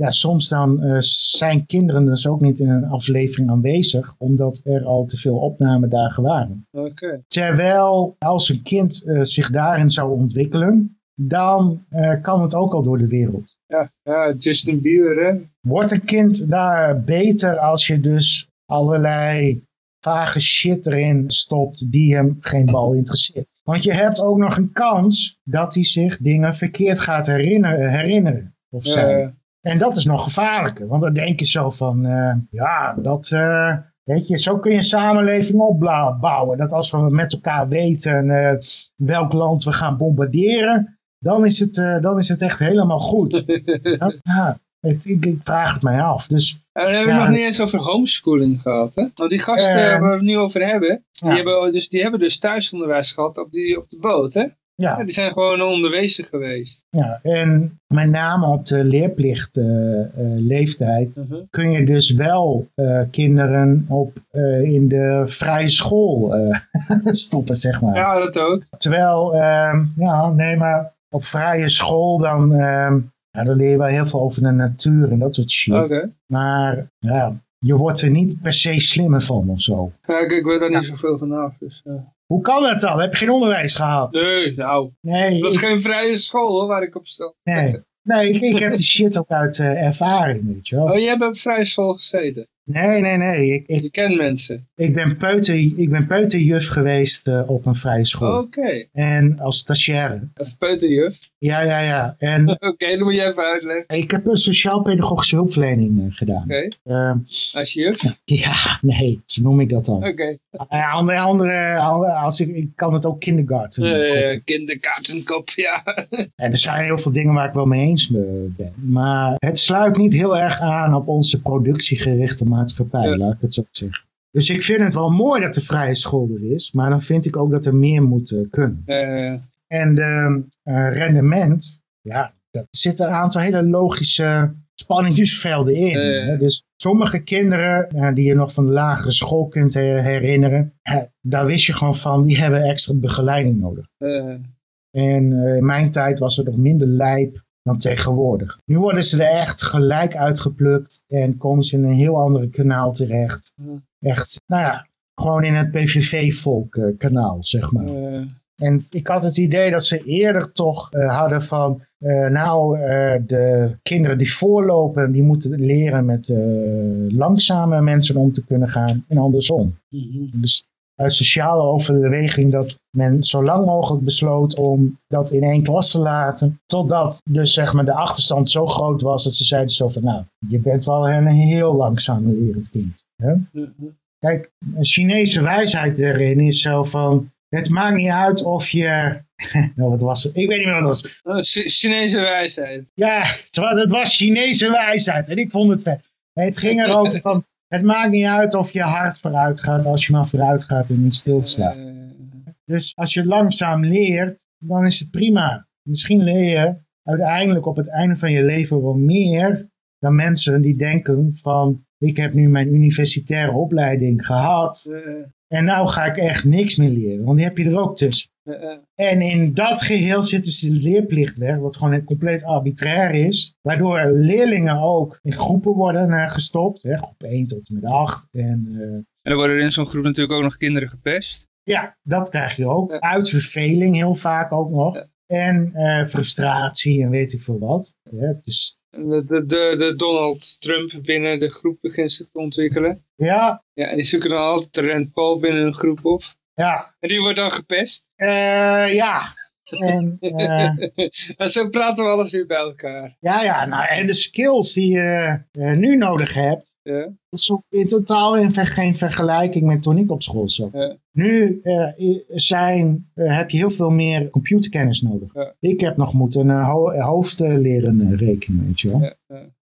Ja, soms dan zijn kinderen dus ook niet in een aflevering aanwezig, omdat er al te veel opnamedagen waren. Okay. Terwijl als een kind zich daarin zou ontwikkelen, dan kan het ook al door de wereld. Ja, ja Justin Bieber hè? Wordt een kind daar beter als je dus allerlei vage shit erin stopt die hem geen bal interesseert. Want je hebt ook nog een kans dat hij zich dingen verkeerd gaat herinneren. herinneren of zijn. En dat is nog gevaarlijker. Want dan denk je zo van, eh, ja, dat, eh, weet je, zo kun je een samenleving opbouwen. Dat als we met elkaar weten eh, welk land we gaan bombarderen, dan is het, dan is het echt helemaal goed. <laughs> ja, het- ik, ik vraag het mij af. Dus dan hebben we Ja. nog niet eens over homeschooling gehad, hè? Want die gasten Eh, waar we het nu over hebben, ja, die, hebben dus, die hebben dus thuisonderwijs gehad op, die, op de boot, hè? Ja, ja, die zijn gewoon onderwezen geweest. ja, en met name op de leerplichtleeftijd Mhm. kun je dus wel eh, kinderen op, eh, in de vrije school eh, <laughs> stoppen, zeg maar. Ja, dat ook. Terwijl, ehm, ja, nee, maar op vrije school dan, ehm, ja, dan leer je wel heel veel over de natuur en dat soort shit. Maar ja, je wordt er niet per se slimmer van of zo. Kijk, ik weet daar niet zoveel vanaf. Dus, eh. Hoe kan dat dan? Heb je geen onderwijs gehad? Nee, nou, Nee, dat is ik, geen vrije school hoor, waar ik op sta. nee. nee ik, ik heb die <laughs> shit ook uit eh, ervaring, weet je wel. Oh, jij hebt op vrije school gezeten. Nee, nee, nee. Ik, ik, Je kent mensen. ik, ben, peuter, ik ben peuterjuf geweest eh, op een vrije school. Oké, En als stagiaire. is peuterjuf. Ja, ja, ja. En <laughs> Oké, dan moet je even uitleggen. ik heb een sociaal-pedagogische hulpverlening eh, gedaan. Oké, Ehm, als juf. Ja, nee, zo noem ik dat dan. Oké. Ja, andere, andere, als ik, ik kan het ook kindergarten. Eh kinderkaartenkop, <laughs> ja. En er zijn heel veel dingen waar ik wel mee eens eh, ben. Maar het sluit niet heel erg aan op onze productiegerichte maatschappij, Ja. laat ik het zo zeggen. Dus ik vind het wel mooi dat de vrije school er is. Maar dan vind ik ook dat er meer moet eh, kunnen. En de eh, rendement, ja, er zitten een aantal hele logische spanningsvelden in. Hè. Dus sommige kinderen eh, die je nog van de lagere school kunt herinneren, daar wist je gewoon van, die hebben extra begeleiding nodig. En in mijn tijd was er nog minder lijp dan tegenwoordig. Nu worden ze er echt gelijk uitgeplukt en komen ze in een heel andere kanaal terecht. Echt, nou ja, gewoon in het PVV-volk eh, kanaal, zeg maar. En ik had het idee dat ze eerder toch eh, hadden van, eh, nou, de kinderen die voorlopen, die moeten leren met langzame mensen om te kunnen gaan en andersom. mhm. Dus uit sociale overweging dat men zo lang mogelijk besloot om dat in één klas te laten, totdat dus zeg maar de achterstand zo groot was dat ze zeiden zo van, nou, je bent wel een heel langzaam lerend kind. Hè? Kijk, een Chinese wijsheid erin is zo van, het maakt niet uit of je, <laughs> nou wat was het, ik weet niet meer wat het was. Oh, Chi- Chinese wijsheid. Ja, het was Chinese wijsheid en ik vond het vet. Het ging erover van, het maakt niet uit of je hard vooruit gaat als je maar vooruit gaat en niet stilstaat. Eh, Dus als je langzaam leert, dan is het prima. Misschien leer je uiteindelijk op het einde van je leven wel meer dan mensen die denken van, ik heb nu mijn universitaire opleiding gehad eh, en nou ga ik echt niks meer leren, want die heb je er ook tussen. En in dat geheel zitten ze de leerplicht weg, wat gewoon compleet arbitrair is. Waardoor leerlingen ook in groepen worden eh, gestopt. Hè, groep 1 tot en met 8. En eh, En dan worden er in zo'n groep natuurlijk ook nog kinderen gepest. ja, dat krijg je ook. Uit verveling heel vaak ook nog. En eh, frustratie en weet ik veel wat. Ja, het is, De, de, de, de Donald Trump binnen de groep begint zich te ontwikkelen. ja, Ja, en die zoeken dan altijd de Rand Paul binnen een groep op. ja, En die wordt dan gepest. eh, ja. En, <laughs> eh, zo praten we alles weer bij elkaar. ja, ja, nou, en de skills die je eh, nu nodig hebt, Ja, Dat is ook in totaal in ver- geen vergelijking met toen ik op school zat. Nu eh, zijn, heb je heel veel meer computerkennis nodig. Ik heb nog moeten een ho hoofd leren rekenen, weet je wel.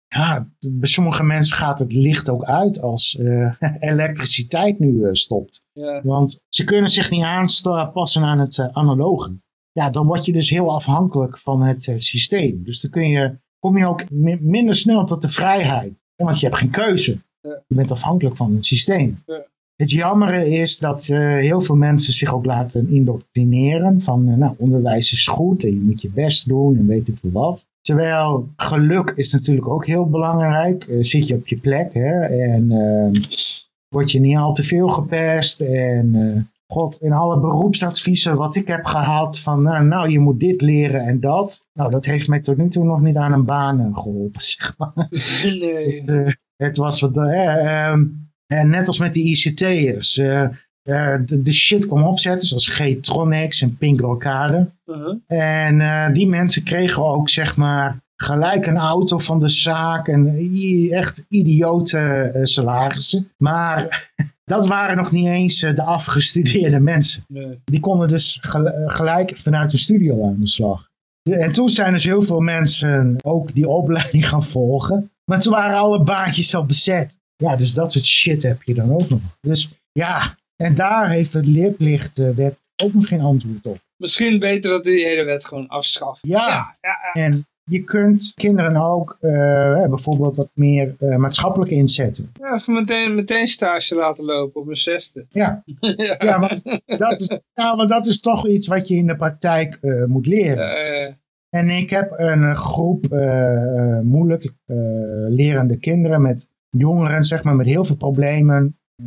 ja, bij sommige mensen gaat het licht ook uit als <laughs> elektriciteit nu stopt. ja. Want ze kunnen zich niet aanpassen aan het analoge. Ja, dan word je dus heel afhankelijk van het eh, systeem. Dus dan kun je, kom je ook mi- minder snel tot de vrijheid. Want je hebt geen keuze. Je bent afhankelijk van het systeem. Het jammere is dat eh, heel veel mensen zich ook laten indoctrineren van eh, nou, onderwijs is goed en je moet je best doen en weet ik veel wat. Terwijl geluk is natuurlijk ook heel belangrijk. Zit je op je plek hè, en eh, word je niet al te veel gepest en god, in alle beroepsadviezen wat ik heb gehad van nou, nou je moet dit leren en dat. Nou dat heeft mij tot nu toe nog niet aan een baan eh, geholpen <laughs> zeg maar. Nee. Het, eh, het was wat, eh, ehm, En net als met die ICT'ers. eh, eh, de, de shit kwam opzetten, zoals G-Tronics en Pink Arcade. Uh-huh. En eh, die mensen kregen ook, zeg maar, gelijk een auto van de zaak. En echt idiote eh, salarissen. Maar dat waren nog niet eens eh, de afgestudeerde <laughs> mensen. Nee. Die konden dus eh, gelijk vanuit de studio aan de slag. En toen zijn dus heel veel mensen ook die opleiding <laughs> gaan volgen. Maar toen waren alle baantjes al bezet. Ja, dus dat soort shit heb je dan ook nog. Dus ja, en daar heeft het leerplichtwet ook nog geen antwoord op. Misschien beter dat die hele wet gewoon afschaffen. Ja, Ja, ja, en je kunt kinderen ook eh, bijvoorbeeld wat meer eh, maatschappelijk inzetten. ja. Even meteen, meteen stage laten lopen op mijn zesde. Ja, ja. <laughs> ja want, dat is, dat is toch iets wat je in de praktijk eh, moet leren. Eh, En ik heb een eh, groep eh, eh, moeilijk eh, lerende kinderen met jongeren, zeg maar, met heel veel problemen. eh,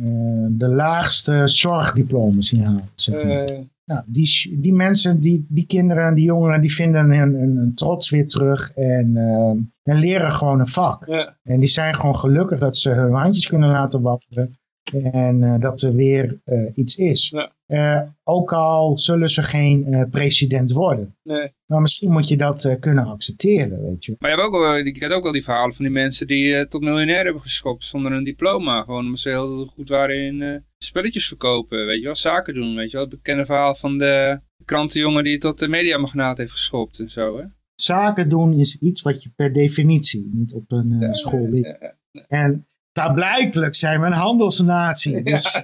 de laagste zorgdiplomas zien halen. Zeg maar. Nou, die, die mensen, die, die kinderen en die jongeren, die vinden hun, hun, hun trots weer terug en, eh, en leren gewoon een vak. ja. En die zijn gewoon gelukkig dat ze hun handjes kunnen laten wapperen. En eh, dat er weer eh, iets is. Ja. Eh, ook al zullen ze geen president worden. Nee. Maar misschien moet je dat kunnen accepteren, weet je. Maar je hebt ook wel, je kent ook wel die verhalen van die mensen die tot miljonair hebben geschopt zonder een diploma. Gewoon omdat ze heel goed waren in spelletjes verkopen, weet je wel, zaken doen, weet je wel. Het bekende verhaal van de krantenjongen die tot de mediamagnaat heeft geschopt en zo, hè. Zaken doen is iets wat je per definitie niet op een school leert. En klaarblijkelijk zijn we een handelsnatie. Dus,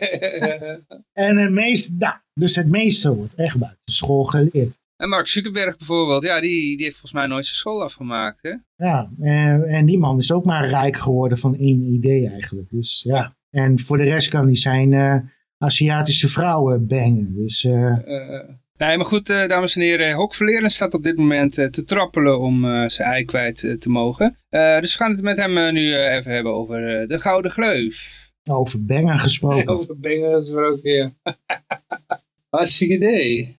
En het meeste, nou, dus het meeste wordt echt buiten school geleerd. En Mark Zuckerberg bijvoorbeeld, ja, die, die heeft volgens mij nooit zijn school afgemaakt, hè. Ja, en, en die man is ook maar rijk geworden van één idee eigenlijk. Dus ja, en voor de rest kan hij zijn eh, Aziatische vrouwen bangen. Dus eh, Eh, nee, maar goed, eh, dames en heren, Hok Verleren staat op dit moment eh, te trappelen om eh, zijn ei kwijt te mogen. Eh, dus we gaan het met hem nu eh, even hebben over eh, de Gouden Gleuf. over bangen gesproken. <laughs> Over Bengen gesproken, ja. <laughs> Hartstikke idee.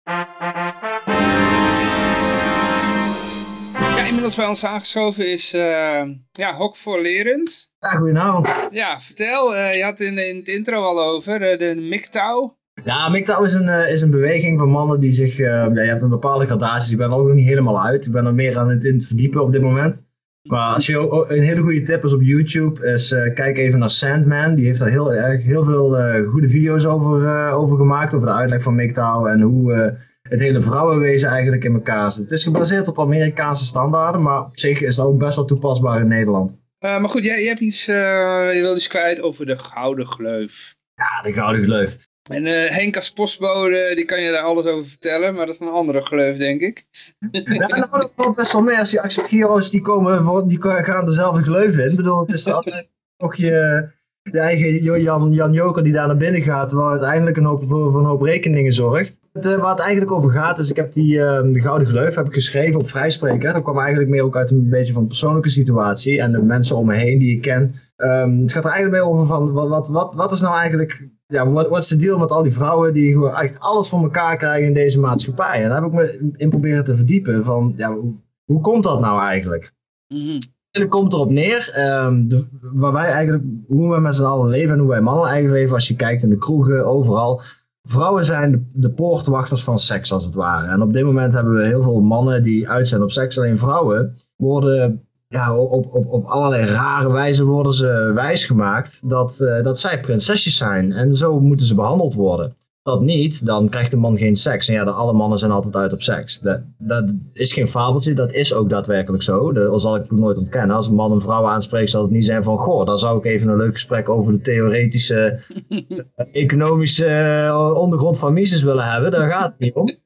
Ja, inmiddels bij ons aangeschoven is eh, ja, Hok voor Lerend. Ja, goedenavond. Ja, vertel, eh, je had in, in het intro al over de MGTOW. Ja, MGTOW is een, eh, is een beweging van mannen die zich... eh, ja, je hebt een bepaalde gradaties, ik ben er ook nog niet helemaal uit. Ik ben er meer aan het in het verdiepen op dit moment. Maar als je ook- een hele goede tip is op YouTube, is eh, kijk even naar Sandman. Die heeft daar heel, erg, heel veel goede video's over, over gemaakt, over de uitleg van MGTOW en hoe het hele vrouwenwezen eigenlijk in elkaar zit. Het is gebaseerd op Amerikaanse standaarden, maar op zich is dat ook best wel toepasbaar in Nederland. Maar goed, jij, jij hebt iets, je wilde iets kwijt over de Gouden Gleuf. Ja, de gouden gleuf. En eh, Henk als postbode, die kan je daar alles over vertellen, maar dat is een andere gleuf, denk ik. Ja, nou, dat best wel mee. Als je acceptiero's die komen, die gaan dezelfde gleuf in. Ik bedoel, het is altijd <laughs> nog je, je eigen Jan, Jan Joker die daar naar binnen gaat, waar uiteindelijk een hoop, voor, een hoop rekeningen zorgt. Het, eh, waar het eigenlijk over gaat, is ik heb die eh, de Gouden Gleuf heb ik geschreven op Vrijspreken. Dat kwam eigenlijk meer ook uit een beetje van een persoonlijke situatie en de mensen om me heen die ik ken. Ehm, het gaat er eigenlijk meer over van, wat, wat, wat, wat is nou eigenlijk, ja, wat, wat is de deal met al die vrouwen die gewoon echt alles voor elkaar krijgen in deze maatschappij? En daar heb ik me in proberen te verdiepen van, ja, hoe, hoe komt dat nou eigenlijk? Mhm. En het komt erop neer, ehm, de, waar wij eigenlijk, hoe we met z'n allen leven en hoe wij mannen eigenlijk leven, als je kijkt in de kroegen, overal. Vrouwen zijn de, de poortwachters van seks, als het ware. En op dit moment hebben we heel veel mannen die uit zijn op seks. Alleen vrouwen worden, ja, op, op, op allerlei rare wijze worden ze wijsgemaakt dat, eh, dat zij prinsesjes zijn. En zo moeten ze behandeld worden. Dat niet, dan krijgt de man geen seks. En ja, de, alle mannen zijn altijd uit op seks. Dat, dat is geen fabeltje, dat is ook daadwerkelijk zo. Dat al zal ik nooit ontkennen. Als een man een vrouw aanspreekt, zal het niet zijn van... Goh, dan zou ik even een leuk gesprek over de theoretische, <laughs> economische eh, ondergrond van Mises willen hebben. Daar gaat het niet om.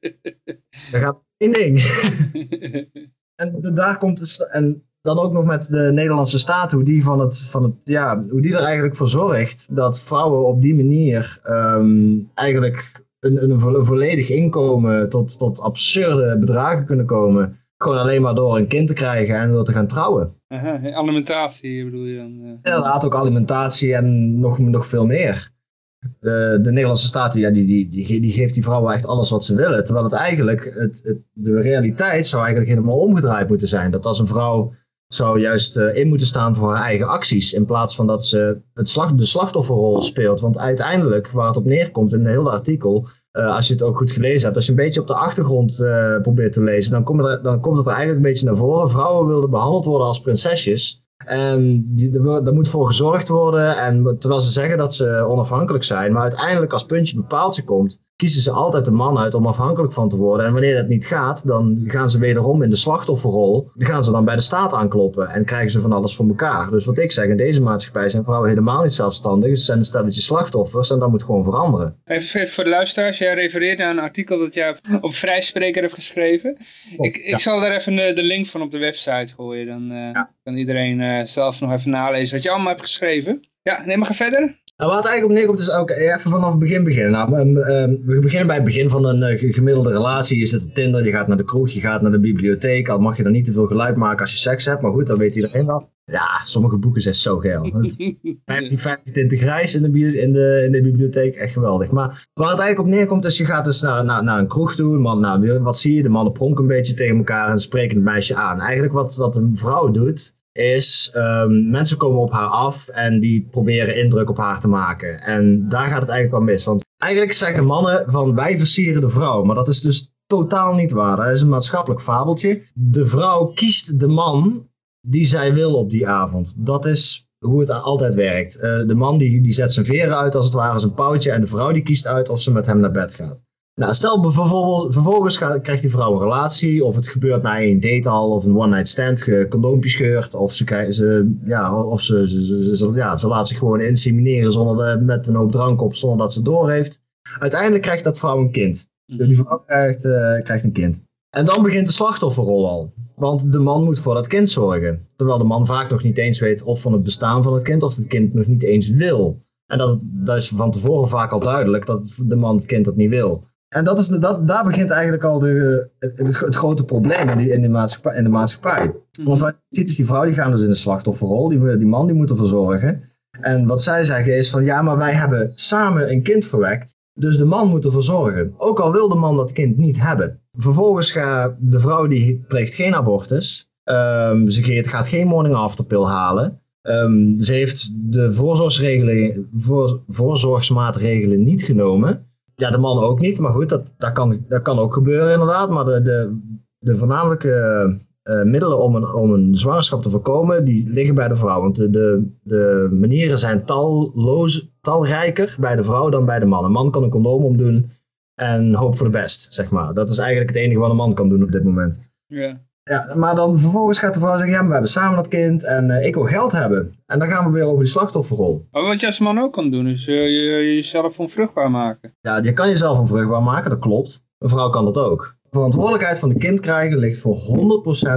Daar gaat één ding. <laughs> En daar komt en dan ook nog met de Nederlandse staat, hoe die, van het, van het, ja, hoe die er eigenlijk voor zorgt dat vrouwen op die manier ehm, eigenlijk een, een vo- volledig inkomen tot, tot absurde bedragen kunnen komen. Gewoon alleen maar door een kind te krijgen en door te gaan trouwen. Aha, alimentatie bedoel je dan? eh. Inderdaad ook alimentatie en nog, nog veel meer. De, de Nederlandse staat ja, die, die, die, die geeft die vrouwen echt alles wat ze willen. Terwijl het eigenlijk, het, het, de realiteit zou eigenlijk helemaal omgedraaid moeten zijn. Dat als een vrouw zou juist eh, in moeten staan voor haar eigen acties. In plaats van dat ze het de slachtofferrol speelt. Want uiteindelijk, waar het op neerkomt in een hele artikel. eh, als je het ook goed gelezen hebt, als je een beetje op de achtergrond eh, probeert te lezen, dan, komt er, dan komt het er eigenlijk een beetje naar voren. Vrouwen wilden behandeld worden als prinsesjes. En daar moet voor gezorgd worden. En terwijl ze zeggen dat ze onafhankelijk zijn. Maar uiteindelijk, als puntje bij paaltje komt, kiezen ze altijd de man uit om afhankelijk van te worden. En wanneer dat niet gaat, dan gaan ze wederom in de slachtofferrol. Dan gaan ze dan bij de staat aankloppen en krijgen ze van alles voor elkaar. Dus wat ik zeg, in deze maatschappij zijn vrouwen helemaal niet zelfstandig. Ze zijn een stelletje slachtoffers en dat moet gewoon veranderen. Even voor de luisteraars, jij refereert naar een artikel dat jij op Vrijspreker hebt geschreven. Ik, ik ja. zal daar even de, de link van op de website gooien, dan eh, kan iedereen eh, zelf nog even nalezen wat je allemaal hebt geschreven. Ja, neem maar ga verder. Nou, waar het eigenlijk op neerkomt is ook even vanaf het begin beginnen. Nou, ehm, ehm, we beginnen bij het begin van een eh, ge- gemiddelde relatie. Je zit op Tinder, je gaat naar de kroeg, je gaat naar de bibliotheek. Al mag je dan niet te veel geluid maken als je seks hebt, maar goed, dan weet iedereen dat. Ja, sommige boeken zijn zo geil. 50, 50 tinten grijs in de, in, de, in de bibliotheek, echt geweldig. Maar waar het eigenlijk op neerkomt is, je gaat dus naar, naar, naar een kroeg toe. Man, nou, wat zie je? De mannen pronken een beetje tegen elkaar en spreken het meisje aan. Eigenlijk wat, wat een vrouw doet, is ehm, mensen komen op haar af en die proberen indruk op haar te maken. En daar gaat het eigenlijk wel mis. Want eigenlijk zeggen mannen van wij versieren de vrouw. Maar dat is dus totaal niet waar. Dat is een maatschappelijk fabeltje. De vrouw kiest de man die zij wil op die avond. Dat is hoe het altijd werkt. Eh, de man die, die zet zijn veren uit als het ware zijn pauwtje. En de vrouw die kiest uit of ze met hem naar bed gaat. Nou, stel bijvoorbeeld, vervolgens gaat, krijgt die vrouw een relatie, of het gebeurt na één date al, of een one-night stand, condoompje scheurt, of ze, krijgen, ze, ja, of ze, ze, ja, ze laat zich gewoon insemineren zonder de, met een hoop drank op, zonder dat ze door heeft. Uiteindelijk krijgt dat vrouw een kind. Dus die vrouw krijgt, eh, krijgt een kind. En dan begint de slachtofferrol al. Want de man moet voor dat kind zorgen. Terwijl de man vaak nog niet eens weet of van het bestaan van het kind, of het kind nog niet eens wil. En dat, dat is van tevoren vaak al duidelijk dat de man het kind dat niet wil. En dat is, dat, daar begint eigenlijk al de, het, het, het grote probleem in, die, in, de maatschappij, in de maatschappij. Want wat je ziet is die vrouw die gaat dus in de slachtofferrol, die, die man die moet ervoor zorgen. En wat zij zeggen is van ja, maar wij hebben samen een kind verwekt, dus de man moet ervoor zorgen. Ook al wil de man dat kind niet hebben. Vervolgens gaat de vrouw die pleegt geen abortus, Ehm, ze geeft- gaat geen morning after pill halen. Ehm, ze heeft de voorzorgsregelen, voor, voorzorgsmaatregelen niet genomen. Ja, de man ook niet, maar goed, dat, dat, kan, dat kan ook gebeuren inderdaad. Maar de, de, de voornamelijke eh, middelen om een, om een zwangerschap te voorkomen, die liggen bij de vrouw. Want de, de, de manieren zijn talloos, talrijker bij de vrouw dan bij de man. Een man kan een condoom omdoen en hoop voor de best, zeg maar. Dat is eigenlijk het enige wat een man kan doen op dit moment. Ja. Ja, maar dan vervolgens gaat de vrouw zeggen, ja, maar we hebben samen dat kind en eh, ik wil geld hebben. En dan gaan we weer over die slachtofferrol. Maar wat je als man ook kan doen, is eh, je, jezelf onvruchtbaar maken. Ja, je kan jezelf onvruchtbaar maken, dat klopt. Een vrouw kan dat ook. De verantwoordelijkheid van een kind krijgen ligt voor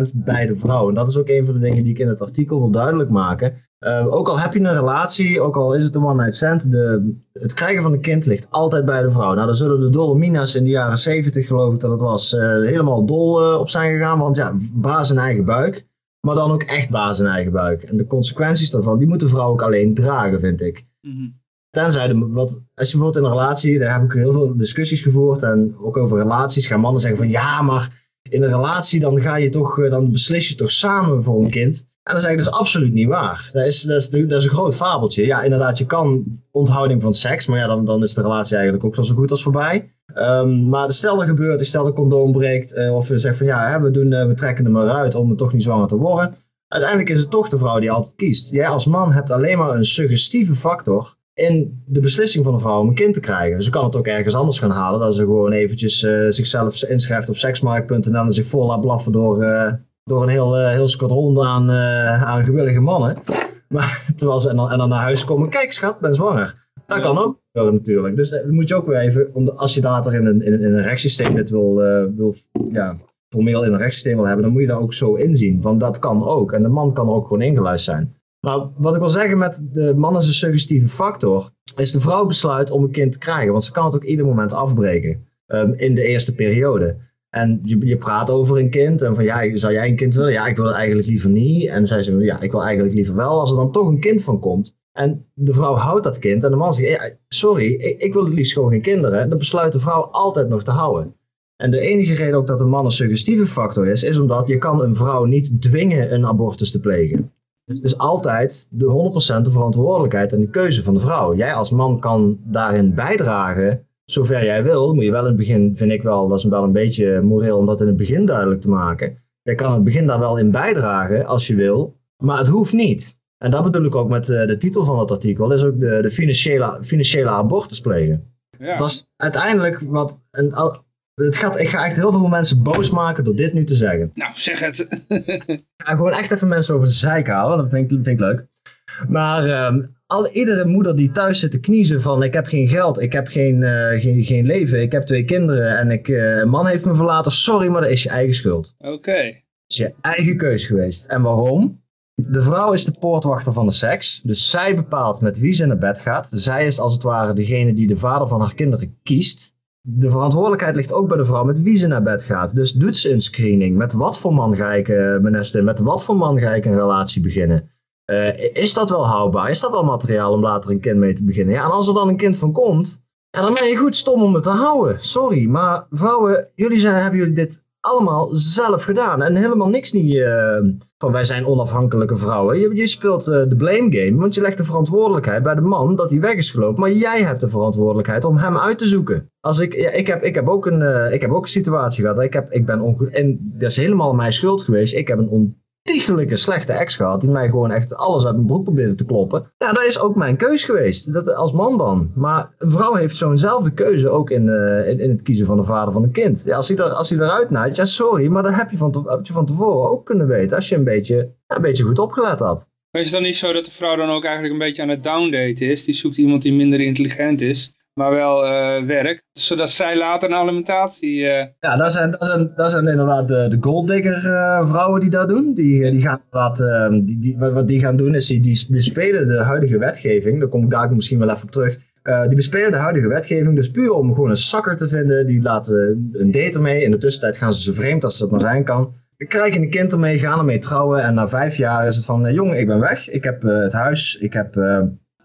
100% bij de vrouw. En dat is ook een van de dingen die ik in het artikel wil duidelijk maken. Eh, ook al heb je een relatie, ook al is het een one-night stand, de, het krijgen van een kind ligt altijd bij de vrouw. Nou, daar zullen de Dolomina's in de jaren 70, geloof ik dat het was, eh, helemaal dol eh, op zijn gegaan. Want ja, baas in eigen buik, maar dan ook echt baas in eigen buik. En de consequenties daarvan, die moet de vrouw ook alleen dragen, vind ik. Mhm. Tenzij, de, wat, als je bijvoorbeeld in een relatie, daar heb ik heel veel discussies gevoerd en ook over relaties gaan mannen zeggen van ja, maar in een relatie dan ga je toch, dan beslis je toch samen voor een kind. En dat is absoluut niet waar. Dat is, dat is, dat is een groot fabeltje. Ja, inderdaad, je kan onthouding van seks, maar ja, dan, dan is de relatie eigenlijk ook zo goed als voorbij. Ehm, maar stel er gebeurt, stel de condoom breekt, eh, of je zegt van ja, hè, we, doen, eh, we trekken er maar uit om toch niet zwanger te worden. Uiteindelijk is het toch de vrouw die altijd kiest. Jij als man hebt alleen maar een suggestieve factor in de beslissing van een vrouw om een kind te krijgen. Dus ze kan het ook ergens anders gaan halen. Dat ze gewoon eventjes eh, zichzelf inschrijft op seksmarkt.nl en zich vol laat blaffen door, door een heel, eh, heel squadron aan, eh, aan gewillige mannen. Maar <laughs> terwijl ze en dan, en dan naar huis komen, kijk schat, ben zwanger. Dat kan ook gebeuren natuurlijk. Dus dat moet je ook weer even, om de- als je later in een, in, een- in een rechtssysteem dit wil, eh, wil ja, formeel in een rechtssysteem wil hebben, dan moet je dat ook zo inzien. Van dat kan ook. En de man kan er ook gewoon ingeluisterd zijn. Maar wat ik wil zeggen met de man is een suggestieve factor, is de vrouw besluit om een kind te krijgen. Want ze kan het ook ieder moment afbreken ehm, in de eerste periode. En je, je praat over een kind en van ja, zou jij een kind willen? Ja, ik wil het eigenlijk liever niet. En zij zegt ja, ik wil eigenlijk liever wel. Als er dan toch een kind van komt en de vrouw houdt dat kind en de man zegt ja, sorry, ik, ik wil het liefst gewoon geen kinderen. Dan besluit de vrouw altijd nog te houden. En de enige reden ook dat een man een suggestieve factor is, is omdat je kan een vrouw niet dwingen een abortus te plegen. Dus het is altijd de 100% de verantwoordelijkheid en de keuze van de vrouw. Jij als man kan daarin bijdragen, zover jij wil. Moet je wel in het begin, vind ik wel, dat is wel een beetje moreel om dat in het begin duidelijk te maken. Jij kan in het begin daar wel in bijdragen als je wil, maar het hoeft niet. En dat bedoel ik ook met de, de titel van het artikel, is ook de, de financiële, financiële abortus plegen. Ja. Dat is uiteindelijk wat. Een, het gaat, ik ga echt heel veel mensen boos maken door dit nu te zeggen. Nou, zeg het. <laughs> Ik ga gewoon echt even mensen over de zeik halen, dat vind ik, vind ik leuk. Maar ehm, al, iedere moeder die thuis zit te kniezen van ik heb geen geld, ik heb geen, eh, geen, geen leven, ik heb twee kinderen en ik, eh, een man heeft me verlaten, sorry, maar dat is je eigen schuld. Oké. Dat is je eigen keus geweest. En waarom? De vrouw is de poortwachter van de seks. Dus zij bepaalt met wie ze naar bed gaat. Zij is als het ware degene die de vader van haar kinderen kiest. De verantwoordelijkheid ligt ook bij de vrouw met wie ze naar bed gaat. Dus doet ze een screening. Met wat voor man ga ik uh, benesten? Met wat voor man ga ik een relatie beginnen? Uh, is dat wel houdbaar? Is dat wel materiaal om later een kind mee te beginnen? Ja, en als er dan een kind van komt, ja, dan ben je goed stom om het te houden. Sorry, maar vrouwen, jullie zijn, hebben jullie dit allemaal zelf gedaan. En helemaal niks niet uh, van wij zijn onafhankelijke vrouwen. Je, speelt uh, de blame game, want je legt de verantwoordelijkheid bij de man dat hij weg is gelopen. Maar jij hebt de verantwoordelijkheid om hem uit te zoeken. Als ik, ja, ik, heb, ik, heb ook een, ik heb ook een situatie gehad. Ik, heb, ik ben en dat is helemaal mijn schuld geweest. Ik heb een ontiegelijke slechte ex gehad. Die mij gewoon echt alles uit mijn broek probeerde te kloppen. Ja, dat is ook mijn keus geweest. Dat, als man dan. Maar een vrouw heeft zo'nzelfde keuze ook in, uh, in, het kiezen van de vader van een kind. Ja, als hij, er, als hij eruit naait, ja sorry, maar dat heb je, van te, van tevoren ook kunnen weten. Als je een beetje, een beetje goed opgelet had. Is het dan niet zo dat de vrouw dan ook eigenlijk een beetje aan het downdaten is? Die zoekt iemand die minder intelligent is maar wel uh, werkt, zodat zij later een alimentatie... Uh... Ja, dat zijn, dat, zijn, dat zijn inderdaad de, de golddigger uh, vrouwen die dat doen. Die, die gaan inderdaad, die, die, wat die gaan doen is, die, die bespelen de huidige wetgeving, daar kom ik daar misschien wel even op terug. die bespelen de huidige wetgeving dus puur om gewoon een zakker te vinden, die laten een date ermee. In de tussentijd gaan ze ze vreemd als dat maar zijn kan. Krijgen een kind ermee, gaan ermee trouwen en na vijf jaar is het van, jongen ik ben weg, ik heb het huis, ik heb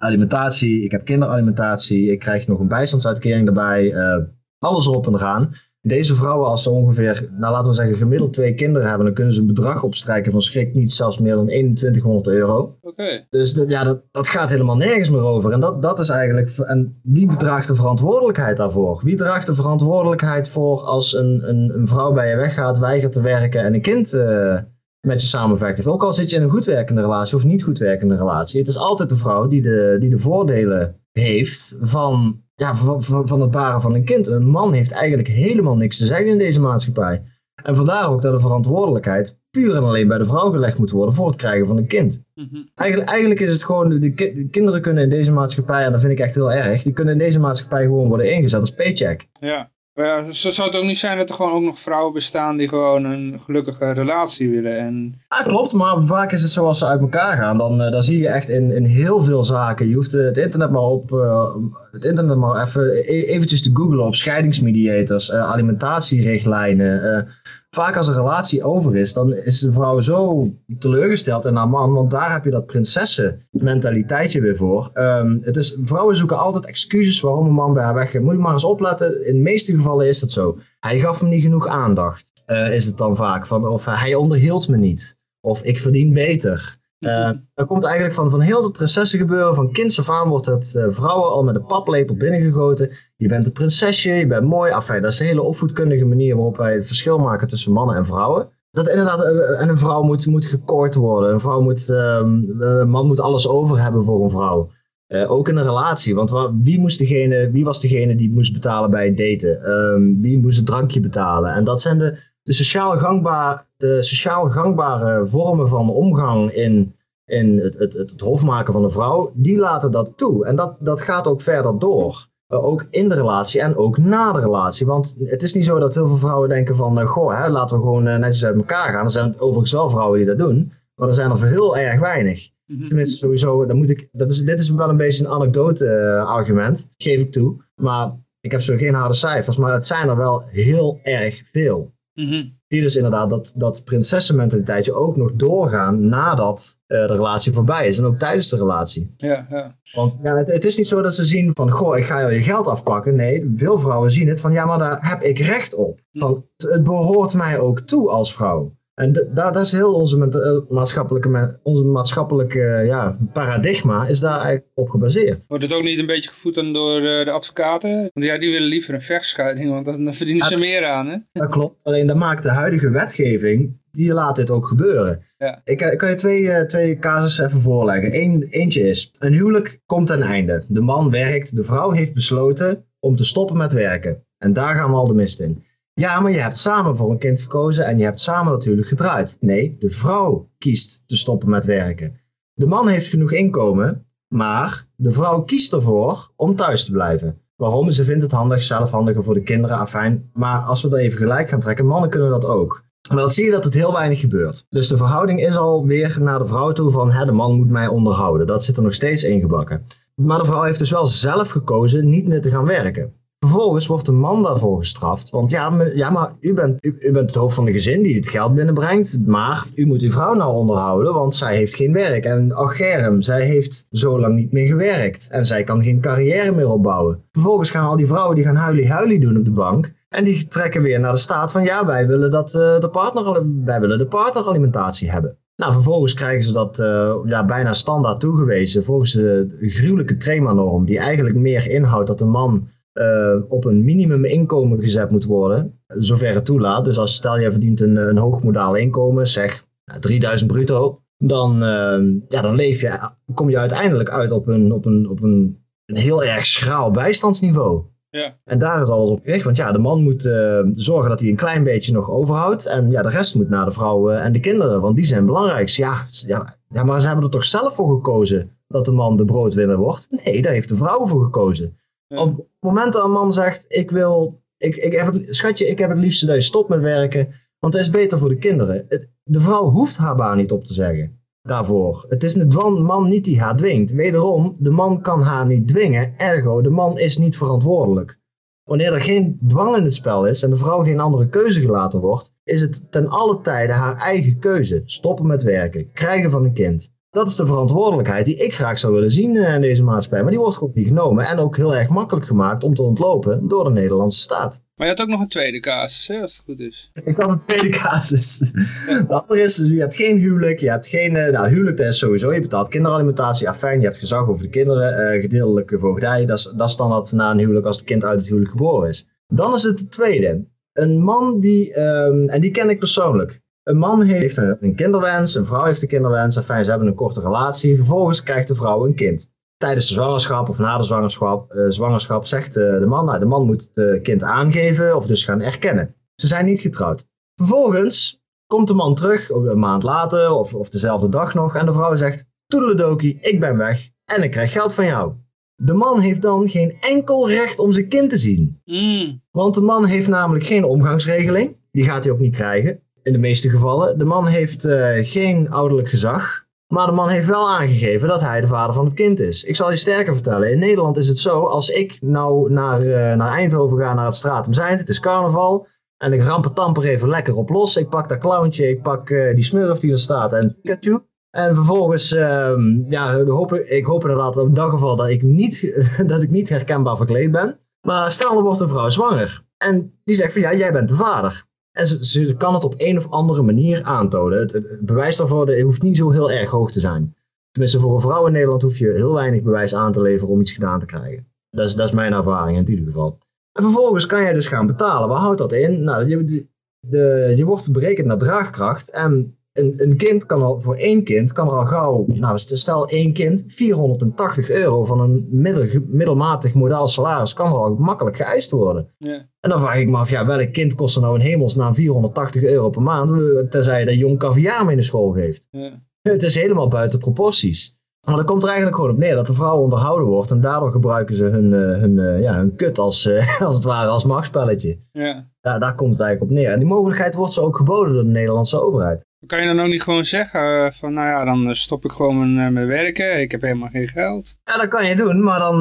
alimentatie, ik heb kinderalimentatie, ik krijg nog een bijstandsuitkering erbij, uh, alles erop en eraan. Deze vrouwen, als ze ongeveer, nou laten we zeggen, gemiddeld twee kinderen hebben, dan kunnen ze een bedrag opstrijken van schrik niet zelfs meer dan 2100 euro. Oké. Okay. Dus dat, ja, dat, dat gaat helemaal nergens meer over. En dat, dat is eigenlijk, en wie draagt de verantwoordelijkheid daarvoor? Wie draagt de verantwoordelijkheid voor als een, een, een vrouw bij je weggaat, weigert te werken en een kind uh, met je samenwerkt. Ook al zit je in een goed werkende relatie of niet goed werkende relatie. Het is altijd de vrouw die de, die de voordelen heeft van, ja, van, van, van het baren van een kind. Een man heeft eigenlijk helemaal niks te zeggen in deze maatschappij. En vandaar ook dat de verantwoordelijkheid puur en alleen bij de vrouw gelegd moet worden voor het krijgen van een kind. Mm -hmm. Eigenlijk, eigenlijk is het gewoon, de, ki de, kinderen kunnen in deze maatschappij, en dat vind ik echt heel erg, die kunnen in deze maatschappij gewoon worden ingezet als paycheck. Ja. Ja, zo zou het ook niet zijn dat er gewoon ook nog vrouwen bestaan die gewoon een gelukkige relatie willen. En... Ja, klopt, maar vaak is het zoals ze uit elkaar gaan. Dan, uh, dan zie je echt in, in heel veel zaken. Je hoeft uh, het internet maar op, uh, het internet maar even e eventjes te googlen op scheidingsmediators, alimentatierichtlijnen. Vaak als een relatie over is, dan is de vrouw zo teleurgesteld in haar man, want daar heb je dat prinsessenmentaliteitje weer voor. Um, het is, vrouwen zoeken altijd excuses waarom een man bij haar weggaat. Moet je maar eens opletten, in de meeste gevallen is dat zo. Hij gaf me niet genoeg aandacht, uh, is het dan vaak. Van, of hij onderhield me niet. Of ik verdien beter. Uh, dat komt eigenlijk van, van heel het prinsessengebeuren. Van kinds af aan wordt het uh, vrouwen al met een paplepel binnengegoten. Je bent een prinsesje, je bent mooi. Enfin, dat is een hele opvoedkundige manier waarop wij het verschil maken tussen mannen en vrouwen. Dat inderdaad, uh, en een vrouw moet, moet gekoord worden. Een vrouw moet, een man moet alles over hebben voor een vrouw. Uh, ook in een relatie, want wie, moest degene, wie was degene die moest betalen bij het daten? Um, wie moest het drankje betalen? En dat zijn de, de, sociaal, gangbaar, de sociaal gangbare vormen van omgang in, in het, het, het, hofmaken van een vrouw, die laten dat toe. En dat, dat gaat ook verder door. Uh, ook in de relatie en ook na de relatie. Want het is niet zo dat heel veel vrouwen denken van, uh, goh, hè, laten we gewoon netjes uit elkaar gaan. Er zijn overigens wel vrouwen die dat doen, maar er zijn er heel erg weinig. Tenminste, sowieso, dan moet ik, dat is, dit is wel een beetje een anekdote-argument, geef ik toe. Maar ik heb zo geen harde cijfers, maar het zijn er wel heel erg veel. Mhm. Die dus inderdaad dat, dat prinsessenmentaliteitje ook nog doorgaan nadat eh, de relatie voorbij is. En ook tijdens de relatie. Ja, ja. Want ja, het, het is niet zo dat ze zien van, goh, ik ga jou je geld afpakken. Nee, veel vrouwen zien het van, ja, maar daar heb ik recht op. Van, het behoort mij ook toe als vrouw. En dat is heel onze eh, maatschappelijke, onze maatschappelijke eh, ja, paradigma is daar eigenlijk op gebaseerd. Wordt het ook niet een beetje gevoed door eh, de advocaten? Want ja, die willen liever een vechtscheiding, want dan verdienen ze Ja, meer aan, hè? Dat klopt. Alleen dan maakt de huidige wetgeving, die laat dit ook gebeuren. Ja. Ik, kan je twee, twee casussen even voorleggen. Eén, eentje is, een huwelijk komt ten einde. De man werkt, de vrouw heeft besloten om te stoppen met werken. En daar gaan we al de mist in. Ja, maar je hebt samen voor een kind gekozen en je hebt samen natuurlijk gedraaid. Nee, de vrouw kiest te stoppen met werken. De man heeft genoeg inkomen, maar de vrouw kiest ervoor om thuis te blijven. Waarom? Ze vindt het handig, zelf handiger voor de kinderen, afijn. Maar als we dat even gelijk gaan trekken, mannen kunnen dat ook. Maar dan zie je dat het heel weinig gebeurt. Dus de verhouding is alweer naar de vrouw toe van hè, de man moet mij onderhouden. Dat zit er nog steeds ingebakken. Maar de vrouw heeft dus wel zelf gekozen niet meer te gaan werken. Vervolgens wordt de man daarvoor gestraft. Want ja, maar, ja, maar u, bent, u, bent het hoofd van de gezin die het geld binnenbrengt. Maar u moet uw vrouw nou onderhouden, want zij heeft geen werk. En ach germ, zij heeft zo lang niet meer gewerkt. En zij kan geen carrière meer opbouwen. Vervolgens gaan al die vrouwen die gaan huilie-huilie doen op de bank. En die trekken weer naar de staat van ja, wij willen, dat, eh, de, partner, wij willen de partneralimentatie hebben. Nou, vervolgens krijgen ze dat eh, ja, bijna standaard toegewezen volgens de gruwelijke trema-norm, die eigenlijk meer inhoudt dat de man eh, op een minimuminkomen gezet moet worden, zover het toelaat. Dus als stel je verdient een, een hoog modaal inkomen, zeg nou, 3000 bruto, dan, eh, ja, dan leef je, kom je uiteindelijk uit op een, op een, op een, een heel erg schraal bijstandsniveau. Ja. En daar is alles op gericht. Want ja, de man moet eh, zorgen dat hij een klein beetje nog overhoudt. En ja, de rest moet naar de vrouw eh, en de kinderen. Want die zijn belangrijk. Ja, ja, ja, maar ze hebben er toch zelf voor gekozen dat de man de broodwinner wordt? Nee, daar heeft de vrouw voor gekozen. Op het moment dat een man zegt, ik wil, ik, ik heb het, schatje, ik heb het liefste dat je stopt met werken. Want dat is beter voor de kinderen. Het, de vrouw hoeft haar baan niet op te zeggen daarvoor. Het is de man niet die haar dwingt. Wederom, de man kan haar niet dwingen. Ergo, de man is niet verantwoordelijk. Wanneer er geen dwang in het spel is en de vrouw geen andere keuze gelaten wordt, is het ten alle tijde haar eigen keuze. Stoppen met werken, krijgen van een kind. Dat is de verantwoordelijkheid die ik graag zou willen zien eh, in deze maatschappij. Maar die wordt ook niet genomen en ook heel erg makkelijk gemaakt om te ontlopen door de Nederlandse staat. Maar je had ook nog een tweede casus, hè, als het goed is. Ik had een tweede casus. De andere is, dus je hebt geen huwelijk, je hebt geen, eh, nou huwelijk dat is sowieso, je betaalt kinderalimentatie, afijn, je hebt gezag over de kinderen, eh, gedeeltelijke voogdij, dat is, dat is standaard na een huwelijk als het kind uit het huwelijk geboren is. Dan is het de tweede. Een man die, ehm, en die ken ik persoonlijk. Een man heeft een, kinderwens, een vrouw heeft een kinderwens, ze hebben een korte relatie, vervolgens krijgt de vrouw een kind. Tijdens de zwangerschap of na de zwangerschap, eh, zwangerschap zegt eh, de man, nou, de man moet het eh, kind aangeven of dus gaan erkennen. Ze zijn niet getrouwd. Vervolgens komt de man terug, een maand later of, of dezelfde dag nog, en de vrouw zegt: Toedeledokie, ik ben weg en ik krijg geld van jou. De man heeft dan geen enkel recht om zijn kind te zien. Mm. Want de man heeft namelijk geen omgangsregeling. Die gaat hij ook niet krijgen, in de meeste gevallen. De man heeft eh, geen ouderlijk gezag. Maar de man heeft wel aangegeven dat hij de vader van het kind is. Ik zal je sterker vertellen. In Nederland is het zo, als ik nou naar, eh, naar Eindhoven ga, naar het Stratum Zijnd, het is carnaval. En ik ramper tamper even lekker op los. Ik pak dat clowntje, ik pak eh, die smurf die er staat en Pikachu. En vervolgens, ehm, ja, hoop, ik ik hoop inderdaad in dat geval dat ik, niet, <laughs> dat ik niet herkenbaar verkleed ben. Maar stel er wordt een vrouw zwanger. En die zegt van ja, jij bent de vader. En ze, ze kan het op een of andere manier aantonen. Het, bewijs daarvoor hoeft niet zo heel erg hoog te zijn. Tenminste, voor een vrouw in Nederland hoef je heel weinig bewijs aan te leveren om iets gedaan te krijgen. Dat is, dat is mijn ervaring in ieder geval. En vervolgens kan jij dus gaan betalen. Waar houdt dat in? Nou, je, de- je wordt berekend naar draagkracht. En een, een kind kan al, voor één kind kan er al gauw, nou stel één kind, 480 euro van een middel, middelmatig modaal salaris kan er al makkelijk geëist worden. Ja. En dan vraag ik me af, ja, welk kind kost er nou in hemelsnaam 480 euro per maand, eh, tenzij je dat jong caviar mee naar school geeft. Ja. Het is helemaal buiten proporties. Maar dat komt er eigenlijk gewoon op neer dat de vrouw onderhouden wordt en daardoor gebruiken ze hun, eh, hun, eh, ja, hun kut als, <laughs> als het ware als machtspelletje. Ja. Daar komt het eigenlijk op neer. En die mogelijkheid wordt ze ook geboden door de Nederlandse overheid. Kan je dan ook niet gewoon zeggen eh, van, nou ja, dan eh, stop ik gewoon mijn, eh, werken, ik heb helemaal geen geld. Ja, dat kan je doen, maar dan,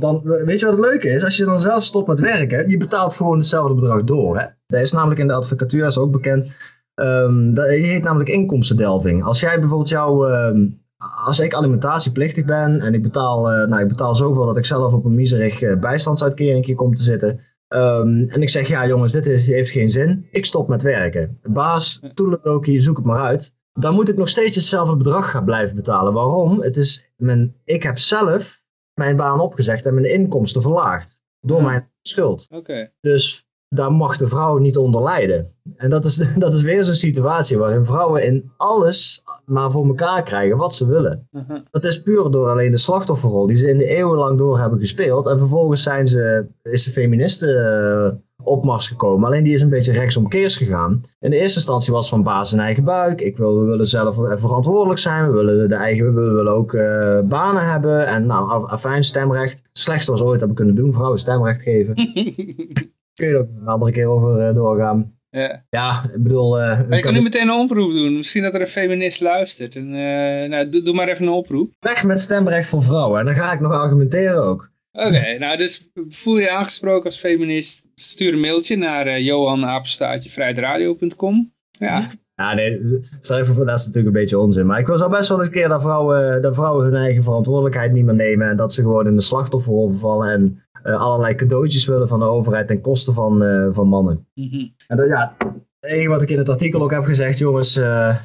dan weet je wat het leuke is? Als je dan zelf stopt met werken, je betaalt gewoon hetzelfde bedrag door. Hè? Dat is namelijk in de advocatuur is ook bekend. Ehm dat heet namelijk inkomstendelving. Als jij bijvoorbeeld jouw, ehm, als ik alimentatieplichtig ben en ik betaal, nou, ik betaal zoveel dat ik zelf op een miserig bijstandsuitkering kom te zitten. Ehm, en ik zeg, ja jongens, dit is, heeft geen zin. Ik stop met werken. Baas, toeledokie, zoek het maar uit. Dan moet ik nog steeds hetzelfde bedrag gaan blijven betalen. Waarom? Het is mijn, ik heb zelf mijn baan opgezegd en mijn inkomsten verlaagd. Door Ja. mijn schuld. Oké. Dus daar mag de vrouw niet onder lijden. En dat is, <laughs> dat is weer zo'n situatie waarin vrouwen in alles maar voor elkaar krijgen wat ze willen. Aha. Dat is puur door alleen de slachtofferrol die ze in de eeuwen lang door hebben gespeeld. En vervolgens zijn ze, is de feministen eh, opmars gekomen. Alleen die is een beetje rechtsomkeers gegaan. In de eerste instantie was van baas in eigen buik. Ik wil, we willen zelf verantwoordelijk zijn. We willen, de eigen, we willen ook eh, banen hebben. En nou, af- afijn, stemrecht. Slechtste wat ze ooit hebben kunnen doen. Vrouwen stemrecht geven. <laughs> Kun je er ook een andere keer over eh, doorgaan. ja. Ja, ik bedoel... eh, Maar je kan nu meteen een oproep doen. Misschien dat er een feminist luistert. En, eh, nou, doe, doe maar even een oproep. weg met stemrecht voor vrouwen. En dan ga ik nog argumenteren ook. Oké, nou dus voel je aangesproken als feminist. Stuur een mailtje naar uh, johanapenstaatjevrijdradio.com. Ja, Ja, nee, stel even voor, dat is natuurlijk een beetje onzin. Maar ik wil zo best wel eens een keer dat vrouwen, dat vrouwen hun eigen verantwoordelijkheid niet meer nemen. En dat ze gewoon in de slachtofferrol vervallen en allerlei cadeautjes willen van de overheid ten koste van, eh, van mannen. Mhm. En dat, ja, het enige wat ik in het artikel ook heb gezegd, jongens, eh,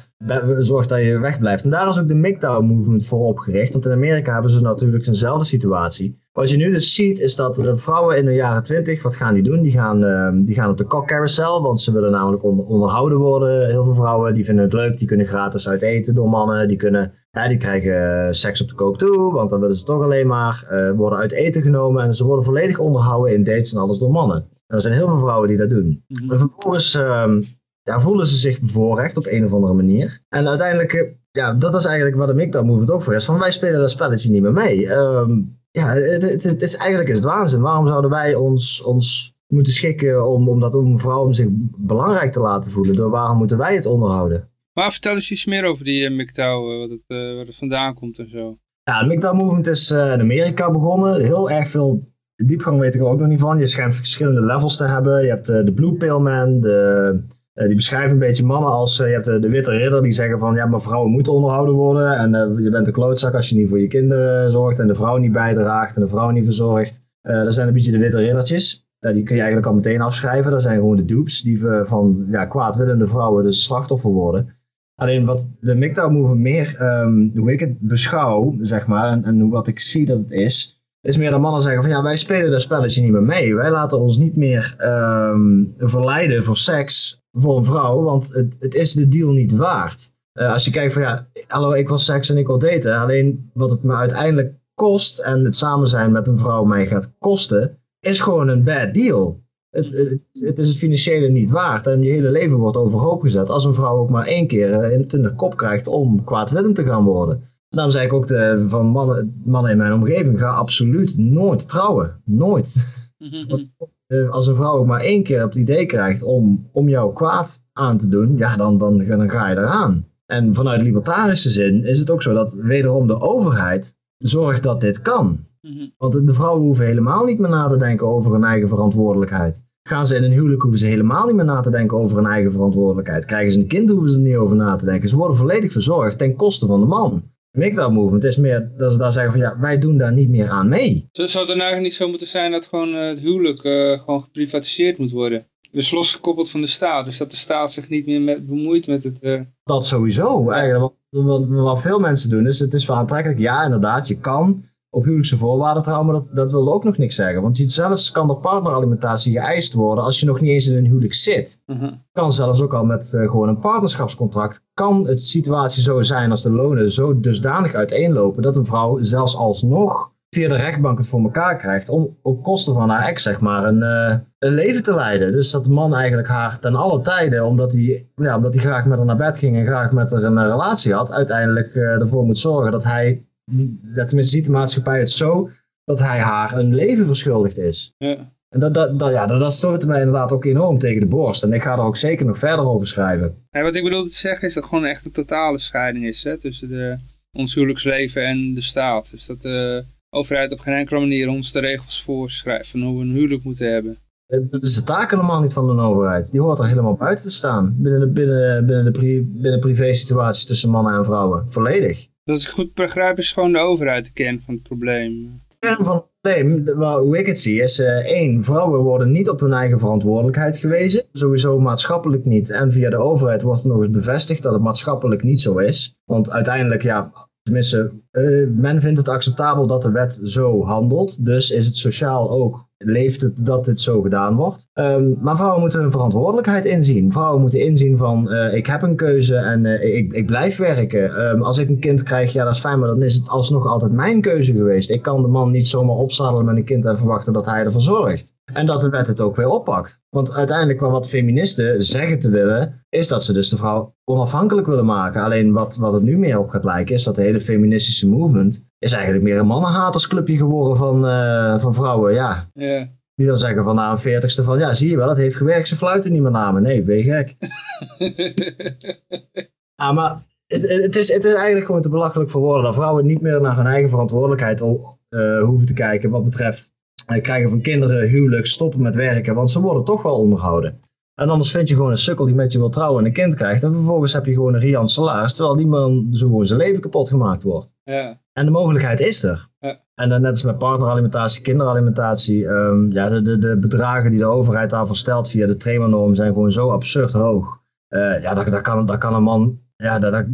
zorg dat je wegblijft. En daar is ook de MGTOW movement voor opgericht. Want in Amerika hebben ze natuurlijk eenzelfde situatie. Wat je nu dus ziet, is dat de vrouwen in de jaren 20, wat gaan die doen? Die gaan, eh, die gaan op de cock carousel, want ze willen namelijk onder- onderhouden worden. Heel veel vrouwen, die vinden het leuk, die kunnen gratis uit eten door mannen. Die, kunnen, ja, die krijgen eh, seks op de kook toe, want dan willen ze toch alleen maar eh, worden uit eten genomen. En ze worden volledig onderhouden in dates en alles door mannen. En er zijn heel veel vrouwen die dat doen. Mhm. En vervolgens ehm, ja, voelen ze zich bevoorrecht op een of andere manier. En uiteindelijk, eh, ja, dat is eigenlijk waar de MGTOW movement ook voor is. Van wij spelen dat spelletje niet meer mee. Ehm, ja, het, het, het is eigenlijk is het waanzin. Waarom zouden wij ons, ons moeten schikken om, om dat om een vrouw om zich belangrijk te laten voelen? Door waarom moeten wij het onderhouden? Maar vertel eens iets meer over die uh, MGTOW, uh, wat het, uh, waar het vandaan komt en zo. Ja, de MGTOW movement is in Amerika begonnen. Heel erg veel diepgang weet ik er ook nog niet van. Je schijnt verschillende levels te hebben. Je hebt de Blue Pill Man, de, die beschrijven een beetje mannen als... Je hebt de, witte ridder die zeggen van... Ja, maar vrouwen moeten onderhouden worden. En je bent een klootzak als je niet voor je kinderen zorgt. En de vrouw niet bijdraagt en de vrouw niet verzorgt. Dat zijn een beetje de witte riddertjes. die kun je eigenlijk al meteen afschrijven. Dat zijn gewoon de dupes die van ja, kwaadwillende vrouwen dus slachtoffer worden. Alleen wat de MGTOW movement meer, um, hoe ik het beschouw, zeg maar, en, en wat ik zie dat het is, is meer dat mannen zeggen van ja, wij spelen dat spelletje niet meer mee. Wij laten ons niet meer um, verleiden voor seks voor een vrouw, want het, het is de deal niet waard. Uh, als je kijkt van ja, hallo, ik wil seks en ik wil daten, alleen wat het me uiteindelijk kost en het samen zijn met een vrouw mij gaat kosten, is gewoon een bad deal. Het, het, het, is het financiële niet waard en je hele leven wordt overhoop gezet als een vrouw ook maar één keer het in de kop krijgt om kwaadwillend te gaan worden. Daarom zei ik ook de, van mannen, mannen in mijn omgeving, ga absoluut nooit trouwen. Nooit. Want, als een vrouw ook maar één keer op het idee krijgt om, om jou kwaad aan te doen, ja, dan, dan, dan ga je eraan. En vanuit libertarische zin is het ook zo dat wederom de overheid zorgt dat dit kan. Want de vrouwen hoeven helemaal niet meer na te denken over hun eigen verantwoordelijkheid. Gaan ze in een huwelijk hoeven ze helemaal niet meer na te denken over hun eigen verantwoordelijkheid. Krijgen ze een kind hoeven ze er niet over na te denken. Ze worden volledig verzorgd ten koste van de man. MGTOW movement is meer dat ze daar zeggen van ja, wij doen daar niet meer aan mee. Zou het nou eigenlijk niet zo moeten zijn dat gewoon uh, het huwelijk uh, gewoon geprivatiseerd moet worden? Dus losgekoppeld van de staat. Dus dat de staat zich niet meer met, bemoeit met het... Uh... Dat sowieso. Eigenlijk, wat, wat, wat, veel mensen doen is, het is wel aantrekkelijk. Ja, inderdaad, je kan op huwelijkse voorwaarden trouwen, maar dat, dat wil ook nog niks zeggen. Want je, zelfs kan er partneralimentatie geëist worden als je nog niet eens in een huwelijk zit. Uh -huh. Kan zelfs ook al met uh, gewoon een partnerschapscontract, kan het situatie zo zijn als de lonen zo dusdanig uiteenlopen, dat een vrouw zelfs alsnog via de rechtbank het voor elkaar krijgt om op kosten van haar ex zeg maar een, uh, een leven te leiden. Dus dat de man eigenlijk haar ten alle tijden, omdat hij, ja, omdat hij graag met haar naar bed ging en graag met haar een relatie had, uiteindelijk ervoor moet zorgen dat hij ja, tenminste ziet de maatschappij het zo dat hij haar een leven verschuldigd is. Ja. En dat, dat, dat, ja, dat, dat stootte mij inderdaad ook enorm tegen de borst. En ik ga er ook zeker nog verder over schrijven. Ja, wat ik bedoel te zeggen is dat het gewoon echt een totale scheiding is hè, tussen de, ons huwelijksleven en de staat. Dus dat de overheid op geen enkele manier ons de regels voorschrijft van hoe we een huwelijk moeten hebben. Dat is de taak helemaal niet van de overheid. Die hoort er helemaal buiten te staan. Binnen de, binnen, binnen de, pri, binnen privé situaties tussen mannen en vrouwen. Volledig. Dat is goed begrijp is gewoon de overheid de kern van het probleem. De kern van het probleem, hoe ik het zie, is uh, één, vrouwen worden niet op hun eigen verantwoordelijkheid gewezen. Sowieso maatschappelijk niet. En via de overheid wordt nog eens bevestigd dat het maatschappelijk niet zo is. Want uiteindelijk, ja, tenminste, uh, men vindt het acceptabel dat de wet zo handelt. Dus is het sociaal ook leeft het dat dit zo gedaan wordt. Um, maar vrouwen moeten hun verantwoordelijkheid inzien. Vrouwen moeten inzien van uh, ik heb een keuze en uh, ik, ik blijf werken. Um, als ik een kind krijg, ja dat is fijn, maar dan is het alsnog altijd mijn keuze geweest. Ik kan de man niet zomaar opzadelen met een kind en verwachten dat hij ervoor zorgt. En dat de wet het ook weer oppakt. Want uiteindelijk wat feministen zeggen te willen, is dat ze dus de vrouw onafhankelijk willen maken. Alleen wat, wat het nu meer op gaat lijken, is dat de hele feministische movement is eigenlijk meer een mannenhatersclubje geworden van, uh, van vrouwen. Ja. Yeah. Die dan zeggen van na een veertigste van, ja zie je wel, het heeft gewerkt, ze fluiten niet meer naar me. Nee, ben je gek. <laughs> ah, maar het, het, is, het is eigenlijk gewoon te belachelijk voor woorden dat vrouwen niet meer naar hun eigen verantwoordelijkheid uh, hoeven te kijken wat betreft krijgen van kinderen, huwelijk, stoppen met werken, want ze worden toch wel onderhouden. En anders vind je gewoon een sukkel die met je wil trouwen en een kind krijgt. En vervolgens heb je gewoon een Rian salaris, terwijl die man zo gewoon zijn leven kapot gemaakt wordt. Ja. En de mogelijkheid is er. Ja. En dan net als met partneralimentatie, kinderalimentatie. Um, ja, de, de, de bedragen die de overheid daarvoor stelt via de trainernorm zijn gewoon zo absurd hoog. Uh, ja, daar, daar, kan, daar kan een man, ja, daar,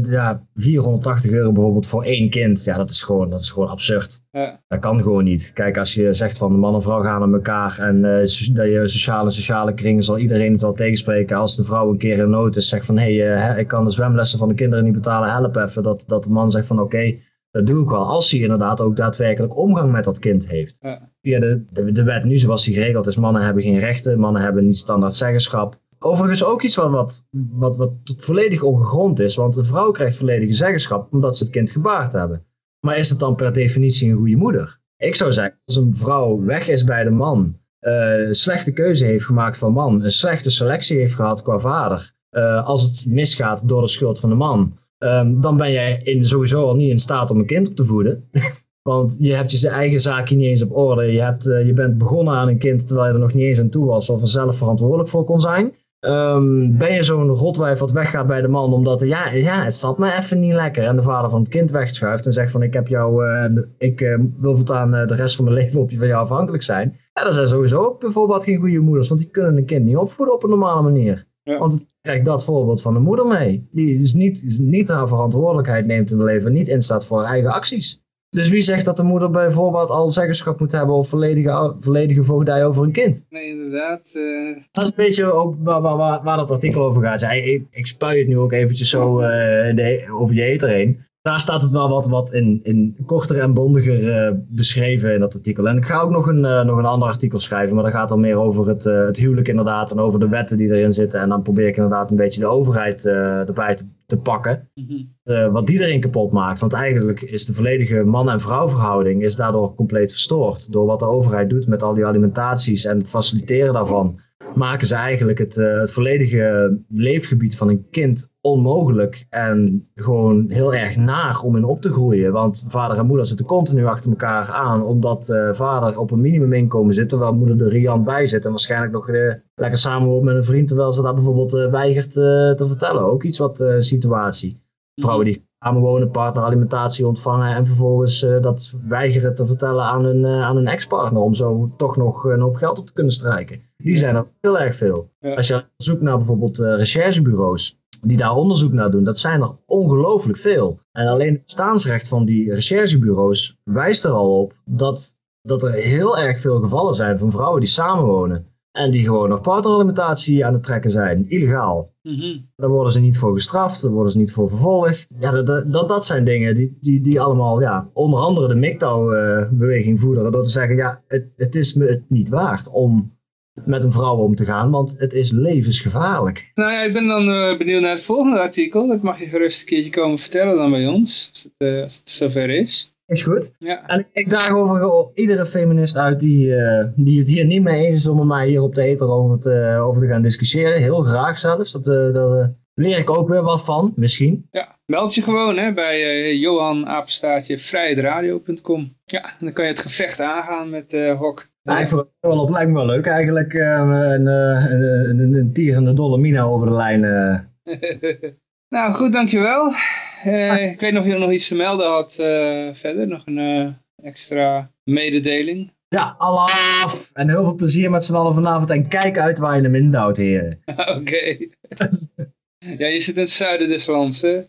dat, ja, 480 euro bijvoorbeeld voor één kind, ja, dat is gewoon, dat is gewoon absurd. Ja. Dat kan gewoon niet. Kijk, als je zegt van de man en vrouw gaan aan elkaar en uh, dat je sociale sociale kringen zal iedereen het wel tegenspreken. Als de vrouw een keer in nood is, zegt van hé, hey, uh, ik kan de zwemlessen van de kinderen niet betalen, help even. Dat, dat de man zegt van oké, okay, dat doe ik wel. Als hij inderdaad ook daadwerkelijk omgang met dat kind heeft. Ja. Via de, de, de wet nu zoals die geregeld is, mannen hebben geen rechten, mannen hebben niet standaard zeggenschap. Overigens ook iets wat, wat, wat, volledig ongegrond is, want een vrouw krijgt volledige zeggenschap omdat ze het kind gebaard hebben. Maar is het dan per definitie een goede moeder? Ik zou zeggen, als een vrouw weg is bij de man, uh, slechte keuze heeft gemaakt van man, een slechte selectie heeft gehad qua vader, uh, als het misgaat door de schuld van de man, um, dan ben jij in, sowieso al niet in staat om een kind op te voeden. <laughs> Want je hebt je eigen zaakje niet eens op orde. Je, hebt, uh, je bent begonnen aan een kind terwijl je er nog niet eens aan toe was of er zelf verantwoordelijk voor kon zijn. Um, ben je zo'n rotwijf wat weggaat bij de man omdat ja, ja, het zat me even niet lekker en de vader van het kind wegschuift en zegt van ik heb jou, uh, ik uh, wil voortaan uh, de rest van mijn <laughs> leven op je van jou afhankelijk zijn. Ja, dat zijn sowieso ook bijvoorbeeld geen goede moeders, want die kunnen een kind niet opvoeden op een normale manier. Ja. Want het krijgt dat voorbeeld van de moeder mee. Die is niet, is niet haar verantwoordelijkheid neemt in het leven, niet instaat voor haar eigen acties. Dus wie zegt dat de moeder bijvoorbeeld al zeggenschap moet hebben of volledige, volledige voogdij over een kind? Nee, inderdaad. Uh... Dat is een beetje ook waar, waar, waar, dat artikel over gaat. Ja, ik, ik spuit het nu ook eventjes zo uh, de, over je eter heen. Daar staat het wel wat, wat in, in korter en bondiger uh, beschreven in dat artikel. En ik ga ook nog een, nog een ander artikel schrijven, maar dat gaat dan meer over het, het huwelijk inderdaad en over de wetten die erin zitten. En dan probeer ik inderdaad een beetje de overheid erbij te te pakken. Mm -hmm. uh, wat die erin kapot maakt. Want eigenlijk is de volledige man- en vrouwverhouding is daardoor compleet verstoord. Door wat de overheid doet met al die alimentaties en het faciliteren daarvan. Maken ze eigenlijk het, uh, het volledige leefgebied van een kind onmogelijk. En gewoon heel erg naar om in op te groeien. Want vader en moeder zitten continu achter elkaar aan. Omdat uh, vader op een minimuminkomen zit. Terwijl moeder er riant bij zit. En waarschijnlijk nog lekker samen wordt met een vriend. Terwijl ze dat bijvoorbeeld weigert te vertellen. Ook iets wat situatie. Vrouwen die samenwonen, partneralimentatie ontvangen en vervolgens dat weigeren te vertellen aan hun, aan hun ex-partner om zo toch nog een hoop geld op te kunnen strijken. Die zijn er heel erg veel. Als je zoekt naar bijvoorbeeld uh, recherchebureaus die daar onderzoek naar doen, dat zijn er ongelooflijk veel. En alleen het bestaansrecht van die recherchebureaus wijst er al op dat, dat er heel erg veel gevallen zijn van vrouwen die samenwonen. En die gewoon nog partneralimentatie aan het trekken zijn, illegaal. Mm -hmm. Daar worden ze niet voor gestraft, daar worden ze niet voor vervolgd. Ja, dat, dat, dat zijn dingen die, die, die allemaal, ja, onder andere de MGTOW-beweging voederen. Door te zeggen, ja, het, het is me het niet waard om met een vrouw om te gaan, want het is levensgevaarlijk. Nou ja, ik ben dan uh, benieuwd naar het volgende artikel. Dat mag je gerust een keertje komen vertellen dan bij ons, als het, uh, als het zover is. Is goed. Ja. En ik, ik daag over iedere feminist uit die, eh, die het hier niet mee eens is om met mij hier op de ether over te, over te gaan discussiëren. Heel graag zelfs. Dat, eh, daar eh, leer ik ook weer wat van, misschien. Ja, meld je gewoon hè, bij eh, Johan Apenstaatje vrijheidradio.com. Ja, dan kan je het gevecht aangaan met eh Hok. Ja, ik vond het wel op, lijkt me wel leuk eigenlijk. eh, een, een, een, een tierende dolle mina over de lijn. <laughs> nou goed, dankjewel. Eh ik weet nog of je nog iets te melden had verder. Nog een extra mededeling. Ja, Allah. En heel veel plezier met z'n allen vanavond. En kijk uit waar je hem indouwt, heren. <laughs> Oké. ja, je zit in het zuiden des lands, hè?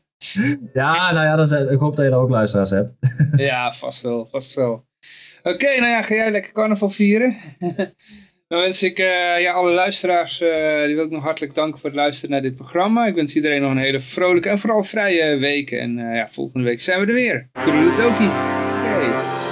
Ja, nou ja, dat is, ik hoop dat je er ook luisteraars hebt. <laughs> Ja, vast wel, vast wel. Oké, nou ja, ga jij lekker carnaval vieren? <laughs> Dan wens ik eh, ja, alle luisteraars, eh, die wil ik nog hartelijk danken voor het luisteren naar dit programma. Ik wens iedereen nog een hele vrolijke en vooral vrije week. En eh, ja, volgende week zijn we er weer. Doei, doei. Oké.